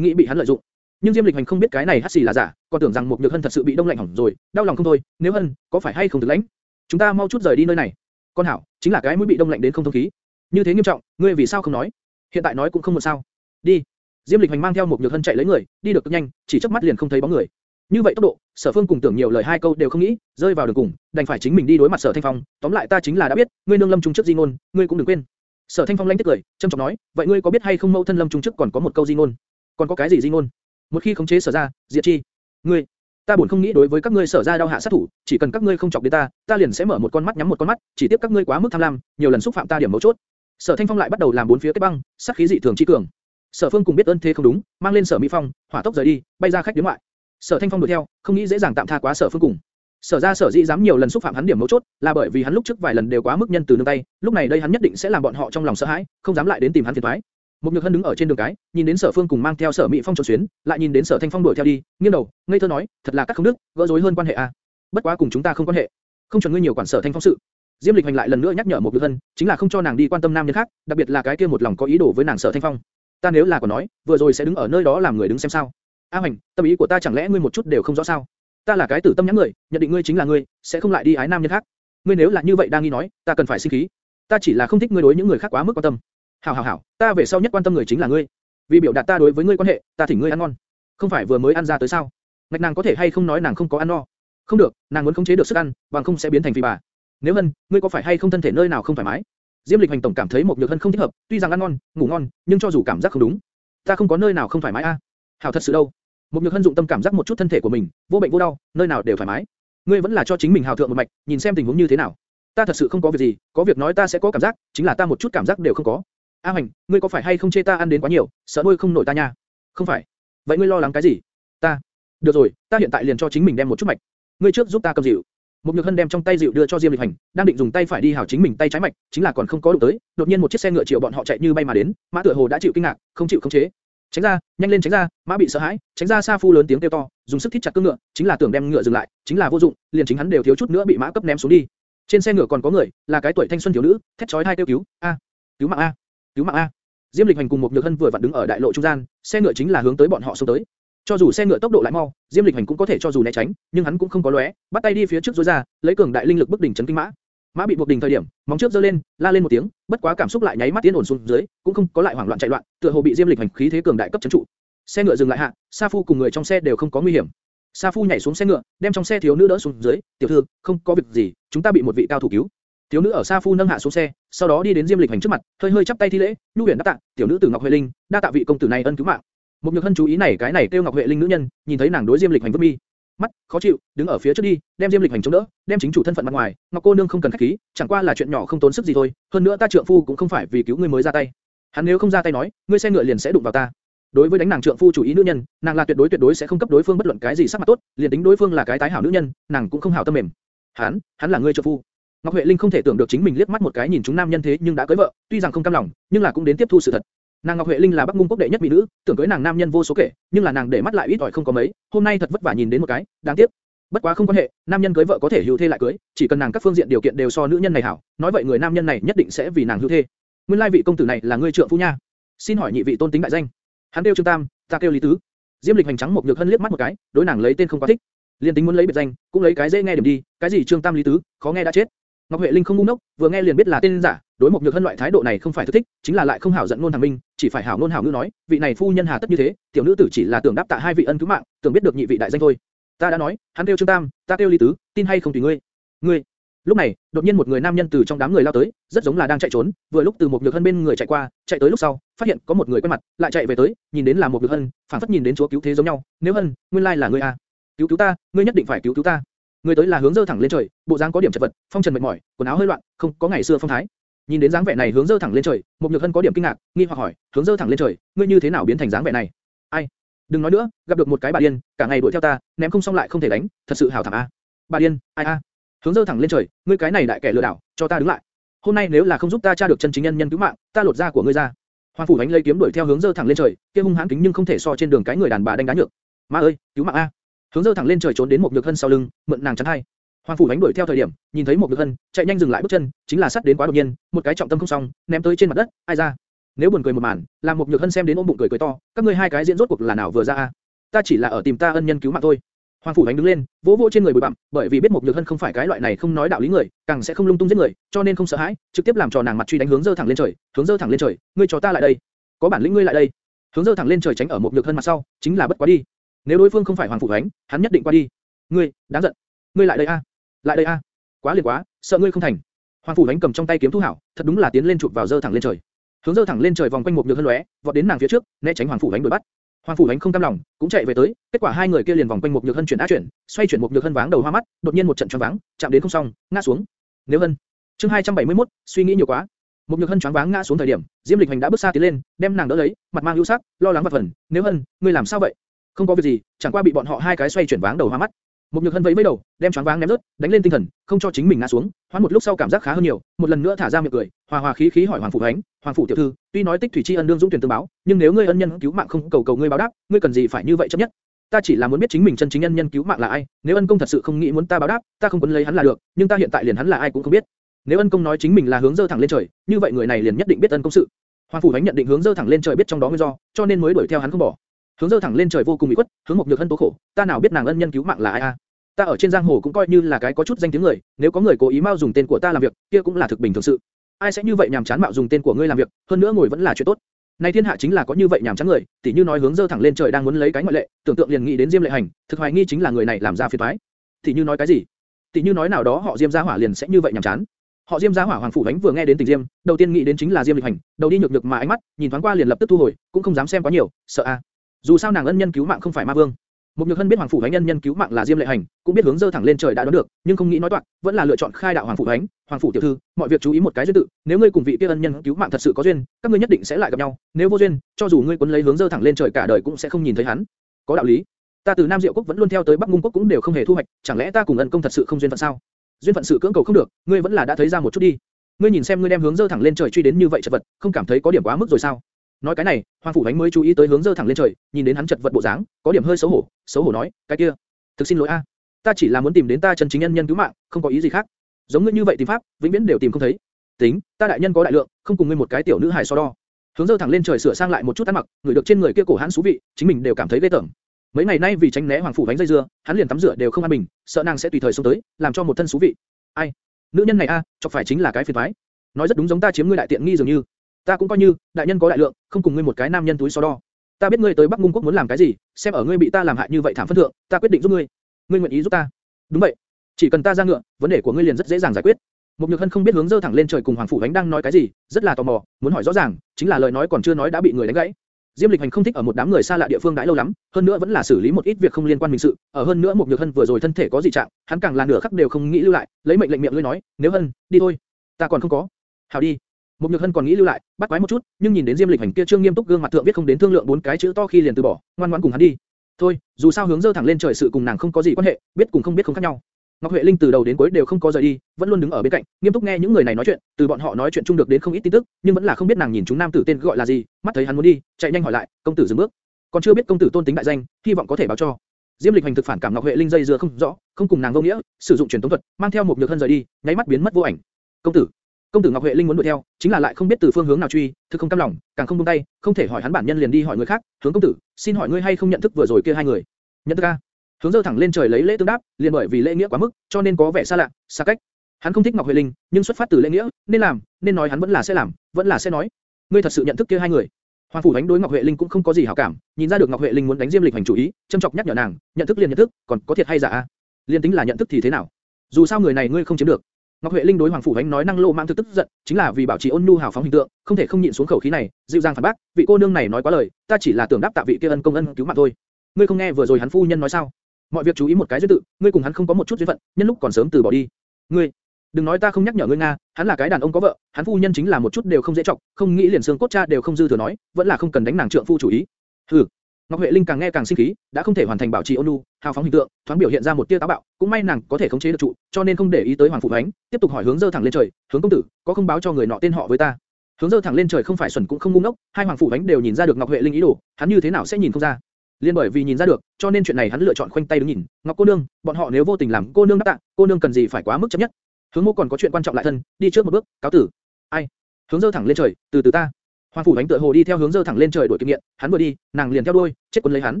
nghĩ bị hắn lợi dụng. Nhưng Diêm Lịch Hành không biết cái này hắt xì là giả, còn tưởng rằng một nhược hân thật sự bị đông lạnh hỏng rồi, đau lòng không thôi. Nếu hân, có phải hay không thực lãnh? Chúng ta mau chút rời đi nơi này. Con hảo, chính là cái mũi bị đông lạnh đến không thông khí. Như thế nghiêm trọng, ngươi vì sao không nói? Hiện tại nói cũng không muộn sao? Đi. Diêm Lịch Hành mang theo một nhược hân chạy lấy người, đi được cực nhanh, chỉ chớp mắt liền không thấy bóng người. Như vậy tốc độ, Sở Phương cùng tưởng nhiều lời hai câu đều không nghĩ, rơi vào đường cùng, đành phải chính mình đi đối mặt Sở Thanh Phong. Tóm lại ta chính là đã biết, ngươi nương lâm trung trước di ngôn, ngươi cũng đừng quên. Sở Thanh Phong lanh tức cười, trầm trọng nói, vậy ngươi có biết hay không mẫu thân lâm trung trước còn có một câu di ngôn? Còn có cái gì di ngôn? Một khi khống chế sở ra, diệt chi. Ngươi, ta buồn không nghĩ đối với các ngươi sở ra đau hạ sát thủ, chỉ cần các ngươi không chọc đến ta, ta liền sẽ mở một con mắt nhắm một con mắt, chỉ tiếp các ngươi quá mức tham lam, nhiều lần xúc phạm ta điểm mấu chốt. Sở Thanh Phong lại bắt đầu làm bốn phía kết băng, sát khí dị thường chi cường. Sở Phương cùng biết ơn thế không đúng, mang lên Sở Mỹ Phong, hỏa tốc rời đi, bay ra khách điếm ngoại. Sở Thanh Phong đuổi theo, không nghĩ dễ dàng tạm tha quá Sở Phương cùng. Sở ra sở dĩ dám nhiều lần xúc phạm hắn điểm mấu chốt, là bởi vì hắn lúc trước vài lần đều quá mức nhân từ nương tay, lúc này đây hắn nhất định sẽ làm bọn họ trong lòng sợ hãi, không dám lại đến tìm hắn phiền toái. Một Nhược Hân đứng ở trên đường cái, nhìn đến Sở Phương cùng mang theo Sở Mỹ Phong trốn xuyến, lại nhìn đến Sở Thanh Phong đuổi theo đi, nghiêng đầu, ngây thơ nói, thật là các không đức, gỡ rối hơn quan hệ à? Bất quá cùng chúng ta không quan hệ, không chuẩn ngươi nhiều quản Sở Thanh Phong sự. Diêm Lịch Hành lại lần nữa nhắc nhở một Nhược Hân, chính là không cho nàng đi quan tâm nam nhân khác, đặc biệt là cái kia một lòng có ý đồ với nàng Sở Thanh Phong. Ta nếu là còn nói, vừa rồi sẽ đứng ở nơi đó làm người đứng xem sao? A Hành, tâm ý của ta chẳng lẽ ngươi một chút đều không rõ sao? Ta là cái tử tâm nhãn người, nhận định ngươi chính là ngươi, sẽ không lại đi ái nam nhân khác. Ngươi nếu là như vậy đang nghi nói, ta cần phải sinh khí. Ta chỉ là không thích ngươi đối những người khác quá mức quan tâm. Hảo hảo hảo, ta về sau nhất quan tâm người chính là ngươi. Vì biểu đạt ta đối với ngươi quan hệ, ta thỉnh ngươi ăn ngon. Không phải vừa mới ăn ra tới sao? Ngạch nàng có thể hay không nói nàng không có ăn no? Không được, nàng muốn khống chế được sức ăn, bằng không sẽ biến thành phi bà. Nếu hân, ngươi có phải hay không thân thể nơi nào không thoải mái? Diêm Lịch Hành tổng cảm thấy một nhược hân không thích hợp, tuy rằng ăn ngon, ngủ ngon, nhưng cho dù cảm giác không đúng, ta không có nơi nào không thoải mái a. Hảo thật sự đâu. Một nhược hân dụng tâm cảm giác một chút thân thể của mình, vô bệnh vô đau, nơi nào đều thoải mái. Ngươi vẫn là cho chính mình hào thượng một mạch, nhìn xem tình huống như thế nào. Ta thật sự không có việc gì, có việc nói ta sẽ có cảm giác, chính là ta một chút cảm giác đều không có. A Hoành, ngươi có phải hay không chê ta ăn đến quá nhiều, sợ nuôi không nổi ta nha? Không phải. Vậy ngươi lo lắng cái gì? Ta. Được rồi, ta hiện tại liền cho chính mình đem một chút mạch. Ngươi trước giúp ta cầm dịu. Một nhược hân đem trong tay dịu đưa cho Diêm Lịch Hành, đang định dùng tay phải đi hảo chính mình tay trái mạch, chính là còn không có đủ tới, đột nhiên một chiếc xe ngựa triệu bọn họ chạy như bay mà đến, mã tựa hồ đã chịu kinh ngạc, không chịu khống chế. Tránh ra, nhanh lên tránh ra, mã bị sợ hãi, tránh ra xa Phu lớn tiếng kêu to, dùng sức thít chặt cương ngựa, chính là tưởng đem ngựa dừng lại, chính là vô dụng, liền chính hắn đều thiếu chút nữa bị mã cấp ném xuống đi. Trên xe ngựa còn có người, là cái tuổi thanh xuân thiếu nữ, thét chói hai kêu cứu, a, cứu mạng a, cứu mạng a. Diêm Lịch Hành cùng một Nhược Hân vừa vặn đứng ở đại lộ trung gian, xe ngựa chính là hướng tới bọn họ xông tới. Cho dù xe ngựa tốc độ lại mau, Diêm Lịch Hành cũng có thể cho dù né tránh, nhưng hắn cũng không có lóe, bắt tay đi phía trước rối ra, lấy cường đại linh lực bức đỉnh chấn kinh mã. Mã bị buộc đỉnh thời điểm, móng trước giơ lên, la lên một tiếng, bất quá cảm xúc lại nháy mắt tiến ổn xuống dưới, cũng không có lại hoảng loạn chạy loạn, tựa hồ bị Diêm Lịch Hành khí thế cường đại cấp chấn trụ. Xe ngựa dừng lại hạ, Sa Phu cùng người trong xe đều không có nguy hiểm. Sa Phu nhảy xuống xe ngựa, đem trong xe thiếu nữ đỡ xuống dưới, "Tiểu thư, không có việc gì, chúng ta bị một vị cao thủ cứu." Thiếu nữ ở xa Phu nâng hạ xuống xe, sau đó đi đến Diêm Lịch Hành trước mặt, hơi hơi chắp tay thi lễ, "Nhu huyền đáp tạ, tiểu nữ từ Ngọc Huệ Linh, đa tạ vị công tử này ân cứu mạng." Một nhược hân chú ý này cái này kêu Ngọc Huệ Linh nữ nhân, nhìn thấy nàng đối Diêm Lịch Hành vứt mi, mắt khó chịu, đứng ở phía trước đi, đem Diêm Lịch Hành chống đỡ, đem chính chủ thân phận mặt ngoài, Ngọc cô nương không cần khách khí, chẳng qua là chuyện nhỏ không tốn sức gì thôi, hơn nữa ta trượng phu cũng không phải vì cứu ngươi mới ra tay. Hắn nếu không ra tay nói, ngươi xe ngựa liền sẽ đụng vào ta. Đối với đánh nàng trượng phu chủ ý nữ nhân, nàng là tuyệt đối tuyệt đối sẽ không cấp đối phương bất luận cái gì sắc mặt tốt, liền tính đối phương là cái tái hảo nữ nhân, nàng cũng không hảo tâm mềm. Hắn, hắn là ngươi trợ phu. Ngọc Huệ Linh không thể tưởng được chính mình liếc mắt một cái nhìn chúng nam nhân thế nhưng đã cưới vợ, tuy rằng không cam lòng, nhưng là cũng đến tiếp thu sự thật. Nàng Ngọc Huệ Linh là Bắc Ngung quốc đệ nhất mỹ nữ, tưởng cưới nàng nam nhân vô số kể, nhưng là nàng để mắt lại ít ỏi không có mấy, hôm nay thật vất vả nhìn đến một cái, đáng tiếc. Bất quá không quan hệ, nam nhân cưới vợ có thể hưu thê lại cưới, chỉ cần nàng các phương diện điều kiện đều so nữ nhân này hảo, nói vậy người nam nhân này nhất định sẽ vì nàng hưu thê. Nguyên lai vị công tử này là ngươi trượng phu nha. Xin hỏi nhị vị tôn tính đại danh. Hắn kêu Trương Tam, ta kêu Lý Tứ. Diêm Lịch hành trắng một nhược hân liếc mắt một cái, đối nàng lấy tên không quá thích. Liên tính muốn lấy biệt danh, cũng lấy cái dễ nghe điểm đi, cái gì Trương Tam Lý Tứ, khó nghe đã chết. Ngọc Huệ Linh không ngu ngốc, vừa nghe liền biết là tên giả, đối một nhược hân loại thái độ này không phải thực thích, chính là lại không hảo giận ngôn thằng minh, chỉ phải hảo ngôn hảo ngữ nói, vị này phu nhân hà tất như thế, tiểu nữ tử chỉ là tưởng đáp tạ hai vị ân cứu mạng, tưởng biết được nhị vị đại danh thôi. Ta đã nói, hắn tiêu Trương Tam, ta tiêu Lý Tứ, tin hay không tùy ngươi. Ngươi. Lúc này, đột nhiên một người nam nhân từ trong đám người lao tới, rất giống là đang chạy trốn, vừa lúc từ một nhược hân bên người chạy qua, chạy tới lúc sau, phát hiện có một người quen mặt, lại chạy về tới, nhìn đến là một nhược hân, phản phất nhìn đến chúa cứu thế giống nhau, nếu hân, nguyên lai là ngươi à? Cứu cứu ta, ngươi nhất định phải cứu cứu ta. Người tới là hướng dơ thẳng lên trời, bộ dáng có điểm chật vật, phong trần mệt mỏi, quần áo hơi loạn, không có ngày xưa phong thái. Nhìn đến dáng vẻ này hướng dơ thẳng lên trời, một nhược hân có điểm kinh ngạc, nghi hoặc hỏi, hướng dơ thẳng lên trời, ngươi như thế nào biến thành dáng vẻ này? Ai? Đừng nói nữa, gặp được một cái bà điên, cả ngày đuổi theo ta, ném không xong lại không thể đánh, thật sự hảo thảm a. Bà điên, ai a? Hướng dơ thẳng lên trời, ngươi cái này đại kẻ lừa đảo, cho ta đứng lại. Hôm nay nếu là không giúp ta tra được chân chính nhân nhân cứu mạng, ta lột da của ngươi ra. Hoàng phủ đánh lấy kiếm đuổi theo hướng dơ thẳng lên trời, kia hung hãn kính nhưng không thể so trên đường cái người đàn bà đánh đá nhược. Ma ơi, cứu mạng a! Hướng dơ thẳng lên trời trốn đến một nhược hân sau lưng, mượn nàng chắn hai. Hoàng phủ đánh đuổi theo thời điểm, nhìn thấy một nhược hân, chạy nhanh dừng lại bước chân, chính là sát đến quá đột nhiên, một cái trọng tâm không xong, ném tới trên mặt đất, ai ra? Nếu buồn cười một màn, làm một nhược hân xem đến ôm bụng cười cười to, các ngươi hai cái diễn rốt cuộc là nào vừa ra a? Ta chỉ là ở tìm ta ân nhân cứu mạng thôi. Hoàng phủ đánh đứng lên, vỗ vỗ trên người bụi bặm, bởi vì biết một nhược hân không phải cái loại này không nói đạo lý người, càng sẽ không lung tung giết người, cho nên không sợ hãi, trực tiếp làm trò nàng mặt truy đánh hướng dơ thẳng lên trời, hướng dơ thẳng lên trời, ngươi cho ta lại đây, có bản lĩnh ngươi lại đây, hướng dơ thẳng lên trời tránh ở một nhược hân mặt sau, chính là bất quá đi. Nếu đối phương không phải hoàng phủ thánh, hắn nhất định qua đi. Ngươi, đáng giận, ngươi lại đây a, lại đây a, quá liền quá, sợ ngươi không thành. Hoàng phủ đánh cầm trong tay kiếm thu hảo, thật đúng là tiến lên chụp vào dơ thẳng lên trời. Hướng dơ thẳng lên trời vòng quanh một nhược hân lóe, vọt đến nàng phía trước, né tránh hoàng phủ đánh đuổi bắt. Hoàng phủ đánh không cam lòng, cũng chạy về tới, kết quả hai người kia liền vòng quanh một nhược hân chuyển á chuyển, xoay chuyển một nhược hân váng đầu hoa mắt, đột nhiên một trận choáng váng, chạm đến không xong, ngã xuống. Nếu hân, chương 271, suy nghĩ nhiều quá. Một nhược hân choáng váng ngã xuống thời điểm, Diêm Lịch Hành đã bước xa tiến lên, đem nàng đỡ lấy, mặt mang ưu sắc, lo lắng và phần. Nếu hân, ngươi làm sao vậy? Không có việc gì, chẳng qua bị bọn họ hai cái xoay chuyển váng đầu hoa mắt. Một nhược hân vẫy vẫy đầu, đem choáng váng ném rớt, đánh lên tinh thần, không cho chính mình ngã xuống. Hoán một lúc sau cảm giác khá hơn nhiều, một lần nữa thả ra miệng cười, hòa hòa khí khí hỏi hoàng phủ ánh, hoàng phủ tiểu thư, tuy nói tích thủy tri ân đương dũng tuyển tương báo, nhưng nếu ngươi ân nhân cứu mạng không cầu cầu ngươi báo đáp, ngươi cần gì phải như vậy chấp nhất? Ta chỉ là muốn biết chính mình chân chính ân nhân cứu mạng là ai, nếu ân công thật sự không nghĩ muốn ta báo đáp, ta không quấn lấy hắn là được, nhưng ta hiện tại liền hắn là ai cũng không biết. Nếu ân công nói chính mình là hướng dơ thẳng lên trời, như vậy người này liền nhất định biết ân công sự. Hoàng phủ ánh nhận định hướng dơ thẳng lên trời biết trong đó nguyên do, cho nên mới đuổi theo hắn không bỏ. Hướng dơ thẳng lên trời vô cùng bị khuất, hướng một nhược hân tố khổ, ta nào biết nàng ân nhân cứu mạng là ai a? À? Ta ở trên giang hồ cũng coi như là cái có chút danh tiếng người, nếu có người cố ý mau dùng tên của ta làm việc, kia cũng là thực bình thường sự. Ai sẽ như vậy nhảm chán mạo dùng tên của ngươi làm việc, hơn nữa ngồi vẫn là chuyện tốt. Này thiên hạ chính là có như vậy nhảm chán người, tỉ như nói hướng dơ thẳng lên trời đang muốn lấy cái ngoại lệ, tưởng tượng liền nghĩ đến Diêm Lệ Hành, thực hoài nghi chính là người này làm ra phiền toái. Tỉ như nói cái gì? Tỉ như nói nào đó họ Diêm gia hỏa liền sẽ như vậy nhảm chán. Họ Diêm gia hỏa hoàng phủ đánh vừa nghe đến tình Diêm, đầu tiên nghĩ đến chính là Diêm Lịch Hành, đầu đi nhược nhược mà ánh mắt, nhìn thoáng qua liền lập tức thu hồi, cũng không dám xem quá nhiều, sợ a. À? Dù sao nàng ân nhân cứu mạng không phải ma vương. Một nhược hân biết hoàng phủ thánh nhân nhân cứu mạng là Diêm Lệ Hành, cũng biết hướng dơ thẳng lên trời đã đoán được, nhưng không nghĩ nói toạc, vẫn là lựa chọn khai đạo hoàng phủ thánh Hoàng phủ tiểu thư, mọi việc chú ý một cái duyên tự, nếu ngươi cùng vị kia ân nhân cứu mạng thật sự có duyên, các ngươi nhất định sẽ lại gặp nhau. Nếu vô duyên, cho dù ngươi quấn lấy hướng dơ thẳng lên trời cả đời cũng sẽ không nhìn thấy hắn. Có đạo lý. Ta từ Nam Diệu quốc vẫn luôn theo tới Bắc Ngung quốc cũng đều không hề thu hoạch, chẳng lẽ ta cùng ân công thật sự không duyên phận sao? Duyên phận sự cưỡng cầu không được, ngươi vẫn là đã thấy ra một chút đi. Ngươi nhìn xem ngươi đem hướng dơ thẳng lên trời truy đến như vậy chật vật, không cảm thấy có điểm quá mức rồi sao? Nói cái này, Hoàng phủ Ánh mới chú ý tới hướng dơ thẳng lên trời, nhìn đến hắn chật vật bộ dáng, có điểm hơi xấu hổ, xấu hổ nói, cái kia, thực xin lỗi a, ta chỉ là muốn tìm đến ta chân chính nhân nhân cứu mạng, không có ý gì khác. Giống ngươi như vậy tìm pháp, vĩnh viễn đều tìm không thấy. Tính, ta đại nhân có đại lượng, không cùng ngươi một cái tiểu nữ hài so đo. Hướng dơ thẳng lên trời sửa sang lại một chút ăn mặc, người được trên người kia cổ hắn xú vị, chính mình đều cảm thấy ghê tởm. Mấy ngày nay vì tránh né Hoàng phủ Ánh dây dưa, hắn liền tắm rửa đều không an bình, sợ nàng sẽ tùy thời xông tới, làm cho một thân xú vị. Ai, nữ nhân này a, chọc phải chính là cái phiền toái. Nói rất đúng giống ta chiếm ngươi đại tiện nghi dường như. Ta cũng coi như, đại nhân có đại lượng, không cùng ngươi một cái nam nhân túi so đo. Ta biết ngươi tới Bắc Ngung quốc muốn làm cái gì, xem ở ngươi bị ta làm hại như vậy thảm phân thượng, ta quyết định giúp ngươi. Ngươi nguyện ý giúp ta? Đúng vậy. Chỉ cần ta ra ngựa, vấn đề của ngươi liền rất dễ dàng giải quyết. mục Nhược Hân không biết hướng dơ thẳng lên trời cùng Hoàng phủ Ánh đang nói cái gì, rất là tò mò, muốn hỏi rõ ràng, chính là lời nói còn chưa nói đã bị người đánh gãy. Diêm Lịch Hành không thích ở một đám người xa lạ địa phương đãi lâu lắm, hơn nữa vẫn là xử lý một ít việc không liên quan mình sự, ở hơn nữa mục Nhược Hân vừa rồi thân thể có dị trạng, hắn càng là nửa khắc đều không nghĩ lưu lại, lấy mệnh lệnh miệng lưỡi nói, nếu Hân, đi thôi, ta còn không có. Hảo đi. Một Nhược Hân còn nghĩ lưu lại, bắt quái một chút, nhưng nhìn đến Diêm Lịch Hành kia trương nghiêm túc gương mặt thượng viết không đến thương lượng bốn cái chữ to khi liền từ bỏ, ngoan ngoãn cùng hắn đi. Thôi, dù sao hướng dơ thẳng lên trời sự cùng nàng không có gì quan hệ, biết cùng không biết không khác nhau. Ngọc Huệ Linh từ đầu đến cuối đều không có rời đi, vẫn luôn đứng ở bên cạnh, nghiêm túc nghe những người này nói chuyện, từ bọn họ nói chuyện chung được đến không ít tin tức, nhưng vẫn là không biết nàng nhìn chúng nam tử tên gọi là gì, mắt thấy hắn muốn đi, chạy nhanh hỏi lại, công tử dừng bước, còn chưa biết công tử tôn tính đại danh, hy vọng có thể báo cho. Diêm Lịch Hành thực phản cảm Ngọc Huệ Linh dây dưa không rõ, không cùng nàng vô nghĩa, sử dụng truyền tống thuật, mang theo một nhược Hân rời đi, nháy mắt biến mất vô ảnh. Công tử, công tử Ngọc Huệ Linh muốn đuổi theo, chính là lại không biết từ phương hướng nào truy, thực không cam lòng, càng không buông tay, không thể hỏi hắn bản nhân liền đi hỏi người khác, hướng công tử, xin hỏi ngươi hay không nhận thức vừa rồi kia hai người? Nhận thức a? Hướng dơ thẳng lên trời lấy lễ tương đáp, liền bởi vì lễ nghĩa quá mức, cho nên có vẻ xa lạ, xa cách. Hắn không thích Ngọc Huệ Linh, nhưng xuất phát từ lễ nghĩa, nên làm, nên nói hắn vẫn là sẽ làm, vẫn là sẽ nói. Ngươi thật sự nhận thức kia hai người? Hoàng phủ đánh đối Ngọc Huệ Linh cũng không có gì hảo cảm, nhìn ra được Ngọc Huệ Linh muốn đánh Diêm Lịch hành chủ ý, châm chọc nhắc nhở nàng, nhận thức liền nhận thức, còn có thiệt hay giả a? Liên tính là nhận thức thì thế nào? Dù sao người này ngươi không chiếm được. Ngọc Huệ Linh đối Hoàng phủ đánh nói năng lô mang thực tức giận, chính là vì bảo trì ôn nhu hảo phóng hình tượng, không thể không nhịn xuống khẩu khí này, dịu dàng phản bác, vị cô nương này nói quá lời, ta chỉ là tưởng đáp tạ vị kia ân công ân cứu mạng thôi. Ngươi không nghe vừa rồi hắn phu nhân nói sao? Mọi việc chú ý một cái duyên tự, ngươi cùng hắn không có một chút duyên phận, nhân lúc còn sớm từ bỏ đi. Ngươi, đừng nói ta không nhắc nhở ngươi nga, hắn là cái đàn ông có vợ, hắn phu nhân chính là một chút đều không dễ trọng, không nghĩ liền xương cốt cha đều không dư thừa nói, vẫn là không cần đánh nàng trượng phu chủ ý. Hừ. Ngọc Huệ Linh càng nghe càng sinh khí, đã không thể hoàn thành bảo trì ôn nhu, hào phóng hình tượng, thoáng biểu hiện ra một tia táo bạo, cũng may nàng có thể khống chế được trụ, cho nên không để ý tới Hoàng phụ Ánh, tiếp tục hỏi hướng dơ thẳng lên trời, hướng công tử, có không báo cho người nọ tên họ với ta? Hướng dơ thẳng lên trời không phải xuẩn cũng không ngu ngốc, hai Hoàng Phủ Ánh đều nhìn ra được Ngọc Huệ Linh ý đồ, hắn như thế nào sẽ nhìn không ra? Liên bởi vì nhìn ra được, cho nên chuyện này hắn lựa chọn khoanh tay đứng nhìn. Ngọc cô nương, bọn họ nếu vô tình làm cô nương đắc tạ, cô nương cần gì phải quá mức chấp nhất? Hướng Mộ còn có chuyện quan trọng lại thân, đi trước một bước, cáo tử. Ai? Hướng dơ thẳng lên trời, từ từ ta. Hoàng phủ đánh tựa hồ đi theo hướng dơ thẳng lên trời đuổi kinh nghiệm, hắn vừa đi, nàng liền theo đuôi, chết quân lấy hắn.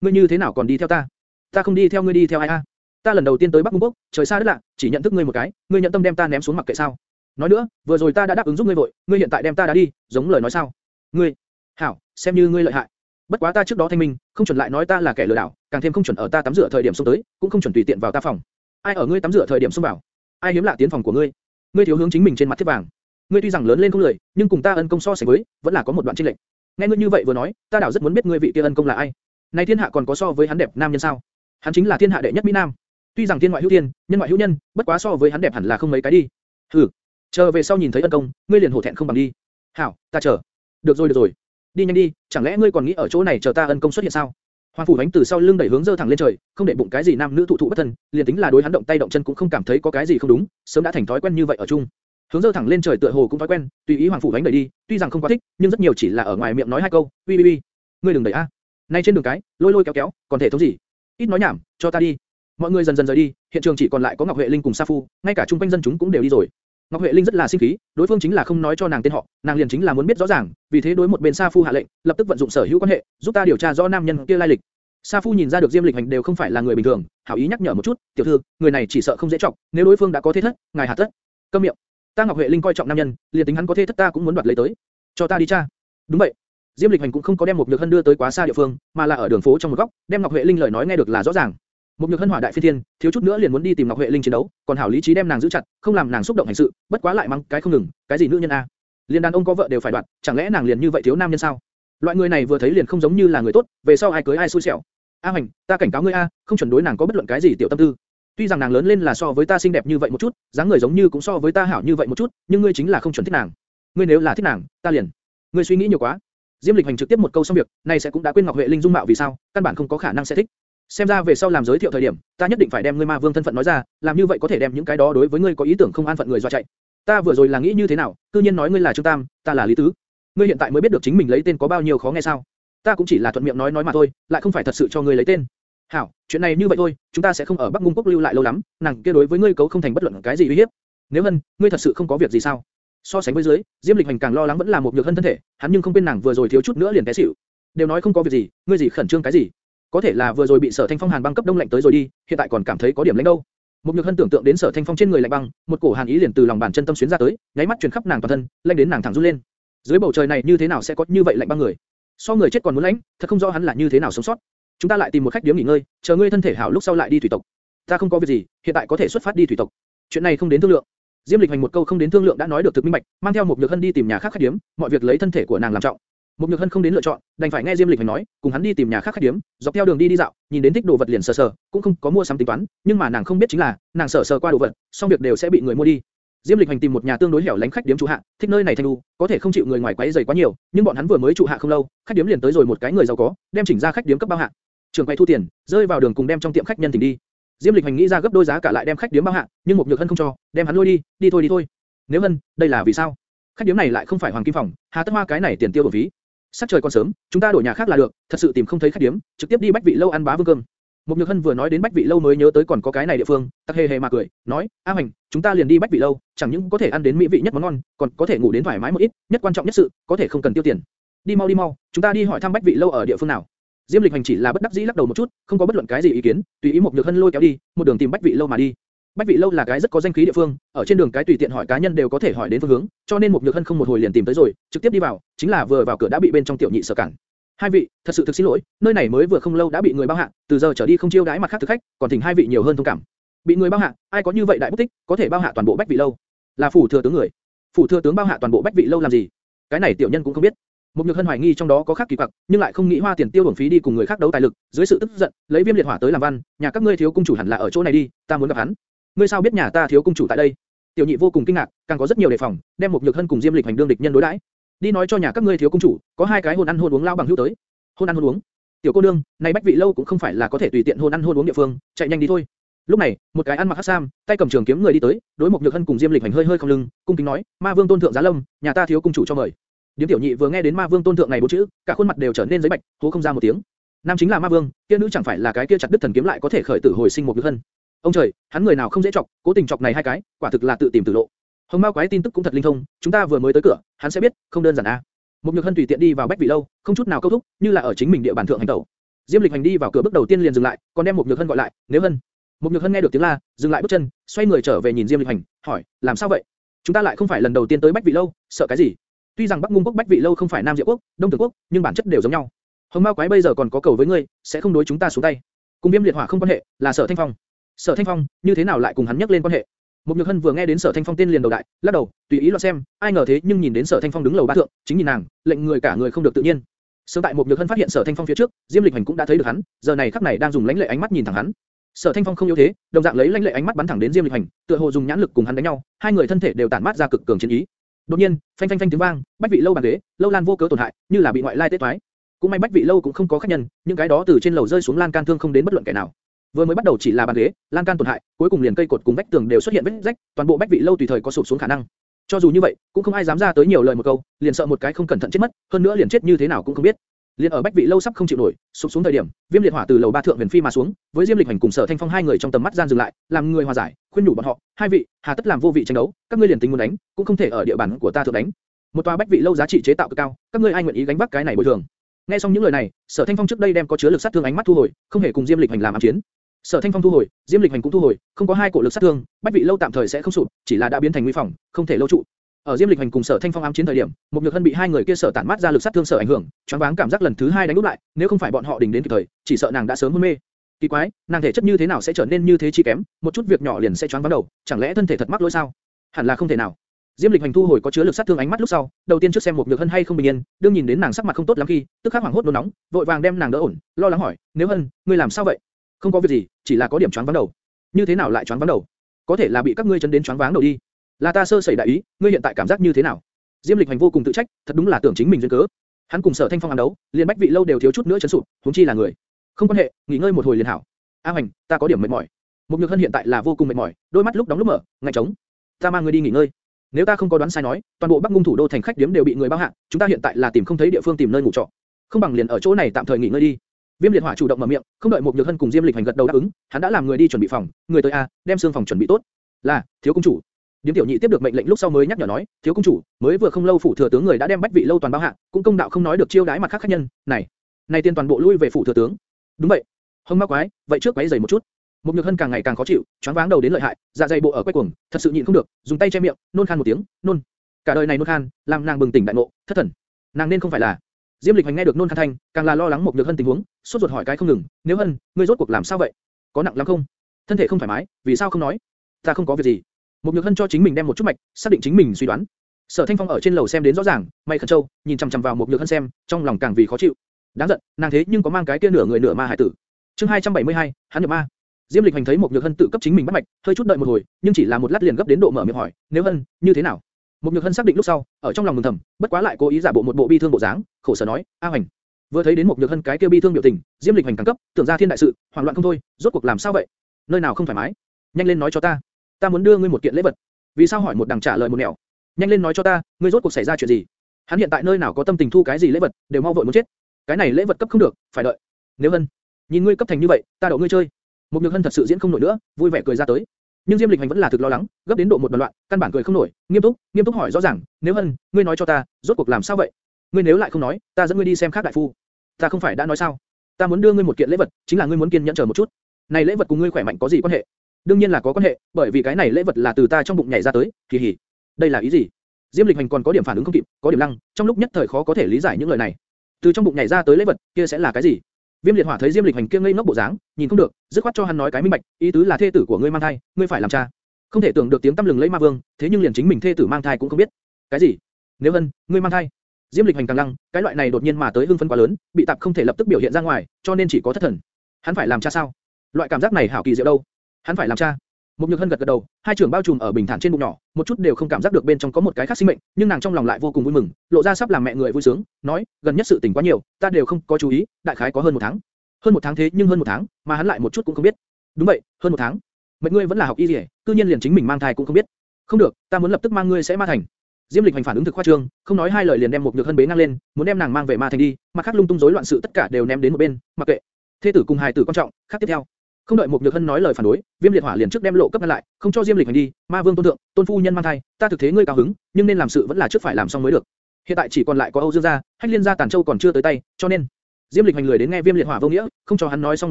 Ngươi như thế nào còn đi theo ta? Ta không đi theo ngươi đi theo ai a? Ta lần đầu tiên tới Bắc Cung Quốc, trời xa đất lạ, chỉ nhận thức ngươi một cái, ngươi nhận tâm đem ta ném xuống mặc kệ sao? Nói nữa, vừa rồi ta đã đáp ứng giúp ngươi vội, ngươi hiện tại đem ta đã đi, giống lời nói sao? Ngươi, hảo, xem như ngươi lợi hại. Bất quá ta trước đó thanh minh, không chuẩn lại nói ta là kẻ lừa đảo, càng thêm không chuẩn ở ta tắm rửa thời điểm xông tới, cũng không chuẩn tùy tiện vào ta phòng. Ai ở ngươi tắm rửa thời điểm xông vào? Ai hiếm lạ tiến phòng của ngươi? Ngươi thiếu hướng chính mình trên mặt thiết vàng. Ngươi tuy rằng lớn lên không lười, nhưng cùng ta ân công so sánh với, vẫn là có một đoạn chênh lệch. Nghe ngươi như vậy vừa nói, ta đảo rất muốn biết ngươi vị kia ân công là ai. Này thiên hạ còn có so với hắn đẹp nam nhân sao? Hắn chính là thiên hạ đệ nhất mỹ nam. Tuy rằng thiên ngoại hữu thiên, nhân ngoại hữu nhân, bất quá so với hắn đẹp hẳn là không mấy cái đi. Hừ, chờ về sau nhìn thấy ân công, ngươi liền hổ thẹn không bằng đi. Hảo, ta chờ. Được rồi được rồi, đi nhanh đi, chẳng lẽ ngươi còn nghĩ ở chỗ này chờ ta ân công xuất hiện sao? Hoàng phủ Ánh từ sau lưng đẩy hướng dơ thẳng lên trời, không để bụng cái gì nam nữ thụ thụ bất thân, liền tính là đối hắn động tay động chân cũng không cảm thấy có cái gì không đúng, sớm đã thành thói quen như vậy ở chung. Hướng dơ thẳng lên trời tựa hồ cũng thói quen, tùy ý Hoàng phủ đánh đẩy đi, tuy rằng không quá thích, nhưng rất nhiều chỉ là ở ngoài miệng nói hai câu, uy uy uy, ngươi đừng đẩy a. Nay trên đường cái, lôi lôi kéo kéo, còn thể thống gì? Ít nói nhảm, cho ta đi. Mọi người dần dần rời đi, hiện trường chỉ còn lại có Ngọc Huệ Linh cùng Sa Phu, ngay cả trung quanh dân chúng cũng đều đi rồi. Ngọc Huệ Linh rất là sinh khí, đối phương chính là không nói cho nàng tên họ, nàng liền chính là muốn biết rõ ràng, vì thế đối một bên Sa Phu hạ lệnh, lập tức vận dụng sở hữu quan hệ, giúp ta điều tra rõ nam nhân kia lai lịch. Sa Phu nhìn ra được Diêm Lịch Hành đều không phải là người bình thường, hảo ý nhắc nhở một chút, tiểu thư, người này chỉ sợ không dễ trọng, nếu đối phương đã có thế thất, ngài hạ tất. Câm miệng. Ta Ngọc Huệ Linh coi trọng nam nhân, liền tính hắn có thế thất ta cũng muốn đoạt lấy tới. Cho ta đi cha. Đúng vậy. Diêm Lịch Hành cũng không có đem một nhược hân đưa tới quá xa địa phương, mà là ở đường phố trong một góc, đem Ngọc Huệ Linh lời nói nghe được là rõ ràng. Một nhược hân hỏa đại phi thiên, thiếu chút nữa liền muốn đi tìm Ngọc Huệ Linh chiến đấu, còn hảo lý trí đem nàng giữ chặt, không làm nàng xúc động hành sự, bất quá lại mắng cái không ngừng, cái gì nữ nhân a, liền đàn ông có vợ đều phải đoạt, chẳng lẽ nàng liền như vậy thiếu nam nhân sao? Loại người này vừa thấy liền không giống như là người tốt, về sau ai cưới ai xui xẻo. A hành, ta cảnh cáo ngươi a, không chuẩn đối nàng có bất luận cái gì tiểu tâm tư. Tuy rằng nàng lớn lên là so với ta xinh đẹp như vậy một chút, dáng người giống như cũng so với ta hảo như vậy một chút, nhưng ngươi chính là không chuẩn thích nàng. Ngươi nếu là thích nàng, ta liền. Ngươi suy nghĩ nhiều quá. Diêm Lịch Hành trực tiếp một câu xong việc, này sẽ cũng đã quên Ngọc Huệ Linh dung mạo vì sao, căn bản không có khả năng sẽ thích. Xem ra về sau làm giới thiệu thời điểm, ta nhất định phải đem ngươi ma vương thân phận nói ra, làm như vậy có thể đem những cái đó đối với ngươi có ý tưởng không an phận người dọa chạy. Ta vừa rồi là nghĩ như thế nào, cư nhiên nói ngươi là Trương Tam, ta là Lý Tứ. Ngươi hiện tại mới biết được chính mình lấy tên có bao nhiêu khó nghe sao? Ta cũng chỉ là thuận miệng nói nói mà thôi, lại không phải thật sự cho ngươi lấy tên. Hảo, chuyện này như vậy thôi, chúng ta sẽ không ở Bắc Ngung Quốc lưu lại lâu lắm, nàng kia đối với ngươi cấu không thành bất luận cái gì uy hiếp. Nếu hân, ngươi thật sự không có việc gì sao? So sánh với dưới, Diêm Lịch Hành càng lo lắng vẫn là một nhược hân thân thể, hắn nhưng không quên nàng vừa rồi thiếu chút nữa liền té xỉu. Đều nói không có việc gì, ngươi gì khẩn trương cái gì? Có thể là vừa rồi bị Sở Thanh Phong hàn băng cấp đông lạnh tới rồi đi, hiện tại còn cảm thấy có điểm lạnh đâu. Một nhược hân tưởng tượng đến Sở Thanh Phong trên người lạnh băng, một cổ hàn ý liền từ lòng bàn chân tâm xuyến ra tới, nháy mắt truyền khắp nàng toàn thân, lạnh đến nàng thẳng run lên. Dưới bầu trời này như thế nào sẽ có như vậy lạnh băng người? So người chết còn muốn lạnh, thật không rõ hắn là như thế nào sống sót. Chúng ta lại tìm một khách điếm nghỉ ngơi, chờ ngươi thân thể hảo lúc sau lại đi thủy tộc. Ta không có việc gì, hiện tại có thể xuất phát đi thủy tộc. Chuyện này không đến thương lượng. Diêm Lịch Hành một câu không đến thương lượng đã nói được thực minh bạch, mang theo một nhược hân đi tìm nhà khác khách điếm, mọi việc lấy thân thể của nàng làm trọng. Một nhược hân không đến lựa chọn, đành phải nghe Diêm Lịch Hành nói, cùng hắn đi tìm nhà khác khách điếm, dọc theo đường đi đi dạo, nhìn đến thích đồ vật liền sờ sờ, cũng không có mua sắm tính toán, nhưng mà nàng không biết chính là, nàng sờ sờ qua đồ vật, xong việc đều sẽ bị người mua đi. Diêm Lịch Hành tìm một nhà tương đối hẻo lánh khách điếm trụ hạ, thích nơi này thanh u, có thể không chịu người ngoài quấy rầy quá nhiều, nhưng bọn hắn vừa mới trụ hạ không lâu, khách điếm liền tới rồi một cái người giàu có, đem chỉnh ra khách điếm cấp bao hạ. Trường quay thu tiền, rơi vào đường cùng đem trong tiệm khách nhân tỉnh đi. Diêm Lịch Hành nghĩ ra gấp đôi giá cả lại đem khách điếm bao hạ, nhưng một nhược hân không cho, đem hắn lôi đi, đi thôi đi thôi. Nếu hân, đây là vì sao? Khách điếm này lại không phải hoàng kim phòng, hà tất hoa cái này tiền tiêu bổ phí. Sắp trời còn sớm, chúng ta đổi nhà khác là được, thật sự tìm không thấy khách điếm, trực tiếp đi bách vị lâu ăn bá vương cơm. Một nhược hân vừa nói đến bách vị lâu mới nhớ tới còn có cái này địa phương, tắc hề hề mà cười, nói, a hành, chúng ta liền đi bách vị lâu, chẳng những có thể ăn đến mỹ vị nhất món ngon, còn có thể ngủ đến thoải mái một ít, nhất quan trọng nhất sự, có thể không cần tiêu tiền. Đi mau đi mau, chúng ta đi hỏi thăm bách vị lâu ở địa phương nào. Diêm Lịch Hành chỉ là bất đắc dĩ lắc đầu một chút, không có bất luận cái gì ý kiến, tùy ý một nhược hân lôi kéo đi, một đường tìm bách vị lâu mà đi. Bách vị lâu là cái rất có danh khí địa phương, ở trên đường cái tùy tiện hỏi cá nhân đều có thể hỏi đến phương hướng, cho nên một nhược hân không một hồi liền tìm tới rồi, trực tiếp đi vào, chính là vừa vào cửa đã bị bên trong tiểu nhị sở cản. Hai vị, thật sự thực xin lỗi, nơi này mới vừa không lâu đã bị người bao hạ, từ giờ trở đi không chiêu đãi mặt khác thực khách, còn thỉnh hai vị nhiều hơn thông cảm. Bị người bao hạ, ai có như vậy đại bút tích, có thể bao hạ toàn bộ bách vị lâu? Là phủ thừa tướng người. Phủ thừa tướng bao hạ toàn bộ bách vị lâu làm gì? Cái này tiểu nhân cũng không biết. Một Nhược Hân hoài nghi trong đó có khác kỳ quặc, nhưng lại không nghĩ hoa tiền tiêu bổng phí đi cùng người khác đấu tài lực, dưới sự tức giận, lấy Viêm Liệt Hỏa tới làm văn, nhà các ngươi thiếu cung chủ hẳn là ở chỗ này đi, ta muốn gặp hắn. Ngươi sao biết nhà ta thiếu cung chủ tại đây? Tiểu Nhị vô cùng kinh ngạc, càng có rất nhiều đề phòng, đem một Nhược Hân cùng Diêm Lịch hành đương địch nhân đối đãi. Đi nói cho nhà các ngươi thiếu cung chủ, có hai cái hôn ăn hôn uống lao bằng hữu tới. Hôn ăn hôn uống. Tiểu cô nương, này bách vị lâu cũng không phải là có thể tùy tiện hôn ăn hôn uống địa phương, chạy nhanh đi thôi. Lúc này, một cái ăn mặc hắc sam, tay cầm trường kiếm người đi tới, đối một nhược hân cùng diêm lịch hành hơi hơi không lưng, cung kính nói, ma vương tôn thượng giá lâm, nhà ta thiếu cung chủ cho mời. Điếm tiểu nhị vừa nghe đến ma vương tôn thượng này bốn chữ, cả khuôn mặt đều trở nên giấy bạch, hú không ra một tiếng. Nam chính là ma vương, kia nữ chẳng phải là cái kia chặt đứt thần kiếm lại có thể khởi tử hồi sinh một nhược hân. Ông trời, hắn người nào không dễ chọc, cố tình chọc này hai cái, quả thực là tự tìm tử lộ. Hồng Ma quái tin tức cũng thật linh thông, chúng ta vừa mới tới cửa, hắn sẽ biết, không đơn giản a. À. Một nhược hân tùy tiện đi vào bách vị lâu, không chút nào câu thúc, như là ở chính mình địa bàn thượng hành tẩu. Diêm Lịch hành đi vào cửa bước đầu tiên liền dừng lại, còn đem một nhược hân gọi lại, nếu hân. Một nhược hân nghe được tiếng la, dừng lại bước chân, xoay người trở về nhìn Diêm Lịch hành, hỏi, làm sao vậy? Chúng ta lại không phải lần đầu tiên tới bách vị lâu, sợ cái gì? Tuy rằng Bắc Ngung quốc bách vị lâu không phải Nam Diệu quốc, Đông Tường quốc, nhưng bản chất đều giống nhau. Hồng Mao quái bây giờ còn có cầu với ngươi, sẽ không đối chúng ta xuống tay. Cùng Viêm liệt hỏa không quan hệ, là Sở Thanh Phong. Sở Thanh Phong, như thế nào lại cùng hắn nhắc lên quan hệ? Mục Nhược Hân vừa nghe đến Sở Thanh Phong tên liền đầu đại, lắc đầu, tùy ý lo xem, ai ngờ thế nhưng nhìn đến Sở Thanh Phong đứng lầu ba thượng, chính nhìn nàng, lệnh người cả người không được tự nhiên. Sớm tại Mục Nhược Hân phát hiện Sở Thanh Phong phía trước, Diêm Lịch Hành cũng đã thấy được hắn, giờ này khắc này đang dùng lãnh lệ ánh mắt nhìn thẳng hắn. Sở Thanh Phong không yếu thế, đồng dạng lấy lãnh lệ ánh mắt bắn thẳng đến Diêm Lịch Hành, tựa hồ dùng nhãn lực cùng hắn đánh nhau, hai người thân thể đều tản mát ra cực cường chiến ý. Đột nhiên, phanh phanh phanh tiếng vang, bách vị lâu bàn ghế, lâu lan vô cớ tổn hại, như là bị ngoại lai tế toái. Cũng may bách vị lâu cũng không có khách nhân, những cái đó từ trên lầu rơi xuống lan can thương không đến bất luận kẻ nào. Vừa mới bắt đầu chỉ là bàn ghế, lan can tổn hại, cuối cùng liền cây cột cùng vách tường đều xuất hiện vết rách, toàn bộ bách vị lâu tùy thời có sụp xuống khả năng. Cho dù như vậy, cũng không ai dám ra tới nhiều lời một câu, liền sợ một cái không cẩn thận chết mất, hơn nữa liền chết như thế nào cũng không biết. Liên ở bách vị lâu sắp không chịu nổi, sụp xuống thời điểm, viêm liệt hỏa từ lầu ba thượng huyền phi mà xuống, với diêm lịch hành cùng sở thanh phong hai người trong tầm mắt gian dừng lại, làm người hòa giải, khuyên nhủ bọn họ, hai vị, hà tất làm vô vị tranh đấu, các ngươi liền tính muốn đánh, cũng không thể ở địa bàn của ta thượng đánh. Một tòa bách vị lâu giá trị chế tạo cực cao, các ngươi ai nguyện ý gánh vác cái này bồi thường? Nghe xong những lời này, sở thanh phong trước đây đem có chứa lực sát thương ánh mắt thu hồi, không hề cùng diêm lịch hành làm ám chiến. Sở Thanh Phong thu hồi, Diêm Lịch Hành cũng thu hồi, không có hai cổ lực sát thương, bách vị lâu tạm thời sẽ không sụp, chỉ là đã biến thành nguy phòng, không thể lâu trụ. Ở Diêm Lịch Hành cùng Sở Thanh Phong ám chiến thời điểm, một nhược hân bị hai người kia sở tản mát ra lực sát thương sở ảnh hưởng, choáng váng cảm giác lần thứ hai đánh nút lại, nếu không phải bọn họ đỉnh đến kịp thời, chỉ sợ nàng đã sớm hôn mê. Kỳ quái, nàng thể chất như thế nào sẽ trở nên như thế chi kém, một chút việc nhỏ liền sẽ choáng váng đầu, chẳng lẽ thân thể thật mắc lỗi sao? Hẳn là không thể nào. Diêm Lịch Hành thu hồi có chứa lực sát thương ánh mắt lúc sau, đầu tiên trước xem một nhược hân hay không bình yên, đương nhìn đến nàng sắc mặt không tốt lắm khi, tức khắc hoảng hốt nôn nóng, vội vàng đem nàng đỡ ổn, lo lắng hỏi, nếu hân, ngươi làm sao vậy? Không có việc gì, chỉ là có điểm choáng váng đầu. Như thế nào lại choáng váng đầu? Có thể là bị các ngươi chấn đến choáng váng đầu đi. Là ta sơ sẩy đại ý, ngươi hiện tại cảm giác như thế nào? Diêm Lịch Hành vô cùng tự trách, thật đúng là tưởng chính mình duyên cớ. Hắn cùng Sở Thanh Phong ăn đấu, liền bách vị lâu đều thiếu chút nữa chấn sụp, huống chi là người. Không quan hệ, nghỉ ngơi một hồi liền hảo. A Hành, ta có điểm mệt mỏi. Mục Nhược Hân hiện tại là vô cùng mệt mỏi, đôi mắt lúc đóng lúc mở, ngay trống. Ta mang ngươi đi nghỉ ngơi. Nếu ta không có đoán sai nói, toàn bộ Bắc Ngung thủ đô thành khách điếm đều bị người bao hạ, chúng ta hiện tại là tìm không thấy địa phương tìm nơi ngủ trọ. Không bằng liền ở chỗ này tạm thời nghỉ ngơi đi. Viêm liệt hỏa chủ động mở miệng, không đợi Mục nhược hân cùng Diêm lịch hành gật đầu đáp ứng, hắn đã làm người đi chuẩn bị phòng, người tới a, đem xương phòng chuẩn bị tốt. Là, thiếu công chủ. Điếm tiểu nhị tiếp được mệnh lệnh lúc sau mới nhắc nhở nói, thiếu công chủ, mới vừa không lâu phủ thừa tướng người đã đem bách vị lâu toàn bao hạ, cũng công đạo không nói được chiêu đái mặt khác khách nhân, này, này tiên toàn bộ lui về phủ thừa tướng. Đúng vậy. Hưng ma quái, vậy trước quấy giày một chút. Mục nhược hân càng ngày càng khó chịu, choáng váng đầu đến lợi hại, dạ dày bộ ở quay cuồng, thật sự nhịn không được, dùng tay che miệng, nôn khan một tiếng, nôn. Cả đời này nôn khan, làm nàng bừng tỉnh đại ngộ, thất thần. Nàng nên không phải là Diêm Lịch Hành nghe được nôn khan thanh, càng là lo lắng Mục nhược hân tình huống, sốt ruột hỏi cái không ngừng, nếu hân, ngươi rốt cuộc làm sao vậy? Có nặng lắm không? Thân thể không thoải mái, vì sao không nói? Ta không có việc gì. Một nhược hân cho chính mình đem một chút mạch, xác định chính mình suy đoán. Sở Thanh Phong ở trên lầu xem đến rõ ràng, mày khẩn châu, nhìn chằm chằm vào một nhược hân xem, trong lòng càng vì khó chịu. Đáng giận, nàng thế nhưng có mang cái kia nửa người nửa ma hải tử. Chương 272, hắn nhập ma. Diêm Lịch Hành thấy một nhược hân tự cấp chính mình bắt mạch, hơi chút đợi một hồi, nhưng chỉ là một lát liền gấp đến độ mở miệng hỏi, nếu hân, như thế nào? Một nhược hân xác định lúc sau, ở trong lòng mừng thầm, bất quá lại cố ý giả bộ một bộ bi thương bộ dáng, khổ sở nói, A Hoành. Vừa thấy đến một nhược hân cái kia bi thương biểu tình, Diêm Lịch Hành càng cấp, tưởng ra thiên đại sự, hoảng loạn không thôi, rốt cuộc làm sao vậy? Nơi nào không thoải mái? Nhanh lên nói cho ta, ta muốn đưa ngươi một kiện lễ vật. Vì sao hỏi một đằng trả lời một nẻo? Nhanh lên nói cho ta, ngươi rốt cuộc xảy ra chuyện gì? Hắn hiện tại nơi nào có tâm tình thu cái gì lễ vật, đều mau vội muốn chết. Cái này lễ vật cấp không được, phải đợi. Nếu hân, nhìn ngươi cấp thành như vậy, ta đậu ngươi chơi. Một nhược hân thật sự diễn không nổi nữa, vui vẻ cười ra tới. Nhưng Diêm Lịch Hành vẫn là thực lo lắng, gấp đến độ một đoàn loạn, căn bản cười không nổi, nghiêm túc, nghiêm túc hỏi rõ ràng, nếu hân, ngươi nói cho ta, rốt cuộc làm sao vậy? Ngươi nếu lại không nói, ta dẫn ngươi đi xem khác đại phu. Ta không phải đã nói sao? Ta muốn đưa ngươi một kiện lễ vật, chính là ngươi muốn kiên nhẫn chờ một chút. Này lễ vật cùng ngươi khỏe mạnh có gì quan hệ? Đương nhiên là có quan hệ, bởi vì cái này lễ vật là từ ta trong bụng nhảy ra tới, kỳ hỉ. Đây là ý gì? Diêm Lịch Hành còn có điểm phản ứng không kịp, có điểm lăng, trong lúc nhất thời khó có thể lý giải những lời này. Từ trong bụng nhảy ra tới lễ vật, kia sẽ là cái gì? Viêm liệt hỏa thấy Diêm lịch hành kia ngây ngốc bộ dáng, nhìn không được, dứt khoát cho hắn nói cái minh bạch, ý tứ là thê tử của ngươi mang thai, ngươi phải làm cha. Không thể tưởng được tiếng tâm lừng lấy ma vương, thế nhưng liền chính mình thê tử mang thai cũng không biết. Cái gì? Nếu hân, ngươi mang thai? Diêm Lịch Hành càng lăng, cái loại này đột nhiên mà tới hưng phấn quá lớn, bị tạp không thể lập tức biểu hiện ra ngoài, cho nên chỉ có thất thần. Hắn phải làm cha sao? Loại cảm giác này hảo kỳ diệu đâu? Hắn phải làm cha. Một nhược hân gật gật đầu, hai trưởng bao trùm ở bình thản trên bụng nhỏ, một chút đều không cảm giác được bên trong có một cái khác sinh mệnh, nhưng nàng trong lòng lại vô cùng vui mừng, lộ ra sắp làm mẹ người vui sướng, nói, gần nhất sự tình quá nhiều, ta đều không có chú ý, đại khái có hơn một tháng. Hơn một tháng thế nhưng hơn một tháng, mà hắn lại một chút cũng không biết. Đúng vậy, hơn một tháng. Mệnh ngươi vẫn là học y liễu, cư nhiên liền chính mình mang thai cũng không biết. Không được, ta muốn lập tức mang ngươi sẽ ma thành. Diêm Lịch hành phản ứng thực khoa trương, không nói hai lời liền đem một nhược hân bế ngang lên, muốn đem nàng mang về ma thành đi, mà khác lung tung rối loạn sự tất cả đều ném đến một bên, mặc kệ. Thế tử cùng hài tử quan trọng, khác tiếp theo. Không đợi một nhược hân nói lời phản đối, Viêm liệt hỏa liền trước đem lộ cấp ngăn lại, không cho Diêm Lịch hành đi. Ma vương tôn thượng, tôn phu nhân mang thai, ta thực thế ngươi cao hứng, nhưng nên làm sự vẫn là trước phải làm xong mới được. Hiện tại chỉ còn lại có Âu Dương gia, Hách Liên gia Tản Châu còn chưa tới tay, cho nên Diêm Lịch hành lười đến nghe Viêm liệt hỏa vô nghĩa, không cho hắn nói xong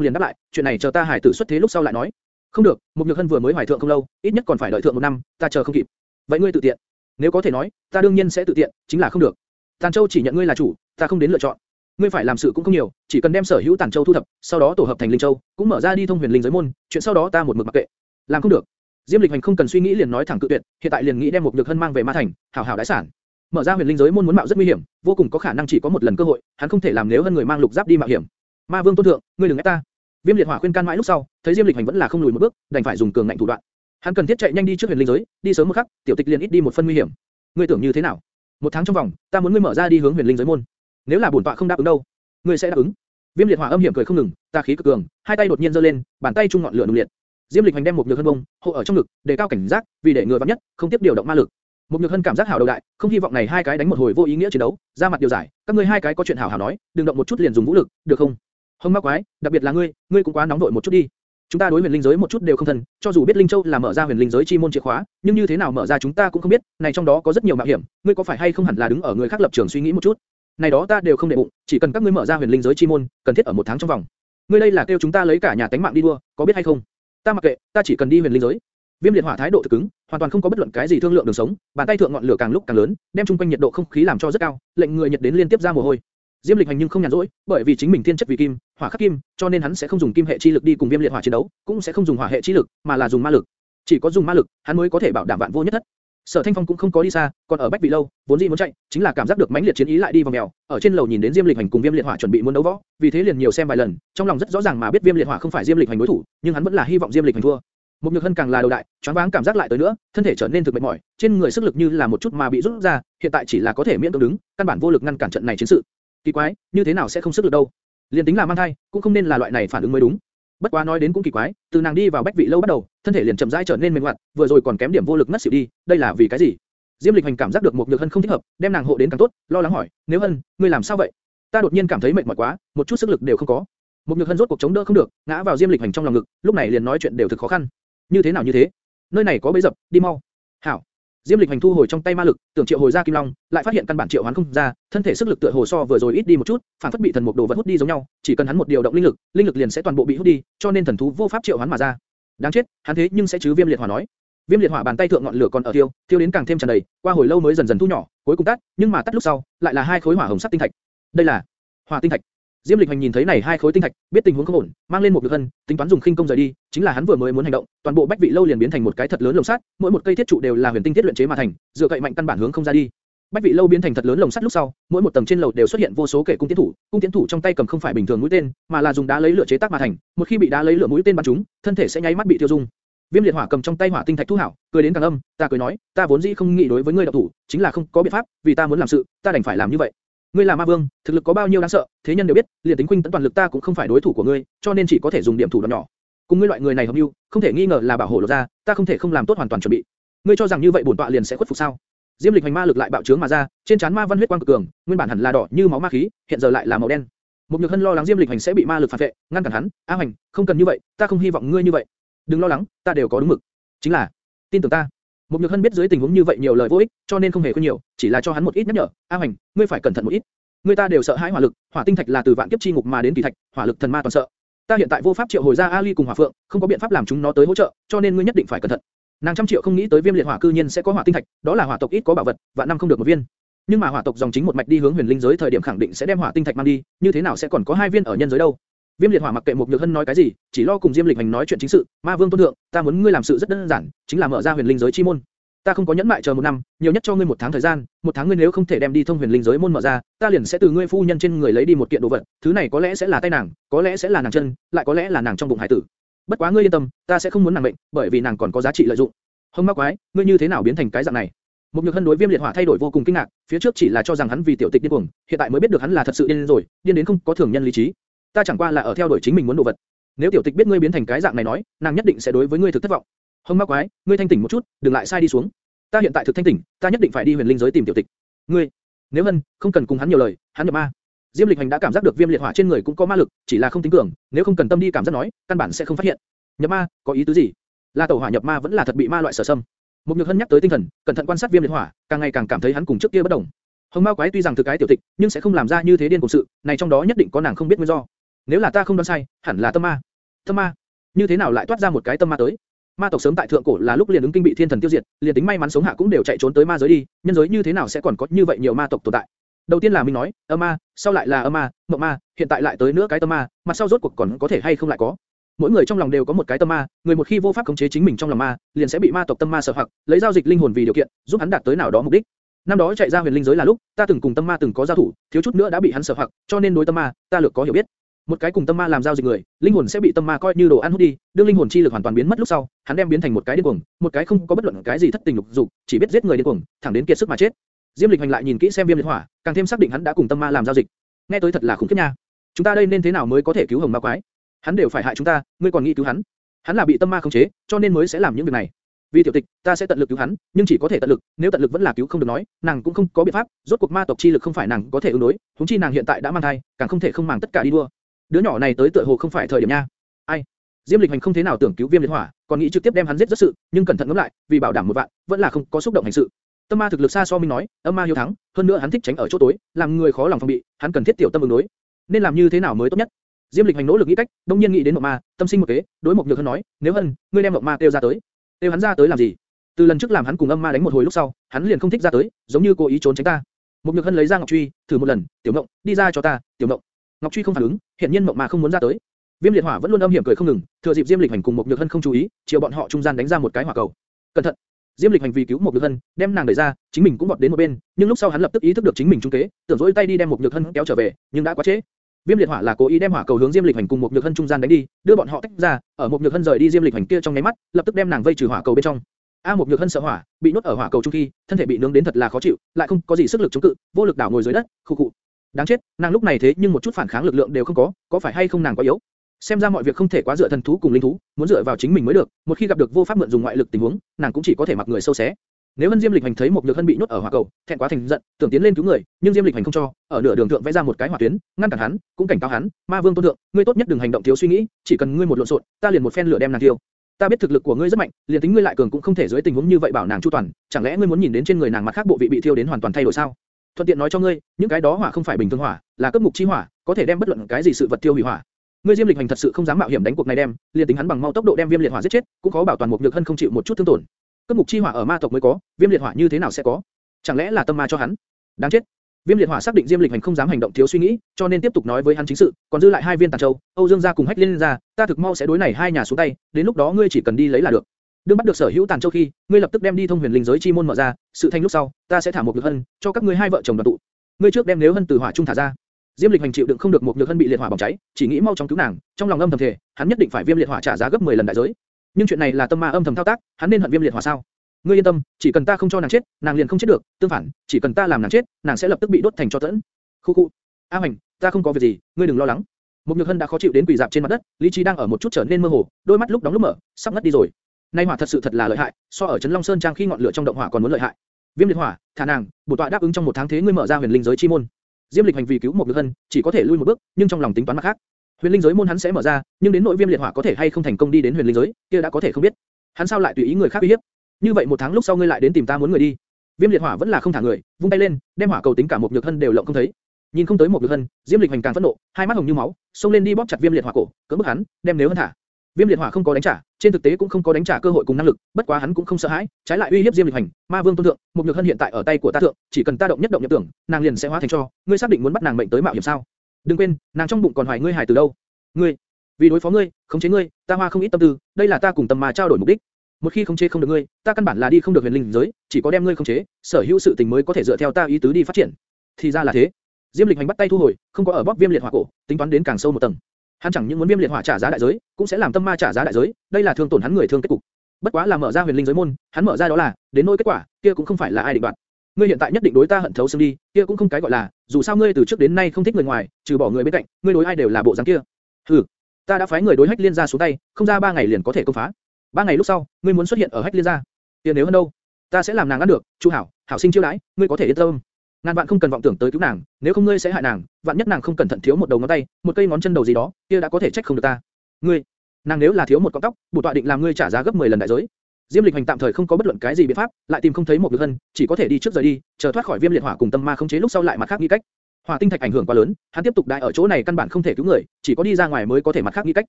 liền đáp lại, chuyện này chờ ta hải tử xuất thế lúc sau lại nói. Không được, một nhược hân vừa mới hoài thượng không lâu, ít nhất còn phải đợi thượng một năm, ta chờ không kịp. Vậy ngươi tự tiện. Nếu có thể nói, ta đương nhiên sẽ tự tiện, chính là không được. Tản Châu chỉ nhận ngươi là chủ, ta không đến lựa chọn. Ngươi phải làm sự cũng không nhiều, chỉ cần đem sở hữu tản Châu thu thập, sau đó tổ hợp thành Linh Châu, cũng mở ra đi thông huyền linh giới môn, chuyện sau đó ta một mực mặc kệ. Làm không được. Diêm Lịch Hành không cần suy nghĩ liền nói thẳng cự tuyệt, hiện tại liền nghĩ đem một nhược hân mang về Ma Thành, hảo hảo đái sản. Mở ra huyền linh giới môn muốn mạo rất nguy hiểm, vô cùng có khả năng chỉ có một lần cơ hội, hắn không thể làm nếu hơn người mang lục giáp đi mạo hiểm. Ma Vương tôn thượng, ngươi đừng ép ta. Viêm liệt hỏa khuyên can mãi lúc sau, thấy Diêm Lịch Hành vẫn là không lùi một bước, đành phải dùng cường ngạnh thủ đoạn. Hắn cần thiết chạy nhanh đi trước huyền linh giới, đi sớm một khắc, tiểu tịch liền ít đi một phân nguy hiểm. Ngươi tưởng như thế nào? Một tháng trong vòng, ta muốn ngươi mở ra đi hướng huyền linh giới môn. Nếu là bổn tọa không đáp ứng đâu, ngươi sẽ đáp ứng. Viêm liệt hỏa âm hiểm cười không ngừng, ta khí cực cường, hai tay đột nhiên giơ lên, bàn tay trung ngọn lửa nung liệt. Diêm Lịch Hành đem một nhược hân bông, hộ ở trong ngực, đề cao cảnh giác, vì để người vắng nhất, không tiếp điều động ma lực. Một nhược hân cảm giác hảo đầu đại, không hy vọng này hai cái đánh một hồi vô ý nghĩa chiến đấu, ra mặt điều giải, các ngươi hai cái có chuyện hảo hảo nói, đừng động một chút liền dùng vũ lực, được không? Hồng ma quái, đặc biệt là ngươi, ngươi cũng quá nóng vội một chút đi. Chúng ta đối huyền linh giới một chút đều không thân, cho dù biết linh châu là mở ra huyền linh giới chi môn chìa khóa, nhưng như thế nào mở ra chúng ta cũng không biết, này trong đó có rất nhiều mạo hiểm, ngươi có phải hay không hẳn là đứng ở người khác lập trường suy nghĩ một chút. Này đó ta đều không để bụng, chỉ cần các ngươi mở ra huyền linh giới chi môn, cần thiết ở một tháng trong vòng. Ngươi đây là kêu chúng ta lấy cả nhà tánh mạng đi đua, có biết hay không? Ta mặc kệ, ta chỉ cần đi huyền linh giới. Viêm liệt hỏa thái độ thực cứng, hoàn toàn không có bất luận cái gì thương lượng đường sống, bàn tay thượng ngọn lửa càng lúc càng lớn, đem trung quanh nhiệt độ không khí làm cho rất cao, lệnh người nhiệt đến liên tiếp ra mồ hôi. Diêm Lịch Hành nhưng không nhàn rỗi, bởi vì chính mình thiên chất vì kim, hỏa khắc kim, cho nên hắn sẽ không dùng kim hệ chi lực đi cùng Viêm liệt hỏa chiến đấu, cũng sẽ không dùng hỏa hệ chi lực, mà là dùng ma lực. Chỉ có dùng ma lực, hắn mới có thể bảo đảm vạn vô nhất thất. Sở Thanh Phong cũng không có đi xa, còn ở Bách Vị lâu, vốn dĩ muốn chạy, chính là cảm giác được mãnh liệt chiến ý lại đi vào mèo, ở trên lầu nhìn đến Diêm Lịch Hành cùng Viêm Liệt Hỏa chuẩn bị muốn đấu võ, vì thế liền nhiều xem vài lần, trong lòng rất rõ ràng mà biết Viêm Liệt Hỏa không phải Diêm Lịch Hành đối thủ, nhưng hắn vẫn là hy vọng Diêm Lịch Hành thua. Một nhược hân càng là đầu đại, choáng váng cảm giác lại tới nữa, thân thể trở nên thực mệt mỏi, trên người sức lực như là một chút mà bị rút ra, hiện tại chỉ là có thể miễn cưỡng đứng, căn bản vô lực ngăn cản trận này chiến sự. Kỳ quái, như thế nào sẽ không sức lực đâu? Liên tính là mang thai, cũng không nên là loại này phản ứng mới đúng. Bất quá nói đến cũng kỳ quái, từ nàng đi vào bách vị lâu bắt đầu, thân thể liền chậm rãi trở nên mềm hoạt, vừa rồi còn kém điểm vô lực ngất xỉu đi, đây là vì cái gì? Diêm Lịch Hành cảm giác được một nhược hân không thích hợp, đem nàng hộ đến càng tốt, lo lắng hỏi, nếu hân, ngươi làm sao vậy? Ta đột nhiên cảm thấy mệt mỏi quá, một chút sức lực đều không có. Một nhược hân rốt cuộc chống đỡ không được, ngã vào Diêm Lịch Hành trong lòng ngực, lúc này liền nói chuyện đều thực khó khăn. Như thế nào như thế? Nơi này có bẫy dập, đi mau. Hảo. Diêm Lịch Hành thu hồi trong tay ma lực, tưởng triệu hồi ra kim long, lại phát hiện căn bản triệu hoán không ra, thân thể sức lực tựa hồ so vừa rồi ít đi một chút, phản phất bị thần mục đồ vật hút đi giống nhau, chỉ cần hắn một điều động linh lực, linh lực liền sẽ toàn bộ bị hút đi, cho nên thần thú vô pháp triệu hoán mà ra. Đáng chết, hắn thế nhưng sẽ chứ Viêm Liệt Hỏa nói. Viêm Liệt Hỏa bàn tay thượng ngọn lửa còn ở thiêu, thiêu đến càng thêm tràn đầy, qua hồi lâu mới dần dần thu nhỏ, cuối cùng tắt, nhưng mà tắt lúc sau, lại là hai khối hỏa hồng sắc tinh thạch. Đây là hỏa tinh thạch. Diêm Lịch Hành nhìn thấy này hai khối tinh thạch, biết tình huống không ổn, mang lên một lực hân, tính toán dùng khinh công rời đi, chính là hắn vừa mới muốn hành động, toàn bộ bách vị lâu liền biến thành một cái thật lớn lồng sắt, mỗi một cây thiết trụ đều là huyền tinh thiết luyện chế mà thành, dựa cậy mạnh căn bản hướng không ra đi. Bách vị lâu biến thành thật lớn lồng sắt lúc sau, mỗi một tầng trên lầu đều xuất hiện vô số kẻ cung tiến thủ, cung tiến thủ trong tay cầm không phải bình thường mũi tên, mà là dùng đá lấy lửa chế tác mà thành, một khi bị đá lấy lửa mũi tên bắn trúng, thân thể sẽ nháy mắt bị tiêu dung. Viêm liệt hỏa cầm trong tay hỏa tinh thạch thu hảo, cười đến càng âm, ta cười nói, ta vốn dĩ không nghĩ đối với ngươi động thủ, chính là không có biện pháp, vì ta muốn làm sự, ta đành phải làm như vậy. Ngươi là ma vương, thực lực có bao nhiêu đáng sợ, thế nhân đều biết, liền tính khuynh tấn toàn lực ta cũng không phải đối thủ của ngươi, cho nên chỉ có thể dùng điểm thủ đoạn nhỏ. Cùng ngươi loại người này hợp lưu, không thể nghi ngờ là bảo hộ lộ ra, ta không thể không làm tốt hoàn toàn chuẩn bị. Ngươi cho rằng như vậy bổn tọa liền sẽ khuất phục sao? Diêm lịch hành ma lực lại bạo trướng mà ra, trên trán ma văn huyết quang cực cường, nguyên bản hẳn là đỏ như máu ma khí, hiện giờ lại là màu đen. Một nhược hân lo lắng Diêm lịch hành sẽ bị ma lực phản vệ, ngăn cản hắn. A hành, không cần như vậy, ta không hy vọng ngươi như vậy. Đừng lo lắng, ta đều có đúng mực. Chính là, tin tưởng ta. Mục nhược hân biết dưới tình huống như vậy nhiều lời vô ích, cho nên không hề khuyên nhiều, chỉ là cho hắn một ít nhắc nhở. A Hoành, ngươi phải cẩn thận một ít. Người ta đều sợ hãi hỏa lực, hỏa tinh thạch là từ vạn kiếp chi ngục mà đến kỳ thạch, hỏa lực thần ma toàn sợ. Ta hiện tại vô pháp triệu hồi ra Ali cùng hỏa phượng, không có biện pháp làm chúng nó tới hỗ trợ, cho nên ngươi nhất định phải cẩn thận. Nàng trăm triệu không nghĩ tới viêm liệt hỏa cư nhiên sẽ có hỏa tinh thạch, đó là hỏa tộc ít có bảo vật, vạn năm không được một viên. Nhưng mà hỏa tộc dòng chính một mạch đi hướng huyền linh giới thời điểm khẳng định sẽ đem hỏa tinh thạch mang đi, như thế nào sẽ còn có hai viên ở nhân giới đâu? Viêm liệt hỏa mặc kệ một nhược hân nói cái gì, chỉ lo cùng Diêm lịch hành nói chuyện chính sự. Ma vương tôn thượng, ta muốn ngươi làm sự rất đơn giản, chính là mở ra huyền linh giới chi môn. ta không có nhẫn mại chờ một năm, nhiều nhất cho ngươi một tháng thời gian, một tháng ngươi nếu không thể đem đi thông huyền linh giới môn mở ra, ta liền sẽ từ ngươi phu nhân trên người lấy đi một kiện đồ vật, thứ này có lẽ sẽ là tay nàng, có lẽ sẽ là nàng chân, lại có lẽ là nàng trong bụng hải tử. Bất quá ngươi yên tâm, ta sẽ không muốn nàng mệnh, bởi vì nàng còn có giá trị lợi dụng. Hông ma quái, ngươi như thế nào biến thành cái dạng này? Một nhược hân đối viêm liệt hỏa thay đổi vô cùng kinh ngạc, phía trước chỉ là cho rằng hắn vì tiểu tịch điên cuồng, hiện tại mới biết được hắn là thật sự điên rồi, điên đến không có thường nhân lý trí. Ta chẳng qua là ở theo đuổi chính mình muốn đồ vật. Nếu tiểu tịch biết ngươi biến thành cái dạng này nói, nàng nhất định sẽ đối với ngươi thực thất vọng. hưng ma quái, ngươi thanh tỉnh một chút, đừng lại sai đi xuống. Ta hiện tại thực thanh tỉnh, ta nhất định phải đi huyền linh giới tìm tiểu tịch. Ngươi, nếu hân, không cần cùng hắn nhiều lời, hắn nhập ma. Diêm Lịch Hành đã cảm giác được viêm liệt hỏa trên người cũng có ma lực, chỉ là không tính cường, nếu không cần tâm đi cảm giác nói, căn bản sẽ không phát hiện. Nhập ma, có ý tứ gì? Là tẩu hỏa nhập ma vẫn là thật bị ma loại sở xâm. Một nhược hân nhắc tới tinh thần, cẩn thận quan sát viêm liệt hỏa, càng ngày càng cảm thấy hắn cùng trước kia bất đồng. Hồng ma quái tuy rằng thực cái tiểu tịch, nhưng sẽ không làm ra như thế điên cuồng sự, này trong đó nhất định có nàng không biết nguyên do. Nếu là ta không đoán sai, hẳn là tâm ma. Tâm ma? Như thế nào lại toát ra một cái tâm ma tới? Ma tộc sớm tại thượng cổ là lúc liền ứng kinh bị thiên thần tiêu diệt, liền tính may mắn sống hạ cũng đều chạy trốn tới ma giới đi, nhân giới như thế nào sẽ còn có như vậy nhiều ma tộc tồn tại? Đầu tiên là mình nói, âm ma, sau lại là âm ma, mộng ma, hiện tại lại tới nữa cái tâm ma, mặt sau rốt cuộc còn có thể hay không lại có? Mỗi người trong lòng đều có một cái tâm ma, người một khi vô pháp khống chế chính mình trong lòng ma, liền sẽ bị ma tộc tâm ma sở hoặc, lấy giao dịch linh hồn vì điều kiện, giúp hắn đạt tới nào đó mục đích. Năm đó chạy ra huyền linh giới là lúc, ta từng cùng tâm ma từng có giao thủ, thiếu chút nữa đã bị hắn sở hoặc, cho nên đối tâm ma, ta lược có hiểu biết. Một cái cùng tâm ma làm giao dịch người, linh hồn sẽ bị tâm ma coi như đồ ăn hút đi, đương linh hồn chi lực hoàn toàn biến mất lúc sau, hắn đem biến thành một cái điên cuồng, một cái không có bất luận cái gì thất tình lục dục, chỉ biết giết người điên cuồng, thẳng đến kiệt sức mà chết. Diêm Lịch hành lại nhìn kỹ xem viêm liệt hỏa, càng thêm xác định hắn đã cùng tâm ma làm giao dịch. Nghe tới thật là khủng khiếp nha. Chúng ta đây nên thế nào mới có thể cứu hồng ma quái? Hắn đều phải hại chúng ta, ngươi còn nghĩ cứu hắn? Hắn là bị tâm ma khống chế, cho nên mới sẽ làm những việc này. Vì tiểu tịch, ta sẽ tận lực cứu hắn, nhưng chỉ có thể tận lực, nếu tận lực vẫn là cứu không được nói, nàng cũng không có biện pháp, rốt cuộc ma tộc chi lực không phải nàng có thể ứng đối, huống chi nàng hiện tại đã mang thai, càng không thể không màng tất cả đi đua. Đứa nhỏ này tới tựa hồ không phải thời điểm nha. Ai? Diêm Lịch Hành không thế nào tưởng cứu Viêm Liệt Hỏa, còn nghĩ trực tiếp đem hắn giết rất sự, nhưng cẩn thận ngẫm lại, vì bảo đảm một vạn, vẫn là không có xúc động hành sự. Tâm ma thực lực xa so minh nói, âm ma hiếu thắng, hơn nữa hắn thích tránh ở chỗ tối, làm người khó lòng phòng bị, hắn cần thiết tiểu tâm ứng đối. Nên làm như thế nào mới tốt nhất? Diêm Lịch Hành nỗ lực nghĩ cách, đông nhiên nghĩ đến Mộng Ma, tâm sinh một kế, đối Mộc Nhược Hân nói, nếu Hân, ngươi đem Mộng Ma tiêu ra tới. tiêu hắn ra tới làm gì? Từ lần trước làm hắn cùng âm ma đánh một hồi lúc sau, hắn liền không thích ra tới, giống như cố ý trốn tránh ta. Mộc Nhược Hân lấy ra ngọc truy, thử một lần, tiểu Ngộng, đi ra cho ta, tiểu Ngộng. Ngọc truy không phản ứng, hiện nhiên Mộng Ma không muốn ra tới. Viêm liệt hỏa vẫn luôn âm hiểm cười không ngừng, thừa dịp Diêm Lịch Hành cùng Mộc Nhược Hân không chú ý, chiều bọn họ trung gian đánh ra một cái hỏa cầu. Cẩn thận! Diêm Lịch hành vì cứu một Nhược Hân, đem nàng đẩy ra, chính mình cũng vọt đến một bên, nhưng lúc sau hắn lập tức ý thức được chính mình trung kế, tưởng dỗi tay đi đem một Nhược Hân kéo trở về, nhưng đã quá trễ. Viêm liệt hỏa là cố ý đem hỏa cầu hướng Diêm Lịch hành cùng một Nhược Hân trung gian đánh đi, đưa bọn họ tách ra, ở một Nhược Hân rời đi Diêm Lịch hành kia trong nháy mắt, lập tức đem nàng vây trừ hỏa cầu bên trong. A một Nhược Hân sợ hỏa, bị nuốt ở hỏa cầu trung khi, thân thể bị nướng đến thật là khó chịu, lại không có gì sức lực chống cự, vô lực đảo ngồi dưới đất, khụ khụ. Đáng chết, nàng lúc này thế nhưng một chút phản kháng lực lượng đều không có, có phải hay không nàng quá yếu? Xem ra mọi việc không thể quá dựa thần thú cùng linh thú, muốn dựa vào chính mình mới được. Một khi gặp được vô pháp mượn dùng ngoại lực tình huống, nàng cũng chỉ có thể mặc người sâu xé. Nếu Hân Diêm Lịch Hành thấy một nhược hân bị nhốt ở hỏa cầu, thẹn quá thành giận, tưởng tiến lên cứu người, nhưng Diêm Lịch Hành không cho, ở nửa đường thượng vẽ ra một cái hỏa tuyến, ngăn cản hắn, cũng cảnh cáo hắn, Ma Vương tôn thượng, ngươi tốt nhất đừng hành động thiếu suy nghĩ, chỉ cần ngươi một lộn xộn, ta liền một phen lửa đem nàng tiêu. Ta biết thực lực của ngươi rất mạnh, liền tính ngươi lại cường cũng không thể dưới tình huống như vậy bảo nàng chu toàn, chẳng lẽ ngươi muốn nhìn đến trên người nàng mặt khác bộ vị bị thiêu đến hoàn toàn thay đổi sao? Thuận tiện nói cho ngươi, những cái đó hỏa không phải bình thường hỏa, là cấp mục chi hỏa, có thể đem bất luận cái gì sự vật tiêu hủy hỏa. Ngươi Diêm Lịch Hành thật sự không dám mạo hiểm đánh cuộc này đem, liền tính hắn bằng mau tốc độ đem Viêm Liệt Hỏa giết chết, cũng khó bảo toàn một nhược hân không chịu một chút thương tổn. Cấp mục chi hỏa ở ma tộc mới có, Viêm Liệt Hỏa như thế nào sẽ có? Chẳng lẽ là tâm ma cho hắn? Đáng chết. Viêm Liệt Hỏa xác định Diêm Lịch Hành không dám hành động thiếu suy nghĩ, cho nên tiếp tục nói với hắn chính sự, còn dư lại hai viên tàn châu, Âu Dương gia cùng Hách Liên gia, ta thực mau sẽ đối này hai nhà xuống tay, đến lúc đó ngươi chỉ cần đi lấy là được. Đương bắt được sở hữu tàn châu khi, ngươi lập tức đem đi thông huyền linh giới chi môn mở ra, sự thành lúc sau, ta sẽ thả một nhược hân, cho các ngươi hai vợ chồng đoàn tụ. Ngươi trước đem nếu hân từ hỏa trung thả ra, Diêm Lịch Hành chịu đựng không được một nhược hân bị liệt hỏa bỏng cháy, chỉ nghĩ mau chóng cứu nàng, trong lòng âm thầm thề, hắn nhất định phải viêm liệt hỏa trả giá gấp 10 lần đại giới. Nhưng chuyện này là tâm ma âm thầm thao tác, hắn nên hận viêm liệt hỏa sao? Ngươi yên tâm, chỉ cần ta không cho nàng chết, nàng liền không chết được, tương phản, chỉ cần ta làm nàng chết, nàng sẽ lập tức bị đốt thành cho tẫn. Khu cụ, A Hành, ta không có việc gì, ngươi đừng lo lắng. Một nhược hân đã khó chịu đến quỳ dạp trên mặt đất, lý trí đang ở một chút trở nên mơ hồ, đôi mắt lúc đóng lúc mở, sắp ngất đi rồi. Nay hỏa thật sự thật là lợi hại, so ở Trấn Long Sơn trang khi ngọn lửa trong động hỏa còn muốn lợi hại. Viêm liệt hỏa, thả nàng, bổ tọa đáp ứng trong một tháng thế ngươi mở ra huyền linh giới chi môn. Diêm Lịch hành vì cứu một Nhược Hân, chỉ có thể lui một bước, nhưng trong lòng tính toán mặt khác. Huyền linh giới môn hắn sẽ mở ra, nhưng đến nội viêm liệt hỏa có thể hay không thành công đi đến huyền linh giới, kia đã có thể không biết. Hắn sao lại tùy ý người khác uy hiếp? Như vậy một tháng lúc sau ngươi lại đến tìm ta muốn người đi. Viêm liệt hỏa vẫn là không thả người, vung tay lên, đem hỏa cầu tính cả một Nhược Hân đều lộng không thấy. Nhìn không tới một Nhược Hân, Diêm Lịch hành càng phẫn nộ, hai mắt hồng như máu, xông lên đi bóp chặt viêm liệt hỏa cổ, cưỡng bức hắn, đem nếu Hân thả. Viêm liệt hỏa không có đánh trả, trên thực tế cũng không có đánh trả cơ hội cùng năng lực, bất quá hắn cũng không sợ hãi, trái lại uy hiếp Diêm Lịch Hành, Ma Vương tôn thượng, một nhược hân hiện tại ở tay của ta thượng, chỉ cần ta động nhất động nhập tưởng, nàng liền sẽ hóa thành cho, ngươi xác định muốn bắt nàng mệnh tới mạo hiểm sao? Đừng quên, nàng trong bụng còn hoài ngươi hài từ đâu? Ngươi, vì đối phó ngươi, khống chế ngươi, ta hoa không ít tâm tư, đây là ta cùng tâm mà trao đổi mục đích. Một khi không chế không được ngươi, ta căn bản là đi không được huyền linh giới, chỉ có đem ngươi không chế, sở hữu sự tình mới có thể dựa theo ta ý tứ đi phát triển. Thì ra là thế. Diêm Lịch Hành bắt tay thu hồi, không có ở bóp viêm liệt hỏa cổ, tính toán đến càng sâu một tầng. Hắn chẳng những muốn viêm liệt hỏa trả giá đại giới, cũng sẽ làm tâm ma trả giá đại giới, đây là thương tổn hắn người thương kết cục. Bất quá là mở ra huyền linh giới môn, hắn mở ra đó là, đến nỗi kết quả, kia cũng không phải là ai định đoạt. Ngươi hiện tại nhất định đối ta hận thấu xương đi, kia cũng không cái gọi là, dù sao ngươi từ trước đến nay không thích người ngoài, trừ bỏ người bên cạnh, ngươi đối ai đều là bộ dáng kia. Hừ, ta đã phái người đối hách liên gia xuống tay, không ra ba ngày liền có thể công phá. Ba ngày lúc sau, ngươi muốn xuất hiện ở hách liên gia, kia nếu hơn đâu, ta sẽ làm nàng ăn được, Chu Hảo, Hảo sinh chiêu đãi, ngươi có thể yên tâm. Ngàn vạn không cần vọng tưởng tới cứu nàng, nếu không ngươi sẽ hại nàng, vạn nhất nàng không cẩn thận thiếu một đầu ngón tay, một cây ngón chân đầu gì đó, kia đã có thể trách không được ta. Ngươi, nàng nếu là thiếu một cọng tóc, bổ tọa định làm ngươi trả giá gấp 10 lần đại giới. Diêm Lịch Hành tạm thời không có bất luận cái gì biện pháp, lại tìm không thấy một được hân, chỉ có thể đi trước rời đi, chờ thoát khỏi viêm liệt hỏa cùng tâm ma không chế lúc sau lại mặt khác nghĩ cách. Hỏa tinh thạch ảnh hưởng quá lớn, hắn tiếp tục đại ở chỗ này căn bản không thể cứu người, chỉ có đi ra ngoài mới có thể mặt khác nghĩ cách.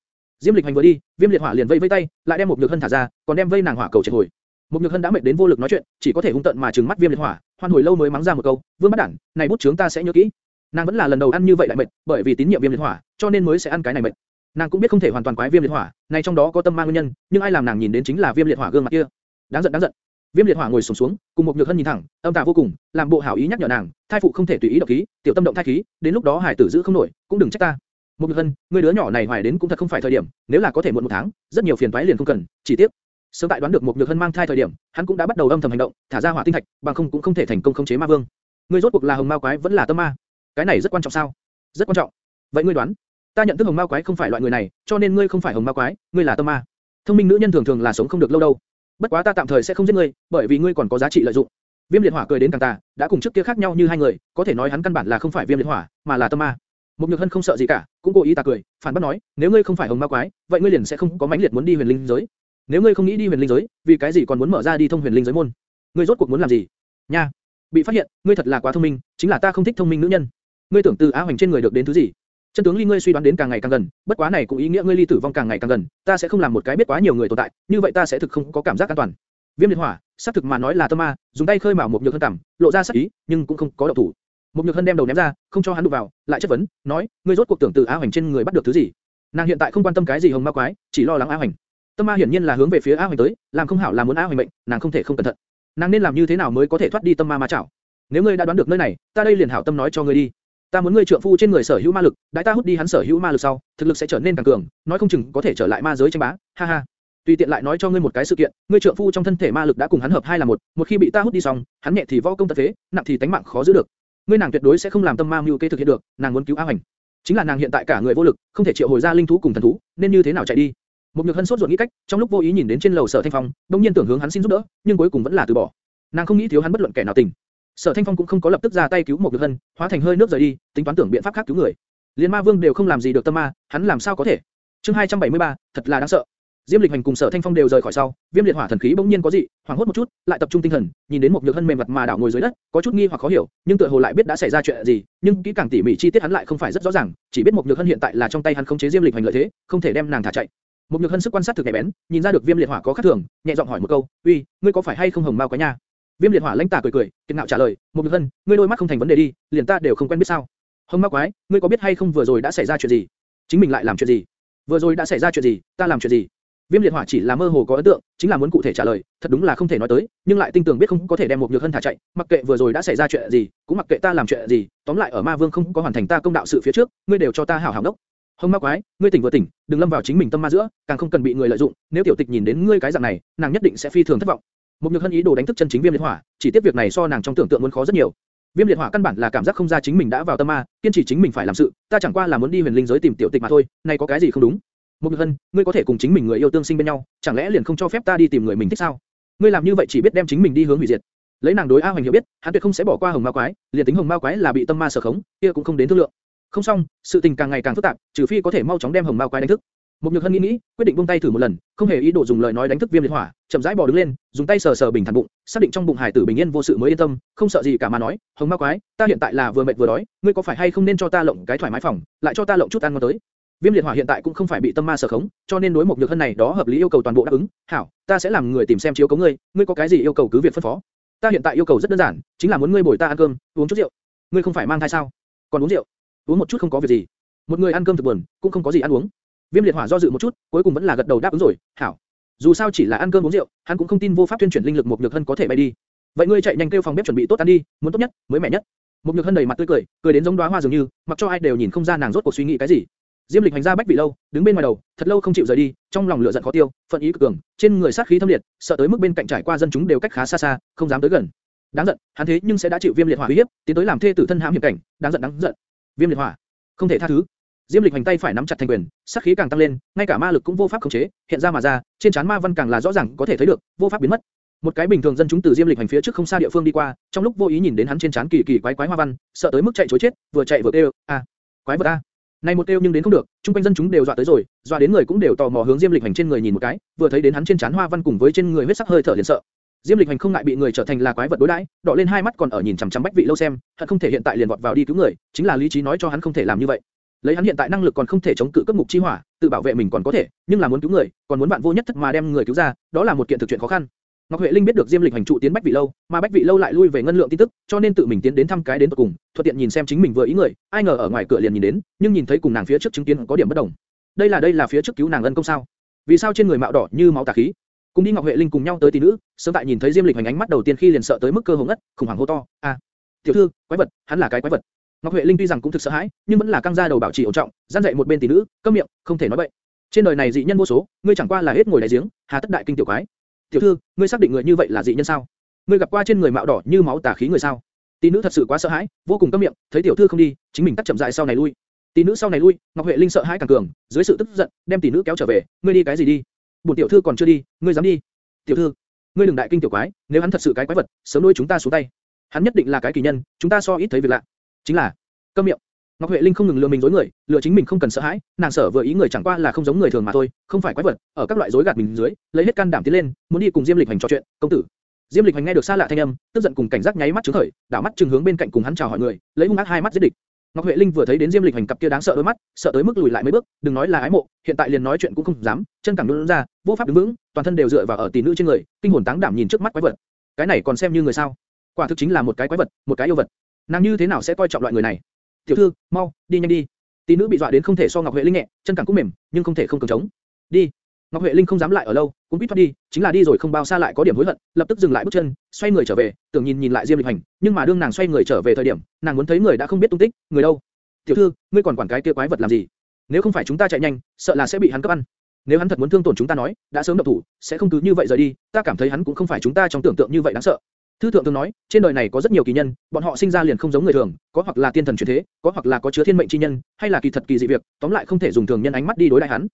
Diêm Lịch Hành vừa đi, viêm liệt hỏa liền vây vây tay, lại đem một nhược hân thả ra, còn đem vây nàng hỏa cầu triệt hồi. Một nhược hân đã mệt đến vô lực nói chuyện, chỉ có thể hung tận mà trừng mắt viêm liệt hỏa, hoan hồi lâu mới mắng ra một câu, vương bắt đản, này bút chướng ta sẽ nhớ kỹ. Nàng vẫn là lần đầu ăn như vậy lại mệt, bởi vì tín nhiệm viêm liệt hỏa, cho nên mới sẽ ăn cái này mệt. Nàng cũng biết không thể hoàn toàn quái viêm liệt hỏa, này trong đó có tâm ma nguyên nhân, nhưng ai làm nàng nhìn đến chính là viêm liệt hỏa gương mặt kia. Đáng giận đáng giận. Viêm liệt hỏa ngồi xuống xuống, cùng một nhược hân nhìn thẳng, âm tà vô cùng, làm bộ hảo ý nhắc nhở nàng, thai phụ không thể tùy ý độc khí, tiểu tâm động thai khí, đến lúc đó hải tử giữ không nổi, cũng đừng trách ta. Một nhược hân, người đứa nhỏ này hoài đến cũng thật không phải thời điểm, nếu là có thể muộn một tháng, rất nhiều phiền toái liền không cần, chỉ tiếc. Sớm tại đoán được một nhược hân mang thai thời điểm, hắn cũng đã bắt đầu âm thầm hành động, thả ra hỏa tinh thạch, bằng không cũng không thể thành công khống chế ma vương. Ngươi rốt cuộc là hồng ma quái vẫn là tâm ma? Cái này rất quan trọng sao? Rất quan trọng. Vậy ngươi đoán? Ta nhận thức hồng ma quái không phải loại người này, cho nên ngươi không phải hồng ma quái, ngươi là tâm ma. Thông minh nữ nhân thường thường là sống không được lâu đâu. Bất quá ta tạm thời sẽ không giết ngươi, bởi vì ngươi còn có giá trị lợi dụng. Viêm liệt hỏa cười đến càng tà, đã cùng trước kia khác nhau như hai người, có thể nói hắn căn bản là không phải viêm liệt hỏa, mà là tâm ma. Một nhược hân không sợ gì cả, cũng cố ý ta cười, phản bác nói, nếu ngươi không phải hồng ma quái, vậy ngươi liền sẽ không có mãnh liệt muốn đi huyền linh giới. Nếu ngươi không nghĩ đi huyền linh giới, vì cái gì còn muốn mở ra đi thông huyền linh giới môn? Ngươi rốt cuộc muốn làm gì? Nha, bị phát hiện, ngươi thật là quá thông minh, chính là ta không thích thông minh nữ nhân. Ngươi tưởng từ á hoành trên người được đến thứ gì? Chân tướng ly ngươi suy đoán đến càng ngày càng gần, bất quá này cũng ý nghĩa ngươi ly tử vong càng ngày càng gần, ta sẽ không làm một cái biết quá nhiều người tồn tại, như vậy ta sẽ thực không có cảm giác an toàn. Viêm liệt hỏa, xác thực mà nói là tâm ma, dùng tay khơi mào một nhược hân cảm, lộ ra sắc ý, nhưng cũng không có động thủ. Một nhược hân đem đầu ném ra, không cho hắn đụng vào, lại chất vấn, nói, ngươi rốt cuộc tưởng từ á hoành trên người bắt được thứ gì? Nàng hiện tại không quan tâm cái gì hồng ma quái, chỉ lo lắng á hoành. Tâm ma hiển nhiên là hướng về phía A hoành tới, làm không hảo là muốn A hoành mệnh, nàng không thể không cẩn thận. Nàng nên làm như thế nào mới có thể thoát đi tâm ma ma chảo? Nếu ngươi đã đoán được nơi này, ta đây liền hảo tâm nói cho ngươi đi. Ta muốn ngươi trượng phu trên người sở hữu ma lực, đại ta hút đi hắn sở hữu ma lực sau, thực lực sẽ trở nên càng cường, nói không chừng có thể trở lại ma giới tranh bá. Ha ha. Tùy tiện lại nói cho ngươi một cái sự kiện, ngươi trượng phu trong thân thể ma lực đã cùng hắn hợp hai là một, một khi bị ta hút đi xong, hắn nhẹ thì võ công tật thế, nặng thì tánh mạng khó giữ được. Ngươi nàng tuyệt đối sẽ không làm tâm ma mưu kế thực hiện được, nàng muốn cứu A Hoành. Chính là nàng hiện tại cả người vô lực, không thể triệu hồi ra linh thú cùng thần thú, nên như thế nào chạy đi? Một nhược hân sốt ruột nghĩ cách, trong lúc vô ý nhìn đến trên lầu sở thanh phong, đung nhiên tưởng hướng hắn xin giúp đỡ, nhưng cuối cùng vẫn là từ bỏ. Nàng không nghĩ thiếu hắn bất luận kẻ nào tình. Sở Thanh Phong cũng không có lập tức ra tay cứu một nhược hân, hóa thành hơi nước rời đi, tính toán tưởng biện pháp khác cứu người. Liên Ma Vương đều không làm gì được tâm ma, hắn làm sao có thể? Chương 273, thật là đáng sợ. Diêm Lịch Hành cùng Sở Thanh Phong đều rời khỏi sau, Viêm Liệt Hỏa thần khí bỗng nhiên có dị, hoảng hốt một chút, lại tập trung tinh thần, nhìn đến một nhược hân mềm mặt mà đảo ngồi dưới đất, có chút nghi hoặc khó hiểu, nhưng tựa hồ lại biết đã xảy ra chuyện gì, nhưng kỹ càng tỉ mỉ chi tiết hắn lại không phải rất rõ ràng, chỉ biết một nhược hân hiện tại là trong tay hắn khống chế Diêm Lịch Hành lợi thế, không thể đem nàng thả chạy. Một nhược hân sức quan sát thực nhạy bén, nhìn ra được Viêm Liệt Hỏa có khác thường, nhẹ giọng hỏi một câu, "Uy, ngươi có phải hay không hồng mao quá nha?" Viêm liệt hỏa lãnh tà cười cười, kiên ngạo trả lời, một nhược hân, ngươi đôi mắt không thành vấn đề đi, liền ta đều không quen biết sao? Hồng ma quái, ngươi có biết hay không vừa rồi đã xảy ra chuyện gì? Chính mình lại làm chuyện gì? Vừa rồi đã xảy ra chuyện gì? Ta làm chuyện gì? Viêm liệt hỏa chỉ là mơ hồ có ấn tượng, chính là muốn cụ thể trả lời, thật đúng là không thể nói tới, nhưng lại tinh tường biết không có thể đem một nhược hân thả chạy, mặc kệ vừa rồi đã xảy ra chuyện gì, cũng mặc kệ ta làm chuyện gì, tóm lại ở ma vương không có hoàn thành ta công đạo sự phía trước, ngươi đều cho ta hảo hảo đốc. Hồng ma quái, ngươi tỉnh vừa tỉnh, đừng lâm vào chính mình tâm ma giữa, càng không cần bị người lợi dụng, nếu tiểu tịch nhìn đến ngươi cái dạng này, nàng nhất định sẽ phi thường thất vọng. Một nhược hân ý đồ đánh thức chân chính viêm liệt hỏa, chỉ tiếp việc này so nàng trong tưởng tượng muốn khó rất nhiều. Viêm liệt hỏa căn bản là cảm giác không ra chính mình đã vào tâm ma, kiên trì chính mình phải làm sự, ta chẳng qua là muốn đi huyền linh giới tìm tiểu tịch mà thôi, này có cái gì không đúng? Một nhược hân, ngươi có thể cùng chính mình người yêu tương sinh bên nhau, chẳng lẽ liền không cho phép ta đi tìm người mình thích sao? Ngươi làm như vậy chỉ biết đem chính mình đi hướng hủy diệt. Lấy nàng đối A Hoành hiểu biết, hắn tuyệt không sẽ bỏ qua hồng ma quái, liền tính hồng ma quái là bị tâm ma sở khống, kia cũng không đến thương lượng. Không xong, sự tình càng ngày càng phức tạp, trừ phi có thể mau chóng đem hồng Mao quái đánh thức. Một nhược hân nghĩ nghĩ, quyết định buông tay thử một lần, không hề ý đồ dùng lời nói đánh thức viêm liệt hỏa, chậm rãi bò đứng lên, dùng tay sờ sờ bình thản bụng, xác định trong bụng hải tử bình yên vô sự mới yên tâm, không sợ gì cả mà nói, hồng ma quái, ta hiện tại là vừa mệt vừa đói, ngươi có phải hay không nên cho ta lộng cái thoải mái phòng, lại cho ta lộng chút ăn ngon tới. Viêm liệt hỏa hiện tại cũng không phải bị tâm ma sở khống, cho nên đối một nhược hân này đó hợp lý yêu cầu toàn bộ đáp ứng. Hảo, ta sẽ làm người tìm xem chiếu cố ngươi, ngươi có cái gì yêu cầu cứ việc phân phó. Ta hiện tại yêu cầu rất đơn giản, chính là muốn ngươi bồi ta ăn cơm, uống chút rượu. Ngươi không phải mang thai sao? Còn uống rượu? Uống một chút không có việc gì. Một người ăn cơm thực buồn, cũng không có gì ăn uống. Viêm liệt hỏa do dự một chút, cuối cùng vẫn là gật đầu đáp ứng rồi. Hảo. dù sao chỉ là ăn cơm uống rượu, hắn cũng không tin vô pháp tuyên chuyển linh lực một nhược hân có thể bay đi. Vậy ngươi chạy nhanh kêu phòng bếp chuẩn bị tốt ăn đi, muốn tốt nhất, mới mẻ nhất. Một nhược hân đầy mặt tươi cười, cười đến giống đóa hoa dường như, mặc cho ai đều nhìn không ra nàng rốt cuộc suy nghĩ cái gì. Diêm Lịch hành ra bách vị lâu, đứng bên ngoài đầu, thật lâu không chịu rời đi, trong lòng lửa giận khó tiêu, phận ý cực cường, trên người sát khí thâm liệt, sợ tới mức bên cạnh trải qua dân chúng đều cách khá xa xa, không dám tới gần. Đáng giận, hắn thế nhưng sẽ đã chịu viêm liệt hỏa uy hiếp, tiến tới làm thê tử thân hãm hiểm cảnh, đáng giận đáng giận. Viêm liệt hỏa, không thể tha thứ. Diêm Lịch hành tay phải nắm chặt thành quyền, sát khí càng tăng lên, ngay cả ma lực cũng vô pháp khống chế, hiện ra mà ra, trên trán ma văn càng là rõ ràng có thể thấy được, vô pháp biến mất. Một cái bình thường dân chúng từ Diêm Lịch hành phía trước không xa địa phương đi qua, trong lúc vô ý nhìn đến hắn trên trán kỳ kỳ quái quái hoa văn, sợ tới mức chạy trối chết, vừa chạy vừa kêu, a, quái vật a. Này một kêu nhưng đến không được, trung quanh dân chúng đều dọa tới rồi, dọa đến người cũng đều tò mò hướng Diêm Lịch hành trên người nhìn một cái, vừa thấy đến hắn trên trán hoa văn cùng với trên người huyết sắc hơi thở liền sợ. Diêm Lịch Hành không ngại bị người trở thành là quái vật đối đãi, đỏ lên hai mắt còn ở nhìn chằm chằm Bách Vị lâu xem, thật không thể hiện tại liền vọt vào đi cứu người, chính là lý trí nói cho hắn không thể làm như vậy. Lấy hắn hiện tại năng lực còn không thể chống cự cấp mục chi hỏa, tự bảo vệ mình còn có thể, nhưng là muốn cứu người, còn muốn bạn vô nhất thất mà đem người cứu ra, đó là một kiện thực chuyện khó khăn. Ngọc Huệ Linh biết được Diêm Lịch hành trụ tiến Bách Vị lâu, mà Bách Vị lâu lại lui về ngân lượng tin tức, cho nên tự mình tiến đến thăm cái đến tận cùng, thuận tiện nhìn xem chính mình vừa ý người, ai ngờ ở ngoài cửa liền nhìn đến, nhưng nhìn thấy cùng nàng phía trước chứng kiến có điểm bất đồng. Đây là đây là phía trước cứu nàng ân công sao? Vì sao trên người mạo đỏ như máu tà khí? Cùng đi Ngọc Huệ Linh cùng nhau tới tỷ nữ, sớm tại nhìn thấy Diêm Lịch hành ánh mắt đầu tiên khi liền sợ tới mức cơ hồ ngất, khủng hoảng hô to, "A, tiểu thư, quái vật, hắn là cái quái vật." Ngọc Huệ Linh tuy rằng cũng thực sợ hãi, nhưng vẫn là căng ra đầu bảo trì ổn trọng, gian dạy một bên tỷ nữ, câm miệng, không thể nói bậy. Trên đời này dị nhân vô số, ngươi chẳng qua là hết ngồi đáy giếng, hà tất đại kinh tiểu quái. Tiểu thư, ngươi xác định người như vậy là dị nhân sao? Ngươi gặp qua trên người mạo đỏ như máu tà khí người sao? Tỷ nữ thật sự quá sợ hãi, vô cùng câm miệng, thấy tiểu thư không đi, chính mình tắt chậm rãi sau này lui. Tỷ nữ sau này lui, Ngọc Huệ Linh sợ hãi càng cường, dưới sự tức giận, đem tỷ nữ kéo trở về, ngươi đi cái gì đi? Bổn tiểu thư còn chưa đi, ngươi dám đi? Tiểu thư, ngươi đừng đại kinh tiểu quái, nếu hắn thật sự cái quái vật, sớm nuôi chúng ta xuống tay. Hắn nhất định là cái kỳ nhân, chúng ta so ít thấy việc lạ. Chính là, câm miệng. Ngọc Huệ Linh không ngừng lừa mình dối người, lừa chính mình không cần sợ hãi, nàng sở vừa ý người chẳng qua là không giống người thường mà thôi, không phải quái vật, ở các loại dối gạt mình dưới, lấy hết can đảm tiến lên, muốn đi cùng Diêm Lịch Hành trò chuyện, công tử. Diêm Lịch Hành nghe được xa lạ thanh âm, tức giận cùng cảnh giác nháy mắt trướng khởi, đảo mắt trừng hướng bên cạnh cùng hắn chào hỏi người, lấy hung ác hai mắt giết địch. Ngọc Huệ Linh vừa thấy đến Diêm Lịch Hành cặp kia đáng sợ đôi mắt, sợ tới mức lùi lại mấy bước, đừng nói là ái mộ, hiện tại liền nói chuyện cũng không dám, chân cẳng nhũn ra, vô pháp đứng vững, toàn thân đều dựa vào ở tỷ nữ trên người, kinh hồn táng đảm nhìn trước mắt quái vật. Cái này còn xem như người sao? Quả thực chính là một cái quái vật, một cái yêu vật. Nàng như thế nào sẽ coi trọng loại người này? Tiểu thư, mau, đi nhanh đi. Tỷ nữ bị dọa đến không thể so Ngọc Huệ Linh nhẹ, chân cẳng cũng mềm, nhưng không thể không cường chống. Đi. Ngọc Huệ Linh không dám lại ở lâu, cũng biết thoát đi, chính là đi rồi không bao xa lại có điểm hối hận, lập tức dừng lại bước chân, xoay người trở về, tưởng nhìn nhìn lại Diêm Lịch Hành, nhưng mà đương nàng xoay người trở về thời điểm, nàng muốn thấy người đã không biết tung tích, người đâu? Tiểu thư, ngươi còn quản cái kia quái vật làm gì? Nếu không phải chúng ta chạy nhanh, sợ là sẽ bị hắn cướp ăn. Nếu hắn thật muốn thương tổn chúng ta nói, đã sớm động thủ, sẽ không cứ như vậy rời đi. Ta cảm thấy hắn cũng không phải chúng ta trong tưởng tượng như vậy đáng sợ. Thư thượng thường nói, trên đời này có rất nhiều kỳ nhân, bọn họ sinh ra liền không giống người thường, có hoặc là tiên thần chuyển thế, có hoặc là có chứa thiên mệnh chi nhân, hay là kỳ thật kỳ dị việc, tóm lại không thể dùng thường nhân ánh mắt đi đối đại hắn.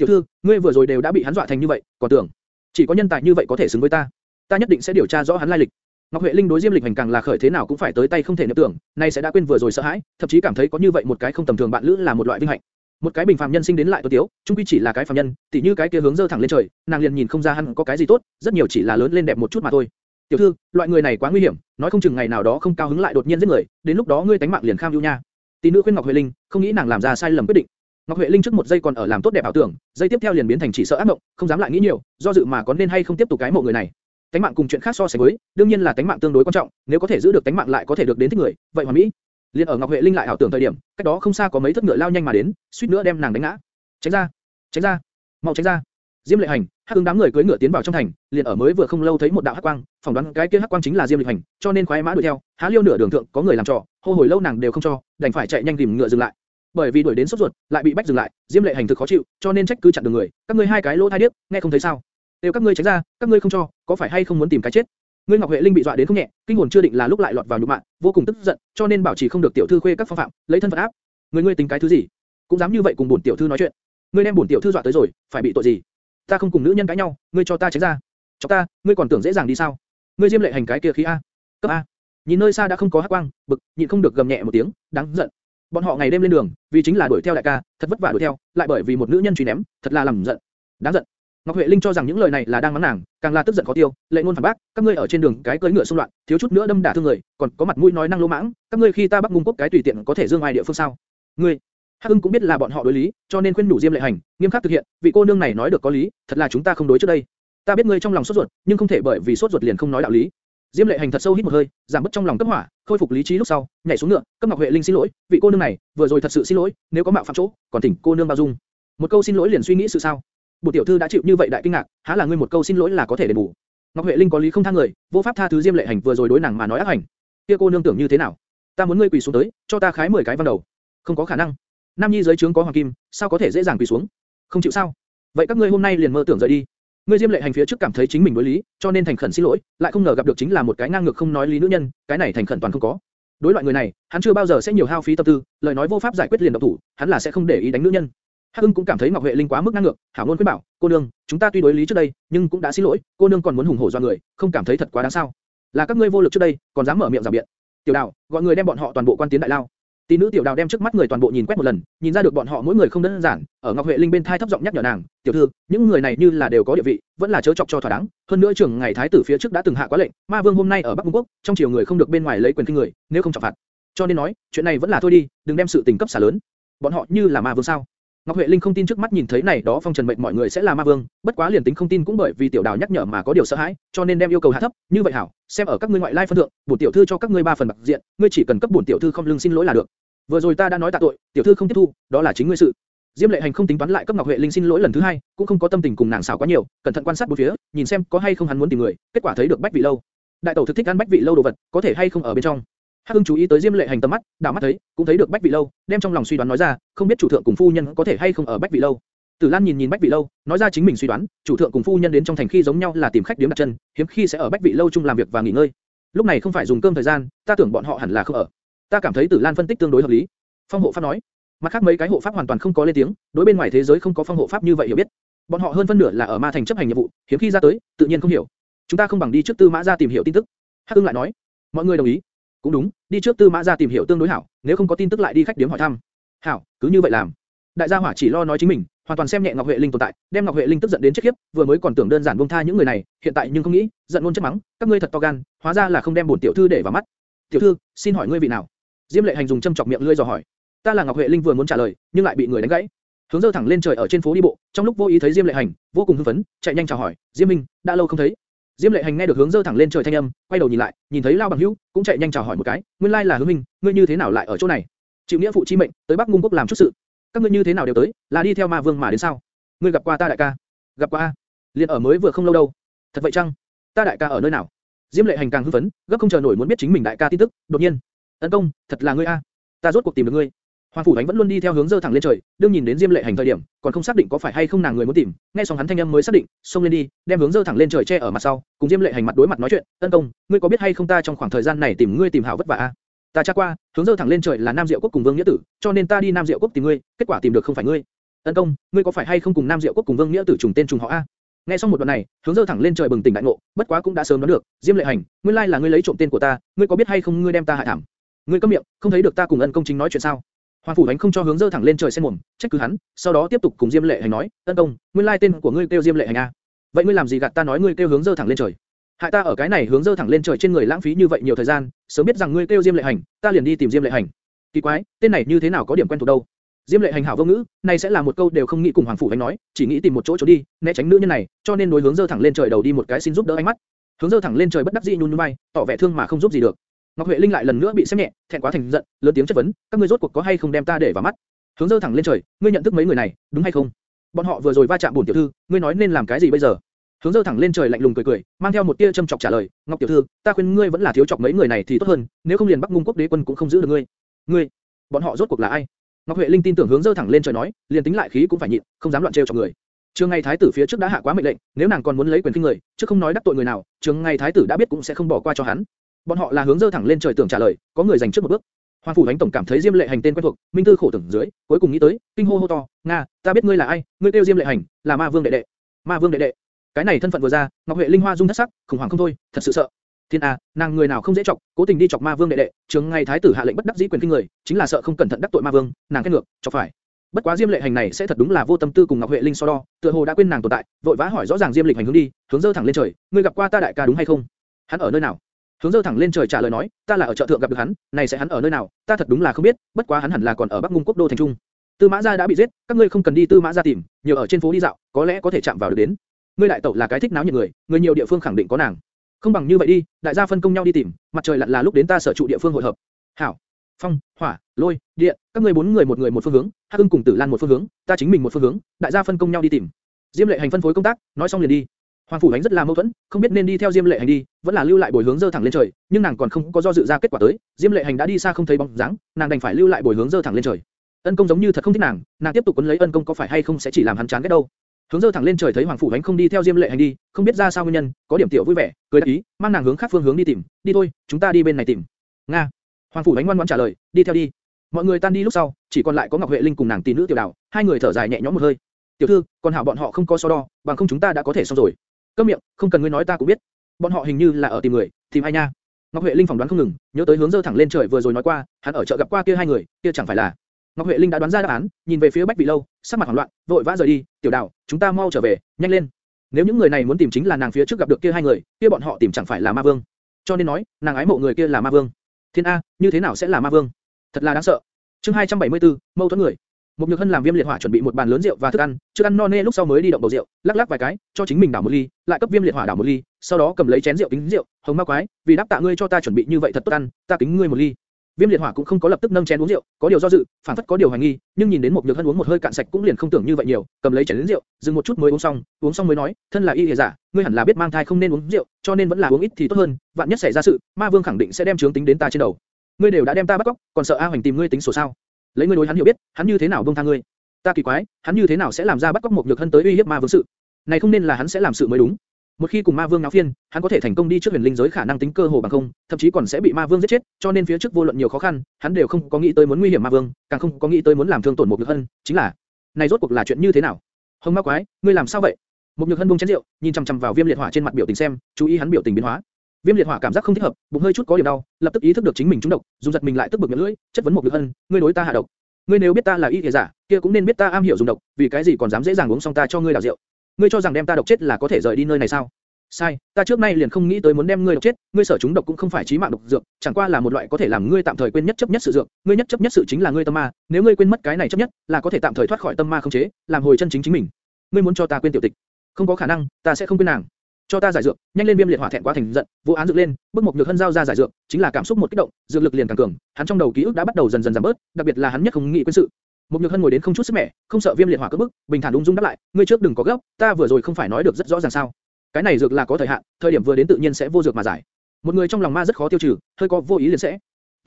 Tiểu thư, ngươi vừa rồi đều đã bị hắn dọa thành như vậy, còn tưởng chỉ có nhân tài như vậy có thể xứng với ta, ta nhất định sẽ điều tra rõ hắn lai lịch. Ngọc Huệ Linh đối Diêm Lịch Hành càng là khởi thế nào cũng phải tới tay không thể niệm tưởng, nay sẽ đã quên vừa rồi sợ hãi, thậm chí cảm thấy có như vậy một cái không tầm thường bạn lữ là một loại vinh hạnh. Một cái bình phàm nhân sinh đến lại tuấn tiếu, chung quy chỉ là cái phàm nhân, tỉ như cái kia hướng dơ thẳng lên trời, nàng liền nhìn không ra hắn có cái gì tốt, rất nhiều chỉ là lớn lên đẹp một chút mà thôi. Tiểu thư, loại người này quá nguy hiểm, nói không chừng ngày nào đó không cao hứng lại đột nhiên giết người, đến lúc đó ngươi tánh mạng liền kham ưu nha. Tỷ nữ khuyên Ngọc Huệ Linh, không nghĩ nàng làm ra sai lầm quyết định. Ngọc Huệ Linh trước một giây còn ở làm tốt đẹp ảo tưởng, giây tiếp theo liền biến thành chỉ sợ ác mộng, không dám lại nghĩ nhiều, do dự mà có nên hay không tiếp tục cái mộ người này. Tánh mạng cùng chuyện khác so sánh với, đương nhiên là tánh mạng tương đối quan trọng, nếu có thể giữ được tánh mạng lại có thể được đến thích người, vậy hoàn mỹ. Liên ở Ngọc Huệ Linh lại ảo tưởng thời điểm, cách đó không xa có mấy thất ngựa lao nhanh mà đến, suýt nữa đem nàng đánh ngã. Tránh ra, tránh ra, mau tránh ra. Diêm Lệ Hành, Hắc Hưng đám người cưỡi ngựa tiến vào trong thành, liền ở mới vừa không lâu thấy một đạo hắc quang, phỏng đoán cái kia hắc quang chính là Diêm Lệ Hành, cho nên khoái mã đuổi theo, há liêu nửa đường thượng có người làm trò, hô hồi lâu nàng đều không cho, đành phải chạy nhanh tìm ngựa dừng lại. Bởi vì đuổi đến sốt ruột, lại bị bách dừng lại, Diêm Lệ Hành thực khó chịu, cho nên trách cứ chặn đường người, các ngươi hai cái lỗ thai điếc, nghe không thấy sao? Đều các ngươi tránh ra, các ngươi không cho, có phải hay không muốn tìm cái chết? Ngươi Ngọc Huệ Linh bị dọa đến không nhẹ, kinh hồn chưa định là lúc lại lọt vào nhục mạ, vô cùng tức giận, cho nên bảo trì không được tiểu thư khuê các phong phạm, lấy thân phận áp. Người ngươi tính cái thứ gì? Cũng dám như vậy cùng bổn tiểu thư nói chuyện? Ngươi đem bổn tiểu thư dọa tới rồi, phải bị tội gì? Ta không cùng nữ nhân cãi nhau, ngươi cho ta tránh ra. Cho ta, ngươi còn tưởng dễ dàng đi sao? Ngươi Diêm Lệ Hành cái kia khí a, cấp a. Nhìn nơi xa đã không có hắc quang, bực, nhịn không được gầm nhẹ một tiếng, đáng giận. Bọn họ ngày đêm lên đường, vì chính là đuổi theo đại ca, thật vất vả đuổi theo, lại bởi vì một nữ nhân truy ném, thật là làm giận. Đáng giận. Ngọc Huệ Linh cho rằng những lời này là đang mắng nàng, càng là tức giận khó tiêu, lệ ngôn phản bác, các ngươi ở trên đường cái cưỡi ngựa xung loạn, thiếu chút nữa đâm đả thương người, còn có mặt mũi nói năng lỗ mãng, các ngươi khi ta bắt ngung quốc cái tùy tiện có thể dương ai địa phương sao? Ngươi, Hắc Ưng cũng biết là bọn họ đối lý, cho nên khuyên nhủ Diêm Lệ Hành, nghiêm khắc thực hiện, vị cô nương này nói được có lý, thật là chúng ta không đối trước đây. Ta biết ngươi trong lòng sốt ruột, nhưng không thể bởi vì sốt ruột liền không nói đạo lý. Diêm Lệ Hành thật sâu hít một hơi, giảm bớt trong lòng cấp hỏa, khôi phục lý trí lúc sau, nhảy xuống ngựa, cấp Ngọc Huệ Linh xin lỗi, vị cô nương này, vừa rồi thật sự xin lỗi, nếu có mạo phạm chỗ, còn thỉnh cô nương bao dung. Một câu xin lỗi liền suy nghĩ sự sao? bổn tiểu thư đã chịu như vậy đại kinh ngạc, há là ngươi một câu xin lỗi là có thể đền bù. Ngọc Huệ Linh có lý không tha người, vô pháp tha thứ Diêm Lệ Hành vừa rồi đối nàng mà nói ác hành. Kia cô nương tưởng như thế nào? Ta muốn ngươi quỳ xuống tới, cho ta khái 10 cái văn đầu. Không có khả năng. Nam Nhi dưới trướng có hoàng kim, sao có thể dễ dàng quỳ xuống? Không chịu sao? Vậy các ngươi hôm nay liền mơ tưởng rời đi. Ngươi Diêm Lệ Hành phía trước cảm thấy chính mình đối lý, cho nên thành khẩn xin lỗi, lại không ngờ gặp được chính là một cái ngang ngược không nói lý nữ nhân, cái này thành khẩn toàn không có. Đối loại người này, hắn chưa bao giờ sẽ nhiều hao phí tâm tư, lời nói vô pháp giải quyết liền động thủ, hắn là sẽ không để ý đánh nữ nhân. Hắc Ưng cũng cảm thấy Ngọc Huệ Linh quá mức ngang ngược, hảo luôn khuyên bảo, cô nương, chúng ta tuy đối lý trước đây, nhưng cũng đã xin lỗi, cô nương còn muốn hùng hổ do người, không cảm thấy thật quá đáng sao? Là các ngươi vô lực trước đây, còn dám mở miệng giảng biện. Tiểu Đào, gọi người đem bọn họ toàn bộ quan tiến đại lao. Tỷ nữ Tiểu Đào đem trước mắt người toàn bộ nhìn quét một lần, nhìn ra được bọn họ mỗi người không đơn giản, ở Ngọc Huệ Linh bên thai thấp giọng nhắc nhở nàng, "Tiểu thư, những người này như là đều có địa vị, vẫn là chớ chọc cho thỏa đáng, hơn nữa trưởng ngày thái tử phía trước đã từng hạ quá lệnh, Ma Vương hôm nay ở Bắc Cung quốc, trong triều người không được bên ngoài lấy quyền kinh người, nếu không trọng phạt. Cho nên nói, chuyện này vẫn là thôi đi, đừng đem sự tình cấp xả lớn. Bọn họ như là Ma Vương sao? Ngọc Huệ Linh không tin trước mắt nhìn thấy này đó phong trần mệnh mọi người sẽ là ma vương, bất quá liền tính không tin cũng bởi vì tiểu đào nhắc nhở mà có điều sợ hãi, cho nên đem yêu cầu hạ thấp. Như vậy hảo, xem ở các ngươi ngoại lai phân thượng, bổn tiểu thư cho các ngươi ba phần bạc diện, ngươi chỉ cần cấp bổn tiểu thư không lưng xin lỗi là được. Vừa rồi ta đã nói tạ tội, tiểu thư không tiếp thu, đó là chính ngươi sự. Diêm Lệ Hành không tính toán lại cấp Ngọc Huệ Linh xin lỗi lần thứ hai, cũng không có tâm tình cùng nàng xảo quá nhiều, cẩn thận quan sát bốn phía, nhìn xem có hay không hắn muốn tìm người, kết quả thấy được Bách Vị lâu. Đại tẩu thực thích ăn Bách Vị lâu đồ vật, có thể hay không ở bên trong. Hắc Hưng chú ý tới Diêm Lệ Hành tầm mắt, đảo mắt thấy, cũng thấy được Bách Vị lâu, đem trong lòng suy đoán nói ra, không biết chủ thượng cùng phu nhân có thể hay không ở Bách Vị lâu. Tử Lan nhìn nhìn Bách Vị lâu, nói ra chính mình suy đoán, chủ thượng cùng phu nhân đến trong thành khi giống nhau là tìm khách điểm đặt chân, hiếm khi sẽ ở Bách Vị lâu chung làm việc và nghỉ ngơi. Lúc này không phải dùng cơm thời gian, ta tưởng bọn họ hẳn là không ở. Ta cảm thấy Tử Lan phân tích tương đối hợp lý. Phong hộ pháp nói, mặt khác mấy cái hộ pháp hoàn toàn không có lên tiếng, đối bên ngoài thế giới không có phong hộ pháp như vậy hiểu biết. Bọn họ hơn phân nửa là ở ma thành chấp hành nhiệm vụ, hiếm khi ra tới, tự nhiên không hiểu. Chúng ta không bằng đi trước Tư Mã gia tìm hiểu tin tức. Hắc Ưng lại nói, mọi người đồng ý. Cũng đúng, đi trước Tư Mã gia tìm hiểu tương đối hảo, nếu không có tin tức lại đi khách điếm hỏi thăm. Hảo, cứ như vậy làm. Đại gia hỏa chỉ lo nói chính mình, hoàn toàn xem nhẹ Ngọc Huệ Linh tồn tại, đem Ngọc Huệ Linh tức giận đến chết khiếp, vừa mới còn tưởng đơn giản buông tha những người này, hiện tại nhưng không nghĩ, giận luôn chất mắng, các ngươi thật to gan, hóa ra là không đem bổn tiểu thư để vào mắt. Tiểu thư, xin hỏi ngươi vị nào? Diêm Lệ Hành dùng châm chọc miệng lưỡi dò hỏi. Ta là Ngọc Huệ Linh vừa muốn trả lời, nhưng lại bị người đánh gãy. Hướng dơ thẳng lên trời ở trên phố đi bộ, trong lúc vô ý thấy Diêm Lệ Hành, vô cùng hưng phấn, chạy nhanh chào hỏi, Diêm Minh, đã lâu không thấy. Diêm Lệ Hành nghe được hướng dơ thẳng lên trời thanh âm, quay đầu nhìn lại, nhìn thấy Lao Bằng Hữu, cũng chạy nhanh chào hỏi một cái, nguyên lai là Hướng Minh, ngươi như thế nào lại ở chỗ này? Chịu nghĩa phụ chi mệnh, tới Bắc Ngung quốc làm chút sự. Các ngươi như thế nào đều tới, là đi theo Ma Vương mà đến sao? Ngươi gặp qua ta đại ca? Gặp qua a. Liên ở mới vừa không lâu đâu. Thật vậy chăng? Ta đại ca ở nơi nào? Diêm Lệ Hành càng hưng phấn, gấp không chờ nổi muốn biết chính mình đại ca tin tức, đột nhiên, ân công, thật là ngươi a. Ta rốt cuộc tìm được ngươi. Hoàng phủ thánh vẫn luôn đi theo hướng dơ thẳng lên trời, đương nhìn đến Diêm Lệ Hành thời điểm, còn không xác định có phải hay không nàng người muốn tìm, nghe xong hắn thanh âm mới xác định, xông lên đi, đem hướng dơ thẳng lên trời che ở mặt sau, cùng Diêm Lệ Hành mặt đối mặt nói chuyện, "Ân công, ngươi có biết hay không ta trong khoảng thời gian này tìm ngươi tìm hảo vất vả a?" "Ta tra qua, hướng dơ thẳng lên trời là Nam Diệu quốc cùng Vương Nghĩa tử, cho nên ta đi Nam Diệu quốc tìm ngươi, kết quả tìm được không phải ngươi." "Ân công, ngươi có phải hay không cùng Nam Diệu quốc cùng Vương Nghĩa tử trùng tên trùng họ a?" Nghe xong một đoạn này, hướng dơ thẳng lên trời bừng tỉnh đại ngộ, bất quá cũng đã sớm đoán được, Diêm Lệ Hành, nguyên lai là ngươi lấy trộm tên của ta, ngươi có biết hay không ngươi đem ta hại thảm? Ngươi câm miệng, không thấy được ta cùng ân công chính nói chuyện sao? Hoàng phủ thánh không cho hướng dơ thẳng lên trời sen mồm, trách cứ hắn, sau đó tiếp tục cùng Diêm Lệ Hành nói, ân công, nguyên lai tên của ngươi kêu Diêm Lệ Hành a. Vậy ngươi làm gì gạt ta nói ngươi kêu hướng dơ thẳng lên trời? Hại ta ở cái này hướng dơ thẳng lên trời trên người lãng phí như vậy nhiều thời gian, sớm biết rằng ngươi kêu Diêm Lệ Hành, ta liền đi tìm Diêm Lệ Hành. Kỳ quái, tên này như thế nào có điểm quen thuộc đâu? Diêm Lệ Hành hảo vô ngữ, này sẽ là một câu đều không nghĩ cùng Hoàng phủ thánh nói, chỉ nghĩ tìm một chỗ trốn đi, né tránh nữ nhân này, cho nên đối hướng dơ thẳng lên trời đầu đi một cái xin giúp đỡ ánh mắt. Hướng dơ thẳng lên trời bất đắc dĩ nhún nhún vai, tỏ vẻ thương mà không giúp gì được. Ngọc Huệ Linh lại lần nữa bị xem nhẹ, thẹn quá thành giận, lớn tiếng chất vấn, các ngươi rốt cuộc có hay không đem ta để vào mắt? Hướng dơ thẳng lên trời, ngươi nhận thức mấy người này, đúng hay không? Bọn họ vừa rồi va chạm bổn tiểu thư, ngươi nói nên làm cái gì bây giờ? Hướng dơ thẳng lên trời lạnh lùng cười cười, mang theo một tia châm chọc trả lời, Ngọc tiểu thư, ta khuyên ngươi vẫn là thiếu chọc mấy người này thì tốt hơn, nếu không liền Bắc Ngung quốc đế quân cũng không giữ được ngươi. Ngươi, bọn họ rốt cuộc là ai? Ngọc Huệ Linh tin tưởng hướng dơ thẳng lên trời nói, liền tính lại khí cũng phải nhịn, không dám loạn trêu chọc người. Trường Ngay thái tử phía trước đã hạ quá mệnh lệnh, nếu nàng còn muốn lấy quyền kinh người, chứ không nói đắc tội người nào, trường Ngay thái tử đã biết cũng sẽ không bỏ qua cho hắn. Bọn họ là hướng dơ thẳng lên trời tưởng trả lời, có người giành trước một bước. Hoàng phủ thánh tổng cảm thấy Diêm Lệ Hành tên quen thuộc, Minh Tư khổ tưởng dưới, cuối cùng nghĩ tới, kinh hô hô to, "Nga, ta biết ngươi là ai, ngươi kêu Diêm Lệ Hành, là Ma Vương đệ đệ." Ma Vương đệ đệ. Cái này thân phận vừa ra, Ngọc Huệ Linh Hoa rung thất sắc, khủng hoảng không thôi, thật sự sợ. Thiên a, nàng người nào không dễ chọc, cố tình đi chọc Ma Vương đệ đệ, trường ngày thái tử hạ lệnh bất đắc dĩ quyền kinh người, chính là sợ không cẩn thận đắc tội Ma Vương, nàng kết ngược, chọc phải. Bất quá Diêm Lệ Hành này sẽ thật đúng là vô tâm tư cùng Ngọc Huệ Linh so đo, tựa hồ đã quên nàng tồn tại, vội vã hỏi rõ ràng Diêm Lịch Hành hướng đi, hướng dơ thẳng lên trời, ngươi gặp qua ta đại ca đúng hay không? Hắn ở nơi nào? Hướng dơ thẳng lên trời trả lời nói, ta là ở chợ thượng gặp được hắn, này sẽ hắn ở nơi nào, ta thật đúng là không biết, bất quá hắn hẳn là còn ở Bắc Ngung quốc đô thành trung. Tư Mã gia đã bị giết, các ngươi không cần đi Tư Mã gia tìm, nhiều ở trên phố đi dạo, có lẽ có thể chạm vào được đến. Ngươi đại tẩu là cái thích náo nhiệt người, người nhiều địa phương khẳng định có nàng. Không bằng như vậy đi, đại gia phân công nhau đi tìm, mặt trời lặn là lúc đến ta sở trụ địa phương hội hợp. Hảo. Phong, hỏa, lôi, điện, các ngươi bốn người một người một phương hướng, Hắc Ưng cùng Tử Lan một phương hướng, ta chính mình một phương hướng, đại gia phân công nhau đi tìm. Diêm Lệ Hành phân phối công tác, nói xong liền đi. Hoàng phủ Ánh rất là mâu thuẫn, không biết nên đi theo Diêm Lệ Hành đi, vẫn là lưu lại bồi hướng dơ thẳng lên trời, nhưng nàng còn không có do dự ra kết quả tới, Diêm Lệ Hành đã đi xa không thấy bóng dáng, nàng đành phải lưu lại bồi hướng dơ thẳng lên trời. Ân công giống như thật không thích nàng, nàng tiếp tục quấn lấy Ân công có phải hay không sẽ chỉ làm hắn chán ghét đâu. Hướng dơ thẳng lên trời thấy Hoàng phủ Ánh không đi theo Diêm Lệ Hành đi, không biết ra sao nguyên nhân, có điểm tiểu vui vẻ, cười đáp ý, mang nàng hướng khác phương hướng đi tìm, đi thôi, chúng ta đi bên này tìm. Nga. Hoàng phủ Ánh ngoan ngoãn trả lời, đi theo đi. Mọi người tan đi lúc sau, chỉ còn lại có Ngọc Huệ Linh cùng nàng tỷ nữ Tiểu Đào, hai người thở dài nhẹ nhõm một hơi. Tiểu thư, còn hảo bọn họ không có so đo, bằng không chúng ta đã có thể xong rồi. Câm miệng, không cần ngươi nói ta cũng biết. Bọn họ hình như là ở tìm người, tìm ai nha? Ngọc Huệ Linh phỏng đoán không ngừng, nhớ tới hướng dơ thẳng lên trời vừa rồi nói qua, hắn ở chợ gặp qua kia hai người, kia chẳng phải là. Ngọc Huệ Linh đã đoán ra đáp án, nhìn về phía Bách Vị Lâu, sắc mặt hoảng loạn, vội vã rời đi. Tiểu Đào, chúng ta mau trở về, nhanh lên. Nếu những người này muốn tìm chính là nàng phía trước gặp được kia hai người, kia bọn họ tìm chẳng phải là Ma Vương. Cho nên nói, nàng ái mộ người kia là Ma Vương. Thiên A, như thế nào sẽ là Ma Vương? Thật là đáng sợ. Chương 274, mâu thuẫn người. Một Nhược Hân làm Viêm Liệt Hỏa chuẩn bị một bàn lớn rượu và thức ăn, chưa ăn no nê lúc sau mới đi động bầu rượu, lắc lắc vài cái, cho chính mình đảo một ly, lại cấp Viêm Liệt Hỏa đảo một ly, sau đó cầm lấy chén rượu kính rượu, hồng ma quái, vì đáp tạ ngươi cho ta chuẩn bị như vậy thật tốt ăn, ta kính ngươi một ly. Viêm Liệt Hỏa cũng không có lập tức nâng chén uống rượu, có điều do dự, phản phất có điều hoài nghi, nhưng nhìn đến một Nhược Hân uống một hơi cạn sạch cũng liền không tưởng như vậy nhiều, cầm lấy chén đến rượu, dừng một chút mới uống xong, uống xong mới nói, thân là y lìa giả, ngươi hẳn là biết mang thai không nên uống rượu, cho nên vẫn là uống ít thì tốt hơn, vạn nhất xảy ra sự, Ma Vương khẳng định sẽ đem chướng tính đến ta trên đầu. Ngươi đều đã đem ta bắt cóc, còn sợ A Hoành tìm ngươi tính sổ sao? Lấy ngươi đối hắn hiểu biết, hắn như thế nào buông tha ngươi? Ta kỳ quái, hắn như thế nào sẽ làm ra bắt cóc một nhược hân tới uy hiếp ma vương sự? Này không nên là hắn sẽ làm sự mới đúng. Một khi cùng ma vương náo phiên, hắn có thể thành công đi trước huyền linh giới khả năng tính cơ hồ bằng không, thậm chí còn sẽ bị ma vương giết chết, cho nên phía trước vô luận nhiều khó khăn, hắn đều không có nghĩ tới muốn nguy hiểm ma vương, càng không có nghĩ tới muốn làm thương tổn một nhược hân, chính là, này rốt cuộc là chuyện như thế nào? Hồng ma quái, ngươi làm sao vậy? Một nhược hân buông chén rượu, nhìn chăm chăm vào viêm liệt hỏa trên mặt biểu tình xem, chú ý hắn biểu tình biến hóa. Viêm liệt hỏa cảm giác không thích hợp, bụng hơi chút có điểm đau, lập tức ý thức được chính mình trúng độc, dùng giật mình lại tức bực miệng lưỡi, chất vấn một nhược hân, ngươi đối ta hạ độc. Ngươi nếu biết ta là y y giả, kia cũng nên biết ta am hiểu dùng độc, vì cái gì còn dám dễ dàng uống xong ta cho ngươi đảo rượu? Ngươi cho rằng đem ta độc chết là có thể rời đi nơi này sao? Sai, ta trước nay liền không nghĩ tới muốn đem ngươi độc chết, ngươi sở chúng độc cũng không phải chí mạng độc dược, chẳng qua là một loại có thể làm ngươi tạm thời quên nhất chấp nhất sự dược, ngươi nhất chấp nhất sự chính là ngươi tâm ma, nếu ngươi quên mất cái này chấp nhất, là có thể tạm thời thoát khỏi tâm ma không chế, làm hồi chân chính chính mình. Ngươi muốn cho ta quên tiểu tịch? Không có khả năng, ta sẽ không quên nàng. Cho ta giải dược, nhanh lên viêm liệt hỏa thẹn quá thành giận, vô án dựng lên, bước một nhược hân giao ra giải dược, chính là cảm xúc một kích động, dược lực liền càng cường, hắn trong đầu ký ức đã bắt đầu dần dần giảm bớt, đặc biệt là hắn nhất không nghĩ quên sự, một nhược hân ngồi đến không chút sức mẻ, không sợ viêm liệt hỏa cướp bức, bình thản ung dung đáp lại, ngươi trước đừng có gấp, ta vừa rồi không phải nói được rất rõ ràng sao? Cái này dược là có thời hạn, thời điểm vừa đến tự nhiên sẽ vô dược mà giải. Một người trong lòng ma rất khó tiêu trừ, hơi có vô ý liền sẽ.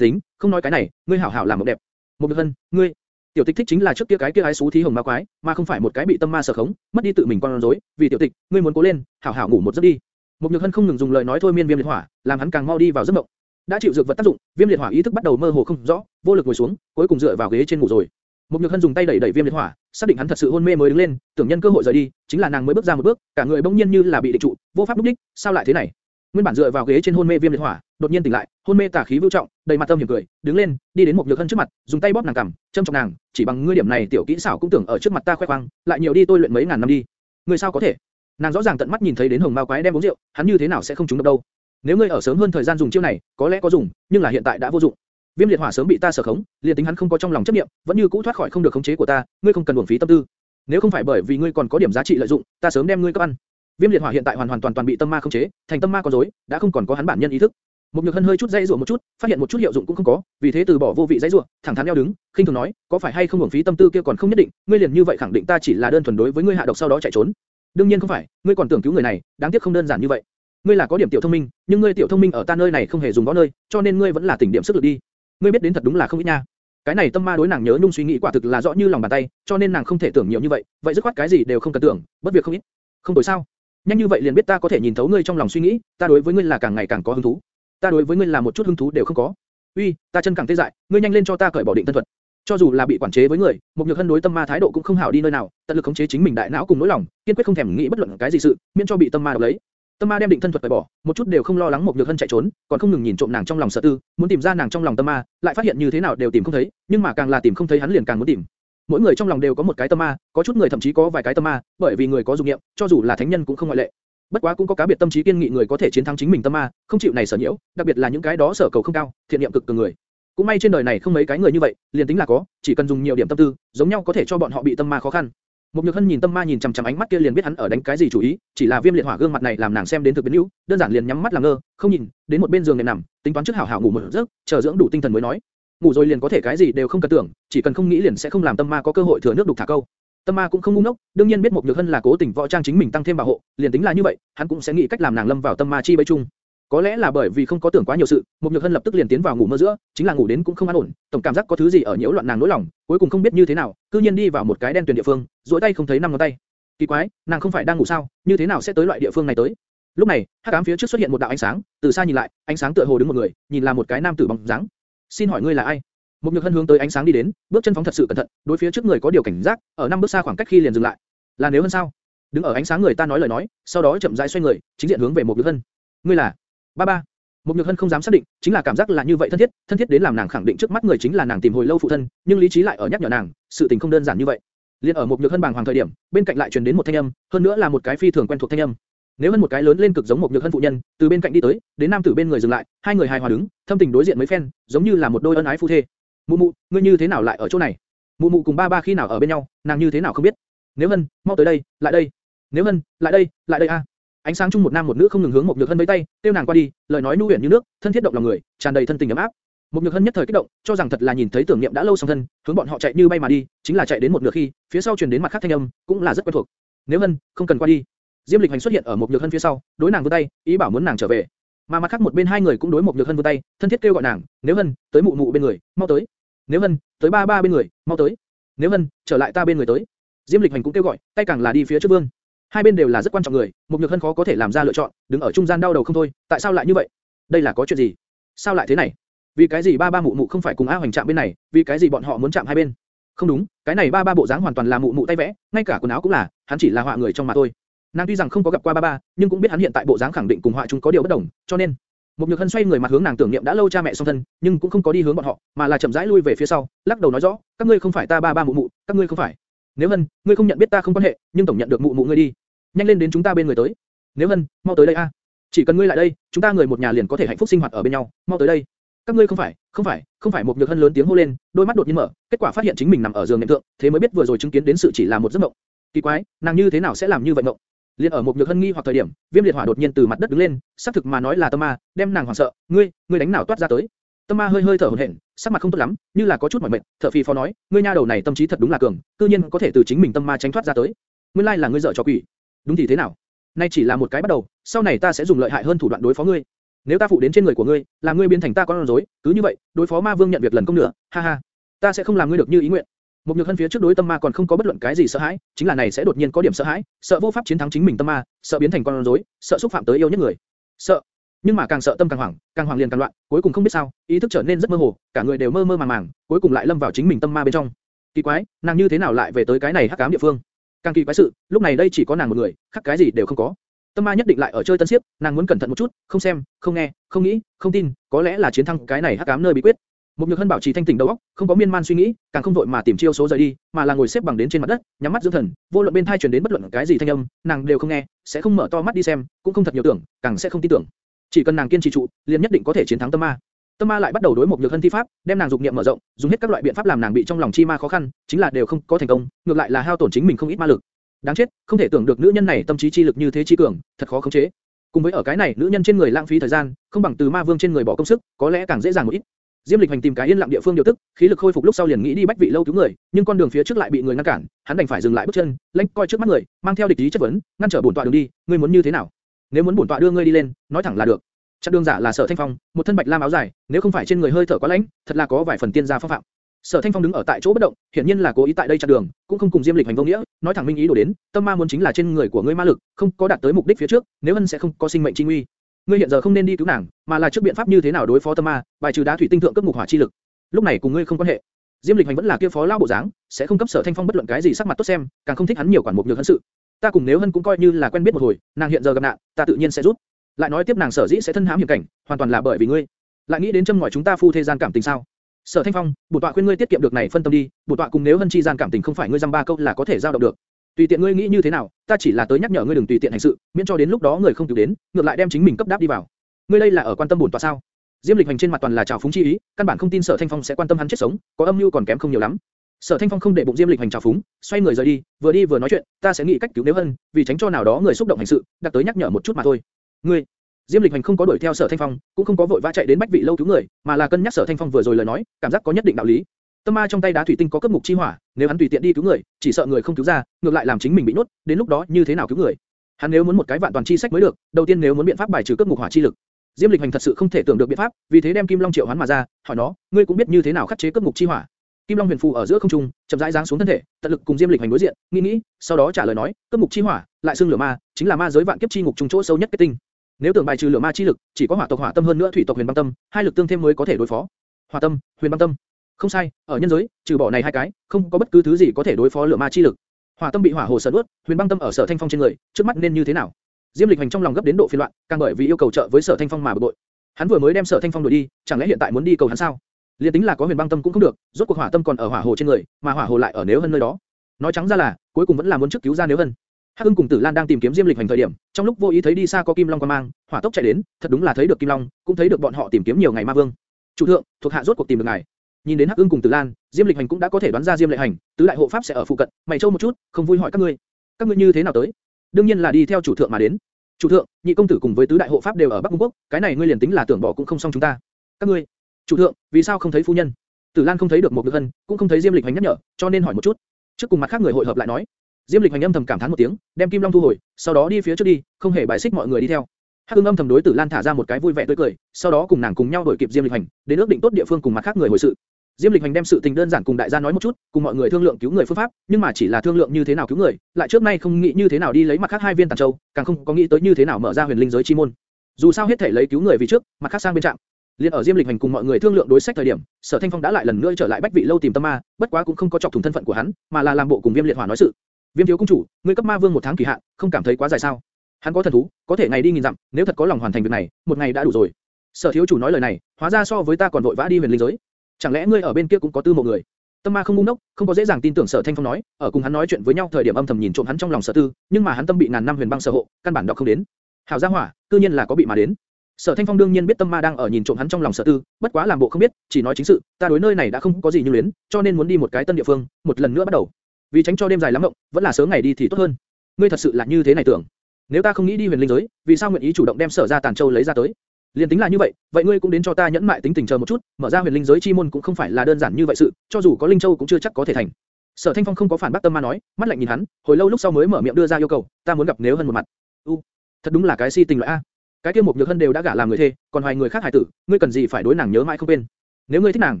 Tính, không nói cái này, ngươi hảo hảo làm một đẹp. Một nhược hân, ngươi, tiểu tịch thích chính là trước kia cái kia ái xú thí hồng ma quái, mà không phải một cái bị tâm ma sở khống, mất đi tự mình con rối. Vì tiểu tịch, ngươi muốn cố lên, hảo hảo ngủ một giấc đi. Mục nhược hân không ngừng dùng lời nói thôi miên viêm liệt hỏa, làm hắn càng mau đi vào giấc mộng. Đã chịu dược vật tác dụng, viêm liệt hỏa ý thức bắt đầu mơ hồ không rõ, vô lực ngồi xuống, cuối cùng dựa vào ghế trên ngủ rồi. Mục nhược hân dùng tay đẩy đẩy viêm liệt hỏa, xác định hắn thật sự hôn mê mới đứng lên, tưởng nhân cơ hội rời đi, chính là nàng mới bước ra một bước, cả người bỗng nhiên như là bị định trụ, vô pháp lúc đích, sao lại thế này? Nguyên bản dựa vào ghế trên hôn mê viêm liệt hỏa, đột nhiên tỉnh lại, hôn mê tà khí vưu trọng, đầy mặt tâm hiểm cười, đứng lên, đi đến một nhược hân trước mặt, dùng tay bóp nàng cằm, châm chọc nàng, chỉ bằng ngươi điểm này tiểu kỹ xảo cũng tưởng ở trước mặt ta khoe khoang, lại nhiều đi tôi luyện mấy ngàn năm đi. Ngươi sao có thể? Nàng rõ ràng tận mắt nhìn thấy đến hồng mao quái đem uống rượu, hắn như thế nào sẽ không trúng độc đâu? Nếu ngươi ở sớm hơn thời gian dùng chiêu này, có lẽ có dùng, nhưng là hiện tại đã vô dụng. Viêm liệt hỏa sớm bị ta sở khống, liền tính hắn không có trong lòng chấp niệm, vẫn như cũ thoát khỏi không được khống chế của ta, ngươi không cần uổng phí tâm tư. Nếu không phải bởi vì ngươi còn có điểm giá trị lợi dụng, ta sớm đem ngươi cấp ăn. Viêm liệt hỏa hiện tại hoàn hoàn toàn toàn bị tâm ma khống chế, thành tâm ma con rối, đã không còn có hắn bản nhân ý thức. Một nhược hân hơi chút dây dùa một chút, phát hiện một chút hiệu dụng cũng không có, vì thế từ bỏ vô vị dây dùa, thẳng thắn eo đứng, khinh thường nói, có phải hay không uổng phí tâm tư kia còn không nhất định, ngươi liền như vậy khẳng định ta chỉ là đơn thuần đối với ngươi hạ độc sau đó chạy trốn. đương nhiên không phải, ngươi còn tưởng cứu người này, đáng tiếc không đơn giản như vậy. Ngươi là có điểm tiểu thông minh, nhưng ngươi tiểu thông minh ở ta nơi này không hề dùng võ nơi, cho nên ngươi vẫn là tỉnh điểm sức lực đi. Ngươi biết đến thật đúng là không ít nha. Cái này tâm ma đối nàng nhớ nhung suy nghĩ quả thực là rõ như lòng bàn tay, cho nên nàng không thể tưởng nhiều như vậy, vậy dứt khoát cái gì đều không cần tưởng, bất việc không ít. Không đổi sao? Nhanh như vậy liền biết ta có thể nhìn thấu ngươi trong lòng suy nghĩ, ta đối với ngươi là càng ngày càng có hứng thú. Ta đối với ngươi là một chút hứng thú đều không có. Uy, ta chân càng tê dại, ngươi nhanh lên cho ta cởi bỏ định thân thuật. Cho dù là bị quản chế với người, một nhược hân đối tâm ma thái độ cũng không hảo đi nơi nào, tận lực khống chế chính mình đại não cùng nỗi lòng, kiên quyết không thèm nghĩ bất luận cái gì sự, miễn cho bị tâm ma độc lấy. Tâm ma đem định thân thuật cởi bỏ, một chút đều không lo lắng một nhược hân chạy trốn, còn không ngừng nhìn trộm nàng trong lòng sợ tư, muốn tìm ra nàng trong lòng tâm ma, lại phát hiện như thế nào đều tìm không thấy, nhưng mà càng là tìm không thấy hắn liền càng muốn tìm. Mỗi người trong lòng đều có một cái tâm ma, có chút người thậm chí có vài cái tâm ma, bởi vì người có dục niệm, cho dù là thánh nhân cũng không ngoại lệ. Bất quá cũng có cá biệt tâm trí kiên nghị người có thể chiến thắng chính mình tâm ma, không chịu này sở nhiễu, đặc biệt là những cái đó sở cầu không cao, thiện niệm cực cường người. Cũng may trên đời này không mấy cái người như vậy, liền tính là có, chỉ cần dùng nhiều điểm tâm tư, giống nhau có thể cho bọn họ bị tâm ma khó khăn. Một Nhược Hân nhìn Tâm Ma nhìn chằm chằm ánh mắt kia liền biết hắn ở đánh cái gì chủ ý, chỉ là viêm liệt hỏa gương mặt này làm nàng xem đến thực biến hữu, đơn giản liền nhắm mắt làm ngơ, không nhìn, đến một bên giường nệm nằm, tính toán trước hảo hảo ngủ một giấc, chờ dưỡng đủ tinh thần mới nói. Ngủ rồi liền có thể cái gì đều không cần tưởng, chỉ cần không nghĩ liền sẽ không làm Tâm Ma có cơ hội thừa nước đục thả câu. Tâm ma cũng không ngu ngốc, đương nhiên biết một nhược hân là cố tình võ trang chính mình tăng thêm bảo hộ, liền tính là như vậy, hắn cũng sẽ nghĩ cách làm nàng lâm vào tâm ma chi bấy chung. Có lẽ là bởi vì không có tưởng quá nhiều sự, một nhược hân lập tức liền tiến vào ngủ mơ giữa, chính là ngủ đến cũng không an ổn, tổng cảm giác có thứ gì ở nhiễu loạn nàng nỗi lòng, cuối cùng không biết như thế nào, cư nhiên đi vào một cái đen tuyền địa phương, duỗi tay không thấy năm ngón tay. Kỳ quái, nàng không phải đang ngủ sao, như thế nào sẽ tới loại địa phương này tới? Lúc này, hắc ám phía trước xuất hiện một đạo ánh sáng, từ xa nhìn lại, ánh sáng tựa hồ đứng một người, nhìn là một cái nam tử bóng dáng. Xin hỏi ngươi là ai? Một nhược hân hướng tới ánh sáng đi đến, bước chân phóng thật sự cẩn thận, đối phía trước người có điều cảnh giác, ở năm bước xa khoảng cách khi liền dừng lại. Là nếu hơn sao? Đứng ở ánh sáng người ta nói lời nói, sau đó chậm rãi xoay người, chính diện hướng về một nhược hân. Ngươi là? Ba ba. Một nhược hân không dám xác định, chính là cảm giác là như vậy thân thiết, thân thiết đến làm nàng khẳng định trước mắt người chính là nàng tìm hồi lâu phụ thân, nhưng lý trí lại ở nhắc nhở nàng, sự tình không đơn giản như vậy. Liên ở một nhược hân bàng hoàng thời điểm, bên cạnh lại truyền đến một thanh âm, hơn nữa là một cái phi thường quen thuộc thanh âm. Nếu hơn một cái lớn lên cực giống một nhược hân phụ nhân, từ bên cạnh đi tới, đến nam tử bên người dừng lại, hai người hài hòa đứng, thâm tình đối diện mấy phen, giống như là một đôi ân ái phu thê. Mụ mụ, ngươi như thế nào lại ở chỗ này? Mụ mụ cùng ba ba khi nào ở bên nhau, nàng như thế nào không biết? Nếu Hân, mau tới đây, lại đây. Nếu Hân, lại đây, lại đây a. Ánh sáng chung một nam một nữ không ngừng hướng một nhược hân vẫy tay, tiêu nàng qua đi, lời nói nu huyền như nước, thân thiết động lòng người, tràn đầy thân tình ấm áp. Một nhược hân nhất thời kích động, cho rằng thật là nhìn thấy tưởng niệm đã lâu song thân, hướng bọn họ chạy như bay mà đi, chính là chạy đến một nửa khi, phía sau truyền đến mặt khác thanh âm, cũng là rất quen thuộc. Nếu Hân, không cần qua đi. Diêm Lịch Hành xuất hiện ở một nhược hân phía sau, đối nàng vươn tay, ý bảo muốn nàng trở về. Mà mặt khác một bên hai người cũng đối một nhược hân vươn tay, thân thiết kêu gọi nàng, nếu Hân, tới mụ mụ bên người, mau tới. Nếu Hân, tới ba ba bên người, mau tới. Nếu Hân, trở lại ta bên người tới. Diêm Lịch Hành cũng kêu gọi, tay càng là đi phía trước vương. Hai bên đều là rất quan trọng người, một nhược hân khó có thể làm ra lựa chọn, đứng ở trung gian đau đầu không thôi. Tại sao lại như vậy? Đây là có chuyện gì? Sao lại thế này? Vì cái gì ba ba mụ mụ không phải cùng A Hoành chạm bên này? Vì cái gì bọn họ muốn chạm hai bên? Không đúng, cái này ba ba bộ dáng hoàn toàn là mụ mụ tay vẽ, ngay cả quần áo cũng là, hắn chỉ là họa người trong mà thôi. Nàng tuy rằng không có gặp qua ba ba, nhưng cũng biết hắn hiện tại bộ dáng khẳng định cùng họa chúng có điều bất đồng, cho nên một nhược hân xoay người mặt hướng nàng tưởng niệm đã lâu cha mẹ song thân, nhưng cũng không có đi hướng bọn họ, mà là chậm rãi lui về phía sau, lắc đầu nói rõ, các ngươi không phải ta ba ba mụ mụ, các ngươi không phải. Nếu hân, ngươi không nhận biết ta không quan hệ, nhưng tổng nhận được mụ mụ ngươi đi. Nhanh lên đến chúng ta bên người tới. Nếu hân, mau tới đây a. Chỉ cần ngươi lại đây, chúng ta người một nhà liền có thể hạnh phúc sinh hoạt ở bên nhau, mau tới đây. Các ngươi không phải, không phải, không phải một nhược hân lớn tiếng hô lên, đôi mắt đột nhiên mở, kết quả phát hiện chính mình nằm ở giường nệm thượng, thế mới biết vừa rồi chứng kiến đến sự chỉ là một giấc mộng. Kỳ quái, nàng như thế nào sẽ làm như vậy mộng? Liên ở một nhược hân nghi hoặc thời điểm, viêm liệt hỏa đột nhiên từ mặt đất đứng lên, xác thực mà nói là tâm ma, đem nàng hoảng sợ, ngươi, ngươi đánh nào toát ra tới. Tâm ma hơi hơi thở hổn hển, sắc mặt không tốt lắm, như là có chút mỏi mệt, thở phì phò nói, ngươi nha đầu này tâm trí thật đúng là cường, cư nhiên có thể từ chính mình tâm ma tránh thoát ra tới. Nguyên lai là ngươi dở trò quỷ. Đúng thì thế nào? Nay chỉ là một cái bắt đầu, sau này ta sẽ dùng lợi hại hơn thủ đoạn đối phó ngươi. Nếu ta phụ đến trên người của ngươi, làm ngươi biến thành ta con rối, cứ như vậy, đối phó ma vương nhận việc lần công nữa, ha ha. Ta sẽ không làm ngươi được như ý nguyện. Một nhược hân phía trước đối tâm ma còn không có bất luận cái gì sợ hãi, chính là này sẽ đột nhiên có điểm sợ hãi, sợ vô pháp chiến thắng chính mình tâm ma, sợ biến thành con rối, sợ xúc phạm tới yêu nhất người, sợ. Nhưng mà càng sợ tâm càng hoảng, càng hoảng liền càng loạn, cuối cùng không biết sao, ý thức trở nên rất mơ hồ, cả người đều mơ mơ màng màng, cuối cùng lại lâm vào chính mình tâm ma bên trong. Kỳ quái, nàng như thế nào lại về tới cái này hắc ám địa phương? Càng kỳ quái sự, lúc này đây chỉ có nàng một người, khác cái gì đều không có. Tâm ma nhất định lại ở chơi tân siếp, nàng muốn cẩn thận một chút, không xem, không nghe, không nghĩ, không tin, có lẽ là chiến thắng cái này hắc ám nơi bí quyết. Một nhược hân bảo trì thanh tỉnh đầu óc, không có miên man suy nghĩ, càng không vội mà tìm chiêu số rời đi, mà là ngồi xếp bằng đến trên mặt đất, nhắm mắt dưỡng thần, vô luận bên tai truyền đến bất luận cái gì thanh âm, nàng đều không nghe, sẽ không mở to mắt đi xem, cũng không thật nhiều tưởng, càng sẽ không tin tưởng. Chỉ cần nàng kiên trì trụ, liền nhất định có thể chiến thắng tâm ma. Tâm ma lại bắt đầu đối một nhược hân thi pháp, đem nàng dục niệm mở rộng, dùng hết các loại biện pháp làm nàng bị trong lòng chi ma khó khăn, chính là đều không có thành công, ngược lại là hao tổn chính mình không ít ma lực. Đáng chết, không thể tưởng được nữ nhân này tâm trí chi lực như thế chi cường, thật khó khống chế. Cùng với ở cái này nữ nhân trên người lãng phí thời gian, không bằng từ ma vương trên người bỏ công sức, có lẽ càng dễ dàng một ít. Diêm Lịch Hành tìm cái yên lặng địa phương điều tức, khí lực khôi phục lúc sau liền nghĩ đi bách vị lâu cứu người, nhưng con đường phía trước lại bị người ngăn cản, hắn đành phải dừng lại bước chân, lãnh coi trước mắt người, mang theo địch ý chất vấn, ngăn trở bổn tọa đường đi, ngươi muốn như thế nào? Nếu muốn bổn tọa đưa ngươi đi lên, nói thẳng là được. Chặn đường giả là Sở Thanh Phong, một thân bạch lam áo dài, nếu không phải trên người hơi thở quá lãnh, thật là có vài phần tiên gia phong phạm. Sở Thanh Phong đứng ở tại chỗ bất động, hiển nhiên là cố ý tại đây chặn đường, cũng không cùng Diêm Lịch hành vô nghĩa, nói thẳng minh ý đồ đến, tâm ma muốn chính là trên người của ngươi ma lực, không có đạt tới mục đích phía trước, nếu hân sẽ không có sinh mệnh chi nguy. Ngươi hiện giờ không nên đi cứu nàng, mà là trước biện pháp như thế nào đối phó tâm ma, bài trừ đá thủy tinh thượng cấp ngục hỏa chi lực. Lúc này cùng ngươi không quan hệ. Diêm Lịch hành vẫn là kia phó lao bộ dáng, sẽ không cấp Sở Thanh Phong bất luận cái gì sắc mặt tốt xem, càng không thích hắn nhiều quản mục nhược hân sự. Ta cùng nếu hân cũng coi như là quen biết một hồi, nàng hiện giờ gặp nạn, ta tự nhiên sẽ giúp. Lại nói tiếp nàng sở dĩ sẽ thân hãm hiểm cảnh, hoàn toàn là bởi vì ngươi. Lại nghĩ đến châm ngòi chúng ta phu thế gian cảm tình sao? Sở Thanh Phong, bổn tọa khuyên ngươi tiết kiệm được này phân tâm đi, bổn tọa cùng nếu hân chi gian cảm tình không phải ngươi dăm ba câu là có thể giao động được. Tùy tiện ngươi nghĩ như thế nào, ta chỉ là tới nhắc nhở ngươi đừng tùy tiện hành sự, miễn cho đến lúc đó người không cứu đến, ngược lại đem chính mình cấp đáp đi vào. Ngươi đây là ở quan tâm bổn tọa sao? Diêm Lịch hành trên mặt toàn là trào phúng chi ý, căn bản không tin Sở Thanh Phong sẽ quan tâm hắn chết sống, có âm mưu còn kém không nhiều lắm. Sở Thanh Phong không để bụng Diêm Lịch hành trào phúng, xoay người rời đi, vừa đi vừa nói chuyện, ta sẽ nghĩ cách cứu nếu hơn, vì tránh cho nào đó người xúc động hành sự, đặt tới nhắc nhở một chút mà thôi. Ngươi, Diêm Lịch Hành không có đuổi theo Sở Thanh Phong, cũng không có vội vã chạy đến Bách Vị lâu cứu người, mà là cân nhắc Sở Thanh Phong vừa rồi lời nói, cảm giác có nhất định đạo lý. Tâm ma trong tay đá thủy tinh có cấp mục chi hỏa, nếu hắn tùy tiện đi cứu người, chỉ sợ người không cứu ra, ngược lại làm chính mình bị nuốt, đến lúc đó như thế nào cứu người? Hắn nếu muốn một cái vạn toàn chi sách mới được, đầu tiên nếu muốn biện pháp bài trừ cấp mục hỏa chi lực. Diêm Lịch Hành thật sự không thể tưởng được biện pháp, vì thế đem Kim Long triệu hoán mà ra, hỏi nó, ngươi cũng biết như thế nào khắc chế cấp mục chi hỏa? Kim Long huyền phù ở giữa không trung, chậm rãi giáng xuống thân thể, tận lực cùng Diêm Lịch Hành đối diện, nghĩ nghĩ, sau đó trả lời nói, cấp mục chi hỏa, lại xương lửa ma, chính là ma giới vạn kiếp chi ngục trung chỗ sâu nhất kết tinh. Nếu tưởng bài trừ lửa ma chi lực, chỉ có hỏa tộc hỏa tâm hơn nữa thủy tộc huyền băng tâm, hai lực tương thêm mới có thể đối phó. Hỏa tâm, huyền băng tâm. Không sai, ở nhân giới, trừ bỏ này hai cái, không có bất cứ thứ gì có thể đối phó lửa ma chi lực. Hỏa tâm bị hỏa hồ sở nuốt, huyền băng tâm ở sở thanh phong trên người, trước mắt nên như thế nào? Diêm Lịch Hành trong lòng gấp đến độ phiền loạn, càng bởi vì yêu cầu trợ với sở thanh phong mà bực bội. Hắn vừa mới đem sở thanh phong đuổi đi, chẳng lẽ hiện tại muốn đi cầu hắn sao? Liên tính là có huyền băng tâm cũng không được, rốt cuộc hỏa tâm còn ở hỏa hồ trên người, mà hỏa hồ lại ở nếu hơn nơi đó. Nói trắng ra là, cuối cùng vẫn là muốn trước cứu ra nếu hơn. Hắc Ưng cùng Tử Lan đang tìm kiếm Diêm Lịch Hành thời điểm, trong lúc vô ý thấy đi xa có Kim Long qua mang, hỏa tốc chạy đến, thật đúng là thấy được Kim Long, cũng thấy được bọn họ tìm kiếm nhiều ngày ma vương. Chủ thượng, thuộc hạ rốt cuộc tìm được ngài. Nhìn đến Hắc Ưng cùng Tử Lan, Diêm Lịch Hành cũng đã có thể đoán ra Diêm Lệ Hành, tứ đại hộ pháp sẽ ở phụ cận, mày châu một chút, không vui hỏi các ngươi. Các ngươi như thế nào tới? Đương nhiên là đi theo chủ thượng mà đến. Chủ thượng, nhị công tử cùng với tứ đại hộ pháp đều ở Bắc Cung quốc, cái này ngươi liền tính là tưởng bỏ cũng không xong chúng ta. Các ngươi, chủ thượng, vì sao không thấy phu nhân? Tử Lan không thấy được một Nhược Hân, cũng không thấy Diêm Lịch Hành nhắc nhở, cho nên hỏi một chút. Trước cùng mặt khác người hội hợp lại nói. Diêm Lịch Hành âm thầm cảm thán một tiếng, đem Kim Long thu hồi, sau đó đi phía trước đi, không hề bài xích mọi người đi theo. Hắc Ưng âm thầm đối Tử Lan thả ra một cái vui vẻ tươi cười, sau đó cùng nàng cùng nhau đuổi kịp Diêm Lịch Hành, đến ước định tốt địa phương cùng mặt khác người hồi sự. Diêm Lịch Hành đem sự tình đơn giản cùng đại gia nói một chút, cùng mọi người thương lượng cứu người phương pháp, nhưng mà chỉ là thương lượng như thế nào cứu người, lại trước nay không nghĩ như thế nào đi lấy mặt khác hai viên tàn châu, càng không có nghĩ tới như thế nào mở ra huyền linh giới chi môn. Dù sao hết thể lấy cứu người vì trước, mặt khác sang bên trạng. Liên ở Diêm Lịch Hành cùng mọi người thương lượng đối sách thời điểm, Sở Thanh Phong đã lại lần nữa trở lại Bách Vị lâu tìm Tâm Ma, bất quá cũng không có chọc thủng thân phận của hắn, mà là làm bộ cùng Viêm Liệt Hỏa nói sự. Viêm thiếu công chủ, ngươi cấp Ma Vương một tháng kỳ hạn, không cảm thấy quá dài sao? Hắn có thần thú, có thể ngày đi nghìn dặm, nếu thật có lòng hoàn thành việc này, một ngày đã đủ rồi. Sở thiếu chủ nói lời này, hóa ra so với ta còn vội vã đi huyền linh giới. Chẳng lẽ ngươi ở bên kia cũng có tư một người? Tâm Ma không ngu ngốc, không có dễ dàng tin tưởng Sở Thanh Phong nói, ở cùng hắn nói chuyện với nhau thời điểm âm thầm nhìn trộm hắn trong lòng Sở Tư, nhưng mà hắn tâm bị ngàn năm huyền băng sở hộ, căn bản đọc không đến. Hảo gia hỏa, cư nhiên là có bị mà đến. Sở Thanh Phong đương nhiên biết Tâm Ma đang ở nhìn trộm hắn trong lòng Sở Tư, bất quá làm bộ không biết, chỉ nói chính sự, ta đối nơi này đã không có gì như luyến, cho nên muốn đi một cái tân địa phương, một lần nữa bắt đầu. Vì tránh cho đêm dài lắm mộng, vẫn là sớm ngày đi thì tốt hơn. Ngươi thật sự là như thế này tưởng? Nếu ta không nghĩ đi huyền linh giới, vì sao nguyện ý chủ động đem Sở gia tàn châu lấy ra tới? Liên tính là như vậy, vậy ngươi cũng đến cho ta nhẫn mại tính tình chờ một chút, mở ra huyền linh giới chi môn cũng không phải là đơn giản như vậy sự, cho dù có linh châu cũng chưa chắc có thể thành. Sở Thanh Phong không có phản bác Tâm Ma nói, mắt lạnh nhìn hắn, hồi lâu lúc sau mới mở miệng đưa ra yêu cầu, ta muốn gặp nếu hơn một mặt. U, thật đúng là cái si tình loại a. Cái kia một nhược hân đều đã gả làm người thê, còn hoài người khác hài tử, ngươi cần gì phải đối nàng nhớ mãi không quên? Nếu ngươi thích nàng,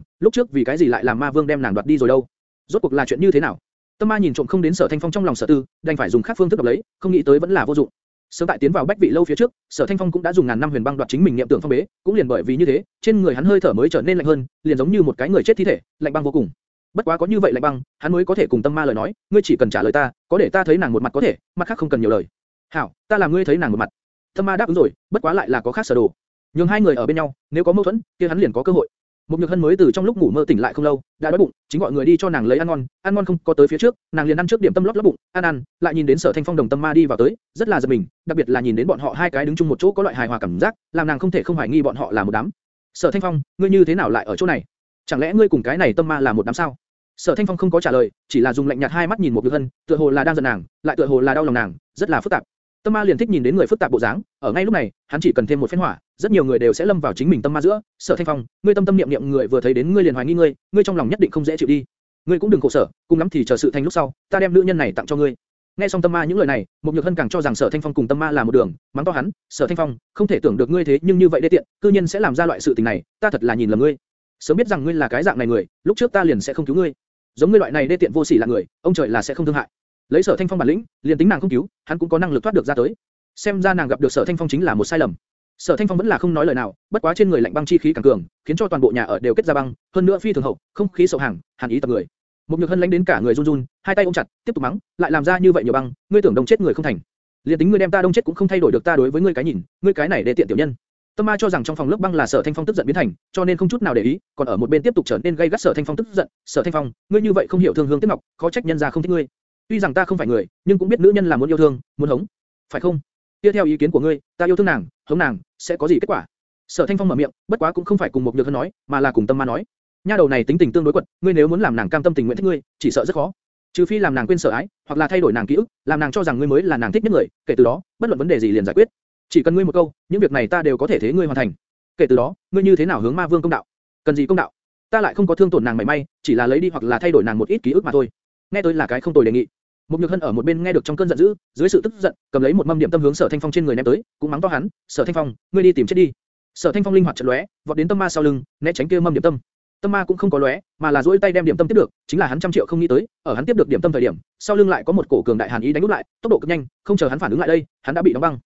lúc trước vì cái gì lại làm ma vương đem nàng đoạt đi rồi đâu? Rốt cuộc là chuyện như thế nào? Tâm Ma nhìn trộm không đến Sở Thanh Phong trong lòng Sở Tư, đành phải dùng khác phương thức đọc lấy, không nghĩ tới vẫn là vô dụng. Sớm tại tiến vào bách vị lâu phía trước, Sở Thanh Phong cũng đã dùng ngàn năm huyền băng đoạt chính mình niệm tưởng phong bế, cũng liền bởi vì như thế, trên người hắn hơi thở mới trở nên lạnh hơn, liền giống như một cái người chết thi thể, lạnh băng vô cùng. Bất quá có như vậy lạnh băng, hắn mới có thể cùng tâm ma lời nói, ngươi chỉ cần trả lời ta, có để ta thấy nàng một mặt có thể, mặt khác không cần nhiều lời. Hảo, ta làm ngươi thấy nàng một mặt. Tâm ma đáp ứng rồi, bất quá lại là có khác sở đồ. Nhưng hai người ở bên nhau, nếu có mâu thuẫn, kia hắn liền có cơ hội. Một nhược hân mới từ trong lúc ngủ mơ tỉnh lại không lâu, đã đói bụng, chính gọi người đi cho nàng lấy ăn ngon, ăn ngon không có tới phía trước, nàng liền ăn trước điểm tâm lót lót bụng, ăn ăn, lại nhìn đến sở thanh phong đồng tâm ma đi vào tới, rất là giật mình, đặc biệt là nhìn đến bọn họ hai cái đứng chung một chỗ có loại hài hòa cảm giác, làm nàng không thể không hoài nghi bọn họ là một đám. Sở thanh phong, ngươi như thế nào lại ở chỗ này? Chẳng lẽ ngươi cùng cái này tâm ma là một đám sao? Sở Thanh Phong không có trả lời, chỉ là dùng lạnh nhạt hai mắt nhìn một Nhược Hân, tựa hồ là đang giận nàng, lại tựa hồ là đau lòng nàng, rất là phức tạp. Tâm ma liền thích nhìn đến người phức tạp bộ dáng, ở ngay lúc này, hắn chỉ cần thêm một phen hỏa, rất nhiều người đều sẽ lâm vào chính mình tâm ma giữa. Sở Thanh Phong, ngươi tâm tâm niệm niệm người vừa thấy đến ngươi liền hoài nghi ngươi, ngươi trong lòng nhất định không dễ chịu đi. Ngươi cũng đừng khổ sở, cùng lắm thì chờ sự thành lúc sau, ta đem nữ nhân này tặng cho ngươi. Nghe xong tâm ma những lời này, Mục nhược hân càng cho rằng sở thanh phong cùng tâm ma là một đường, mắng to hắn, sở thanh phong, không thể tưởng được ngươi thế nhưng như vậy đê tiện, cư nhiên sẽ làm ra loại sự tình này, ta thật là nhìn lầm ngươi. sớm biết rằng ngươi là cái dạng này người, lúc trước ta liền sẽ không cứu ngươi. giống ngươi loại này đê tiện vô sỉ là người, ông trời là sẽ không thương hại lấy sở thanh phong bản lĩnh, liền tính nàng không cứu, hắn cũng có năng lực thoát được ra tới. xem ra nàng gặp được sở thanh phong chính là một sai lầm. Sở Thanh Phong vẫn là không nói lời nào, bất quá trên người lạnh băng chi khí càng cường, khiến cho toàn bộ nhà ở đều kết ra băng, hơn nữa phi thường hậu, không khí sậu hàng, hàn ý tập người. Một nhược hân lánh đến cả người run run, hai tay ôm chặt, tiếp tục mắng, lại làm ra như vậy nhiều băng, ngươi tưởng đông chết người không thành. Liên tính ngươi đem ta đông chết cũng không thay đổi được ta đối với ngươi cái nhìn, ngươi cái này để tiện tiểu nhân. Tâm Ma cho rằng trong phòng lớp băng là Sở Thanh Phong tức giận biến thành, cho nên không chút nào để ý, còn ở một bên tiếp tục trở nên gây gắt Sở Thanh Phong tức giận. Sở Thanh Phong, ngươi như vậy không hiểu thương hương tiếc ngọc, khó trách nhân gia không thích ngươi. Tuy rằng ta không phải người, nhưng cũng biết nữ nhân là muốn yêu thương, muốn hống, phải không? Tiếp theo ý kiến của ngươi, ta yêu thương nàng, hống nàng, sẽ có gì kết quả? Sở Thanh Phong mở miệng, bất quá cũng không phải cùng một nhược thân nói, mà là cùng Tâm Ma nói. Nha đầu này tính tình tương đối quật, ngươi nếu muốn làm nàng cam tâm tình nguyện thích ngươi, chỉ sợ rất khó. Trừ phi làm nàng quên sợ ái, hoặc là thay đổi nàng ký ức, làm nàng cho rằng ngươi mới là nàng thích nhất người, kể từ đó, bất luận vấn đề gì liền giải quyết. Chỉ cần ngươi một câu, những việc này ta đều có thể thế ngươi hoàn thành. Kể từ đó, ngươi như thế nào hướng Ma Vương công đạo? Cần gì công đạo? ta lại không có thương tổn nàng mảy may, chỉ là lấy đi hoặc là thay đổi nàng một ít ký ức mà thôi. Nghe tới là cái không tồi đề nghị. Mục Nhược Hân ở một bên nghe được trong cơn giận dữ, dưới sự tức giận, cầm lấy một mâm điểm tâm hướng Sở Thanh Phong trên người ném tới, cũng mắng to hắn, "Sở Thanh Phong, ngươi đi tìm chết đi." Sở Thanh Phong linh hoạt chợt lóe, vọt đến Tâm Ma sau lưng, né tránh kia mâm điểm tâm. Tâm Ma cũng không có lóe, mà là duỗi tay đem điểm tâm tiếp được, chính là hắn trăm triệu không nghĩ tới, ở hắn tiếp được điểm tâm thời điểm, sau lưng lại có một cổ cường đại hàn ý đánh úp lại, tốc độ cực nhanh, không chờ hắn phản ứng lại đây, hắn đã bị đóng băng.